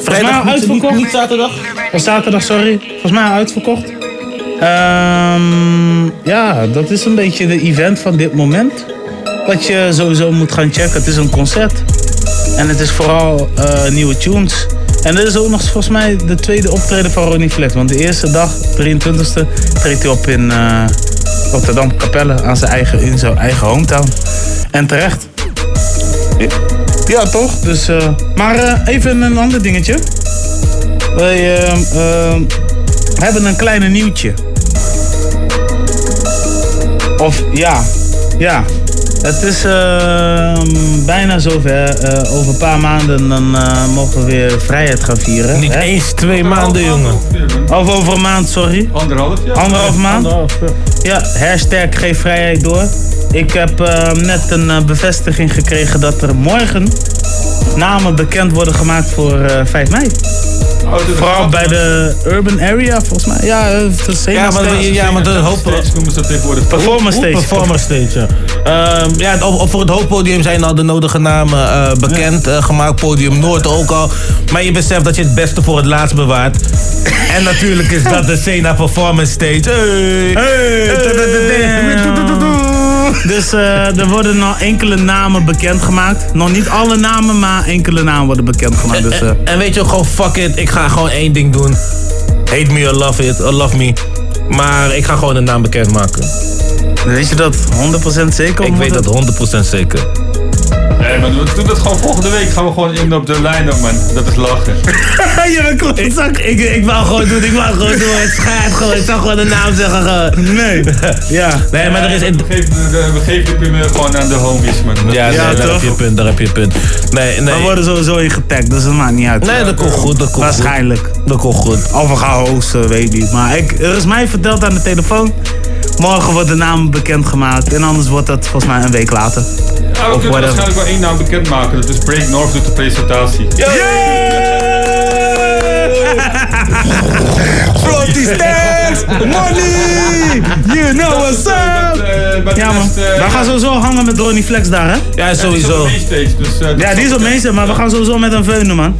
Volgens Vrijdag, mij niet- uitverkocht. niet- niet zaterdag? Of zaterdag, sorry. Volgens mij uitverkocht. Ehm, ja, dat is een beetje de event van dit moment. Wat je sowieso moet gaan checken. Het is een concert. En het is vooral eh, nieuwe tunes. En dit is ook nog volgens mij de tweede optreden van Ronnie Flex. Want de eerste dag, 23e, treedt hij op in eh, Rotterdam, Capelle. Aan zijn eigen, in zijn eigen hometown. En terecht. Ja, toch? Dus, eh, maar eh, even een ander dingetje. Wij eh, hebben een kleine nieuwtje. Of ja, ja. Het is eh, bijna zover. Eh, over een paar maanden dan, eh, mogen we weer vrijheid gaan vieren. Niet hè? eens twee maanden, jongen. Of over een maand, sorry. Anderhalf jaar. Anderhalf maand? Ja, hashtag geef vrijheid door. Ik heb eh, net een eh, bevestiging gekregen dat er morgen namen bekend worden gemaakt voor eh 5 mei. Vooral bij de urban area, volgens mij. Ja, eh, het is Ja, maar, ja, maar de hoop... Stage noemen ze tegenwoordig. Performance stage. Performance stage, ja. Ehm, ja, op, op- voor het hoofdpodium zijn al de nodige namen eh, bekend eh, gemaakt. Podium Noord ook al. Maar je beseft dat je het beste voor het laatst bewaart. en natuurlijk is dat de Sena Performance Stage. Hey! Dus eh, er worden nog enkele namen bekendgemaakt. Nog niet alle namen, maar enkele namen worden bekendgemaakt. Dus, eh, En weet je ook gewoon, fuck it, ik ga gewoon één ding doen. Hate me or love it, or love me. Maar ik ga gewoon een naam bekendmaken. Weet je dat 100% zeker? Ik weet dat 100% zeker. Nee, maar we doen dat gewoon volgende week. Gaan we gewoon in op de line-up, man. Dat is lachen. je bent klootzak. Ik, ik wou gewoon doen, ik wou gewoon doen. Het schijt gewoon, ik zou gewoon de naam zeggen. gewoon. Nee. Ja. Nee, maar er is... We geven de, we geven de primeur gewoon aan de homies, man. Dat- Ja, nee, daar heb je een punt, daar heb je een punt. Nee, nee. We worden sowieso in getagd, dus dat maakt niet uit. Nee, dat komt goed, dat komt Waarschijnlijk. goed. Dat komt goed. Of we gaan hosten, weet ik niet. Maar ik, er is mij verteld aan de telefoon. Morgen wordt de naam bekendgemaakt. En anders wordt dat volgens mij een week later. Ja, we Of kunnen whatever. waarschijnlijk wel één naam bekendmaken. Dat is Break North doet de presentatie. Floaty stacks! Money! You know what's up! Ja man, we gaan sowieso hangen met Ronnie Flex daar hè? Ja, sowieso. Ja, die is op mainstage, maar we gaan sowieso met een veunen man.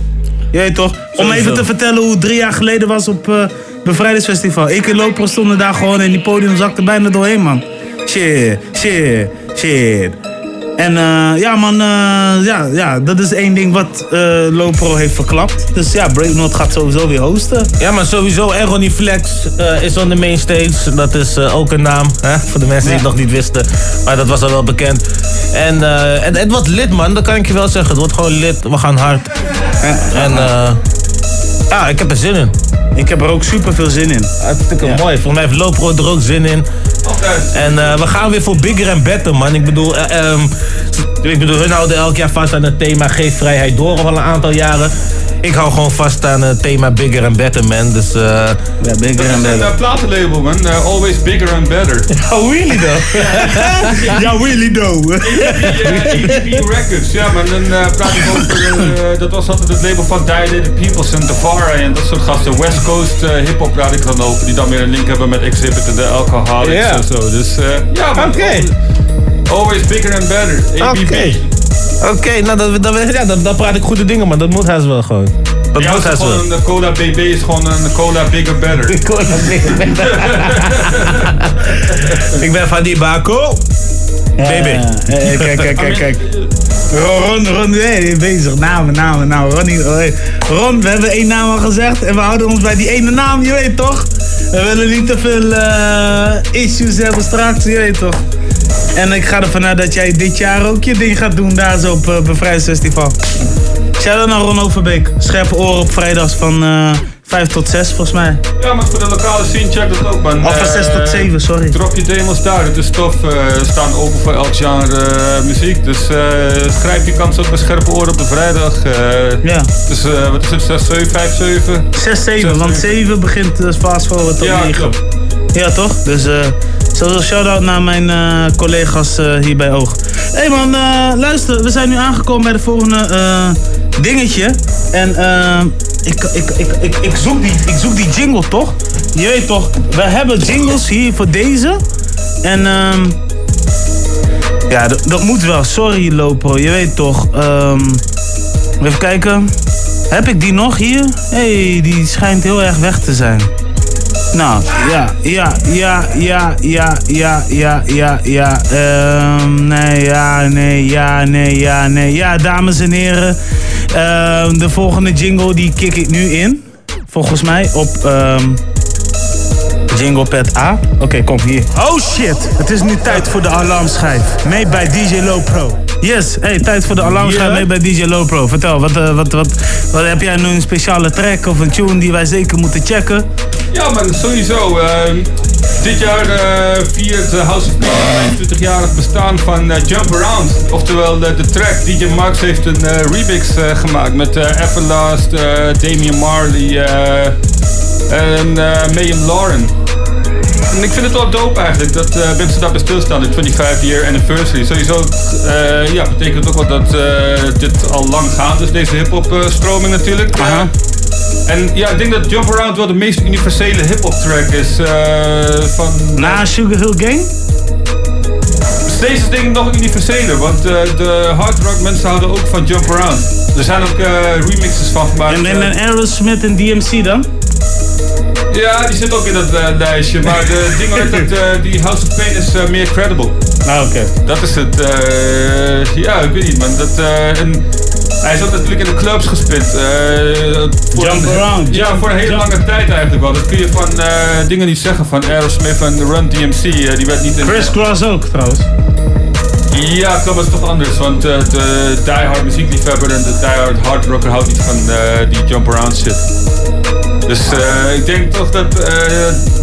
Je weet toch? Om even te vertellen hoe het drie jaar geleden was op eh Bevrijdingsfestival. Ik en Loper stonden daar gewoon en die podium zakte bijna doorheen man. Shit, shit, shit. En eh, ja man, eh, ja, ja, dat is één ding wat eh Lopro heeft verklapt. Dus ja, Breaknote gaat sowieso weer hosten. Ja, maar sowieso, en Ronnie Flex is on the main stage. Dat is ook een naam, hè? voor de mensen die het nog niet wisten. Maar dat was al wel bekend. En eh, het, het wordt lid, man, dat kan ik je wel zeggen. Het wordt gewoon lid, we gaan hard. En eh, ja, ik heb er zin in. Ik heb er ook super veel zin in. Hartstikke mooi. Volgens mij heeft Lopro er ook zin in. En eh, we gaan weer voor bigger en better, man. Ik bedoel, ehm, ik bedoel, hun houden elk jaar vast aan het thema Geef vrijheid door al een aantal jaren. Ik hou gewoon vast aan het thema bigger and better, man. Dus eh ja, Dat bigger is and een better. eh, platenlabel, man. Eh, always bigger and better. Oh, really though? ja, really though. ADP Records, ja, maar dan eh, praat ik over, eh, dat was altijd het label van Dilated Peoples en Tavara en dat soort gasten. West Coast eh hip-hop praat ik dan over, die dan weer een link hebben met Exhibit en de Alcoholics Ja. en zo. Dus eh, ja, man. Oké. Always bigger and better. ABB. Oké. Nou dan, dan, ja, dan, dan praat ik goede dingen, maar dat moet hij wel gewoon. Dat Ja, moet is wel. gewoon een cola BB is gewoon een cola bigger better. cola bigger better. ik ben van die Bako. Baby. Hey, kijk, kijk, kijk, kijk. Ron, Ron, is bezig. Namen, namen, namen. Ronnie, hey. Ron, we hebben één naam al gezegd en we houden ons bij die ene naam, je weet toch? We willen niet te veel eh, issues hebben straks, je weet toch? En ik ga ervan uit dat jij dit jaar ook je ding gaat doen daar zo op uh, Bevrijdingsfestival. Shout-out naar Ron Overbeek. Scherpe oren op vrijdags van eh 5 tot 6 volgens mij. Ja, maar voor de lokale scene check dat ook, man. Of van Eh, 6 tot 7, sorry. Drop je demos daar, het is tof. eh, We staan open voor elk genre eh, muziek. Dus eh, grijp je kans ook met scherpe oren op de vrijdag. eh. Ja. Dus eh, wat is het, 6, 7, 5, 7? 6, 7, want 7 begint fast forward tot Ja, 9. klopt. Ja, toch? Dus sowieso shout-out naar mijn eh, collega's eh, hier bij Oog. Hé hey man, eh, luister, we zijn nu aangekomen bij de volgende dingetje. En ik, ik, ik, ik, ik, zoek die, ik zoek die jingle toch? Je weet toch, we hebben jingles hier voor deze. En ehm ja, dat, moet wel. Sorry Lopro, je weet toch. ehm even kijken. Heb ik die nog hier? Hé, hey, die schijnt heel erg weg te zijn. Nou, ja, ja, ja, ja, ja, ja, ja, ja, ja. Ehm, nee, ja, nee, ja, nee, ja, nee. Ja, dames en heren. Ehm, de volgende jingle die kick ik nu in. Volgens mij op ehm jingle pad A. Oké, kom hier. Oh shit, het is nu tijd voor de alarmschijf. Mee bij DJ Low Pro. Yes, hey, tijd voor de alarmschijf mee bij DJ Low Pro. Vertel, wat, eh, wat, wat, wat heb jij nu een speciale track of een tune die wij zeker moeten checken? Ja, maar sowieso. eh, dit jaar eh viert eh, House of Pain 25-jarig bestaan van eh, Jump Around. Oftewel de, de track. DJ Max heeft een remix gemaakt met Everlast, Damian Marley en Mayhem Lauren. En ik vind het wel dope eigenlijk dat eh, mensen daarbij stilstaan, de 25 year anniversary. Sowieso eh, ja, betekent ook wel dat dit al lang gaande is, deze hip-hop stroming natuurlijk. En ja, ik denk dat Jump Around wel de meest universele hip-hop track is eh, van. Na Sugar Hill Gang? Deze is denk ik nog universeler, want eh, de hard rock mensen houden ook van Jump Around. Er zijn ook eh, remixes van gemaakt. En, en, en Aerosmith en DMC dan? Ja, die zit ook in dat lijstje. Maar de ding is dat die House of Pain is meer credible. Ah, oké. Dat is het. ja, ik weet niet, man. Dat, en hij ook natuurlijk in de clubs gespit. eh, Jump around, Ja, voor een hele lange tijd eigenlijk wel. Dat kun je van eh, dingen niet zeggen. Van Aerosmith en Run DMC. eh, die werd niet in... Chris Cross ook trouwens. Ja, klopt, het is toch anders. Want de diehard muziekliefhebber en de diehard hardrocker houdt niet van die jump around shit. Dus eh, ik denk toch dat eh,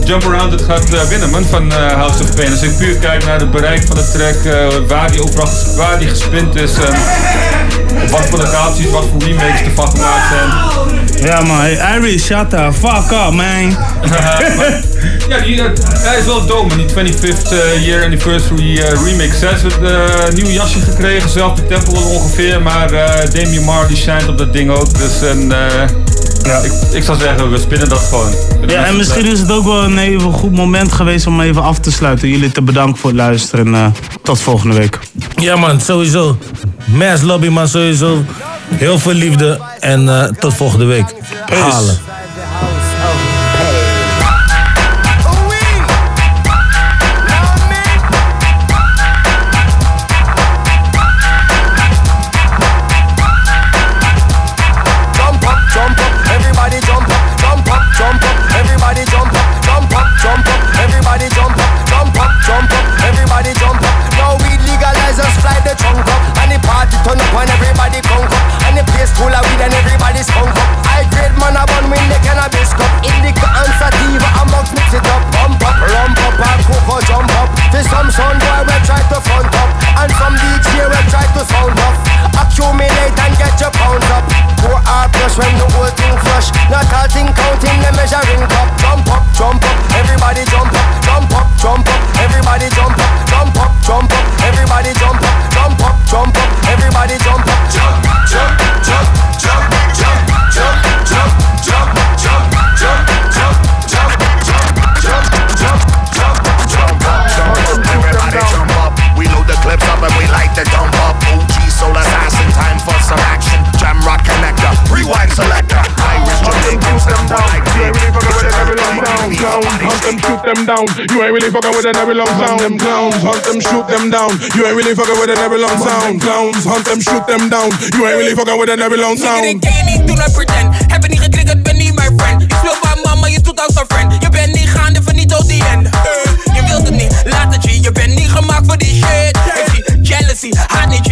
Jump Around het gaat eh, winnen man, van House of Pain. Als ik puur kijk naar het bereik van de track, waar die ges- waar die gespind is en wat voor locaties, wat voor remakes ervan gemaakt zijn. Ja man, hey, shut the fuck up man. Ja, die, hij is wel dom, man. die 25th eh, year anniversary remix. Hij heeft een nieuw jasje gekregen, zelfde tempo ongeveer, maar Damian Marley shine op dat ding ook. Dus en, eh, ik, ik zou zeggen, we spinnen dat gewoon. Ja, en misschien is het ook wel een even goed moment geweest om even af te sluiten. Jullie te bedanken voor het luisteren en eh, tot volgende week. Ja man, sowieso. Mass Lobby man, sowieso. Heel veel liefde en eh, tot volgende week. Halen. Just when the whole thing flush Not all thing counting the measuring cup Jump up, jump up, everybody jump up. Jump up, jump up, everybody jump up. Jump up, jump up, everybody jump up. Jump up, jump up, everybody jump up. Jump, jump, jump, jump, jump, jump, jump. Rewind selector. Irish Jamaican, them like Hunt them, shoot them down. You ain't really fucking with a every long sound. Them clowns, hunt them, shoot them down. You ain't really fucking with a every long sound. Clowns, hunt them, shoot them down. You ain't really fucking with a every long sound. dit kan je niet doen en pretend Hebben niet geklikt, ben niet mijn friend Ik speel bij mama, je doet als een friend Je bent niet gaande, van niet tot die end Je wilt het niet, laat het G Je bent niet gemaakt voor die shit Ik zie jealousy, haat niet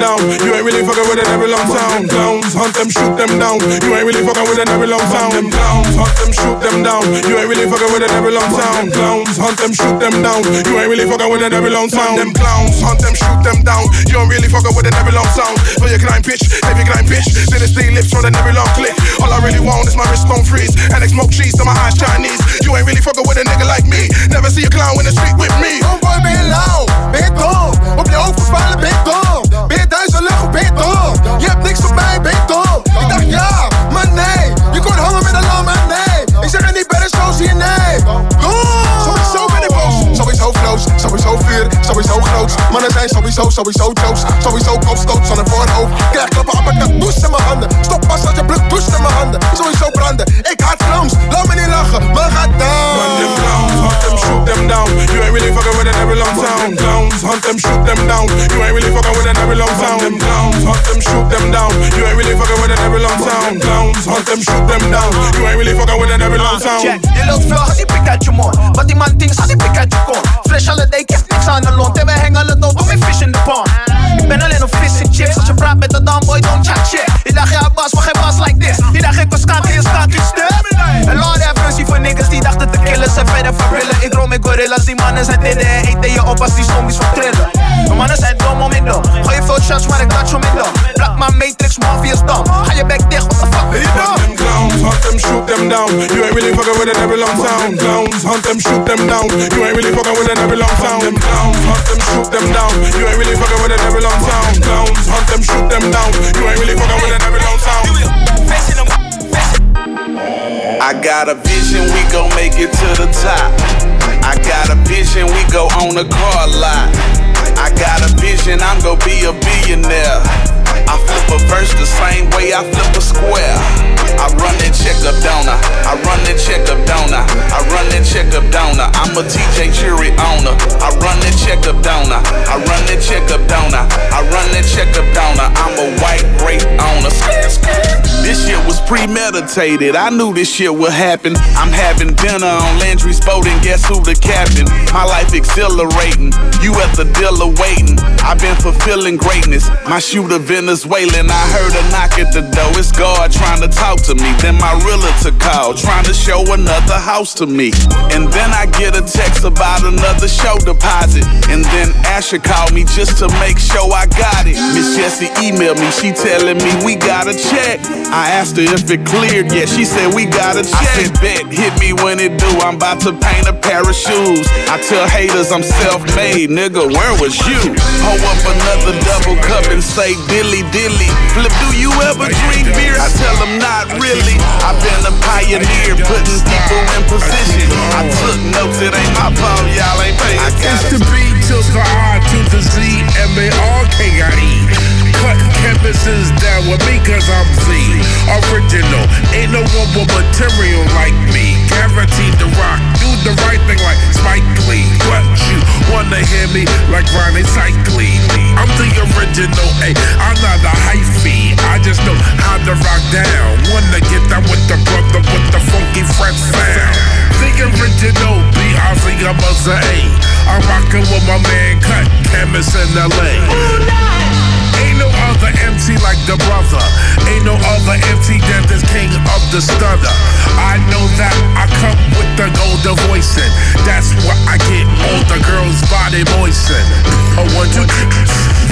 them, down. You ain't really fucking with a every long sound. Clowns, hunt them, shoot them down. You ain't really fucking with a every long sound. Them clowns, hunt them, shoot them down. You ain't really fucking with a every long sound. Clowns, hunt them, shoot them down. You ain't really fucking with a every long sound. Them clowns, hunt them, shoot them down. You ain't really fucking with a every long sound. For your climb pitch, heavy climb pitch. Then it's three lips on a every long click. All I really want is my wrist don't freeze. And I smoke cheese to my eyes Chinese. You ain't really fucking with a nigga like me. Never see a clown in the street with me. Homeboy, ben lauw? Ben dom? Op je hoofd gevallen, ben je je hebt niks van mij, dom? Ik dacht ja, maar nee. Je kon hangen met een lam, nee. Ik zeg het niet bij de zie je nee. Sowieso ben ik boos. Sowieso flows, sowieso vuur, sowieso groots. Mannen zijn sowieso, sowieso jokes. Sowieso kopstoot van een voorhoofd. Krijg klappen, appelkat, douche in mijn handen. Stop pas als je bloed douche in mijn handen. Sowieso branden. Ik haat clowns, laat me niet lachen, maar ga down. Clowns, hunt them, shoot them down. You ain't really fucking with a every long sound. Them clowns, hunt them, shoot them down. You ain't really fucking with a every long sound. Clowns, hunt them, shoot them down. You ain't really fucking with a every long sound. Check, veel, had die pik uit je mond. Wat die man thinks, had die pik uit je kont. Fresh holiday, ik heb niks aan de lont. En we hangen het op, mijn fish in de pond. Ik ben alleen op vis en chips. Als je praat met de dan boy, don't chat shit. Je dacht, ja, bas, maar geen bas like this. Je dacht, ik was je skank, je stuk. En Lord have mercy voor niggas die dachten te killen. Ze verder verrillen. Ik rol met gorillas, die mannen zijn dit en eten je op als die zombies van trillen. Mijn mannen zijn dom om dom. Gooi je veel shots, maar ik touch om dom. Black man, Matrix, Mafia is dom. Ga je bek dicht, what the fuck ben je clowns, hunt them, shoot them down. You ain't really fucking with a every long sound. Clowns, hunt them, shoot them down. You ain't really fucking with a every long sound. Them clowns, hunt them, shoot them down. You ain't really fucking with a every long sound. Clowns, hunt them, shoot them down. You ain't really fucking with a every long sound. I got a vision, we gon' make it to the top. I got a vision, we go on a car lot. I got a vision, I'm gon' be a billionaire. I flip a verse the same way I flip a square. I run that check up donor. I run that check up donor. I run that check up donor. I'm a TJ Jury owner. I run that check up donor. I run that check up donor. I run that check up donor. I'm a white grape owner. This shit was premeditated. I knew this shit would happen. I'm having dinner on Landry's boat and guess who the captain? My life exhilarating. You at the dealer waiting. I've been fulfilling greatness. My shooter Venezuelan. I heard a knock at the door. It's God trying to talk to me. Then my realtor called, trying to show another house to me. And then I get a text about another show deposit. And then Asher called me just to make sure I got it. Miss Jessie emailed me. She telling me we got a check. I asked her if it cleared yet. She said we got a check. I said bet, hit me when it do. I'm about to paint a pair of shoes. I tell haters I'm self-made, nigga. Where was you? Hold up another double cup and say dilly dilly. Flip, do you ever drink beer? I tell them not really. I've been a pioneer, putting people in position. I took notes, it ain't my fault, y'all ain't paying It's the attention. B to the R to the Z, M-A-R-K-I-E. Cut canvases down with me cause I'm Z. Original, ain't no one with material like me. Guaranteed to rock, do the right thing like Spike Lee. But you wanna hear me like Ronnie Cyclee. I'm the original, ayy, I'm not a hyphy. I just know how to rock down. Wanna get down with the brother with the funky fresh sound. The original, B Ozzy, I'm a A. Eh. I'm rocking with my man Cut, chemist in LA. Ain't no other MC like the brother. Ain't no other MC than this king of the stutter. I know that I come with the golden voicing. That's what I get all the girls' body moisten. A one.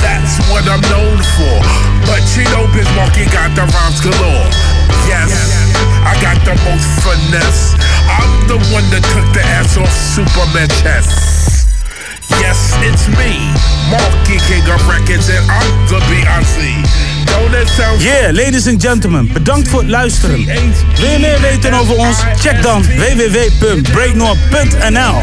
That's what I'm known for. But you know, Bismarcky got the rhymes galore. Yes, I got the most finesse. I'm the one that took the ass off Superman chest. Yes, it's me, Marky King of Records, and I'm the sound Yeah, ladies and gentlemen, bedankt voor het luisteren. Wil je meer weten over ons? Check dan www.breaknoor.nl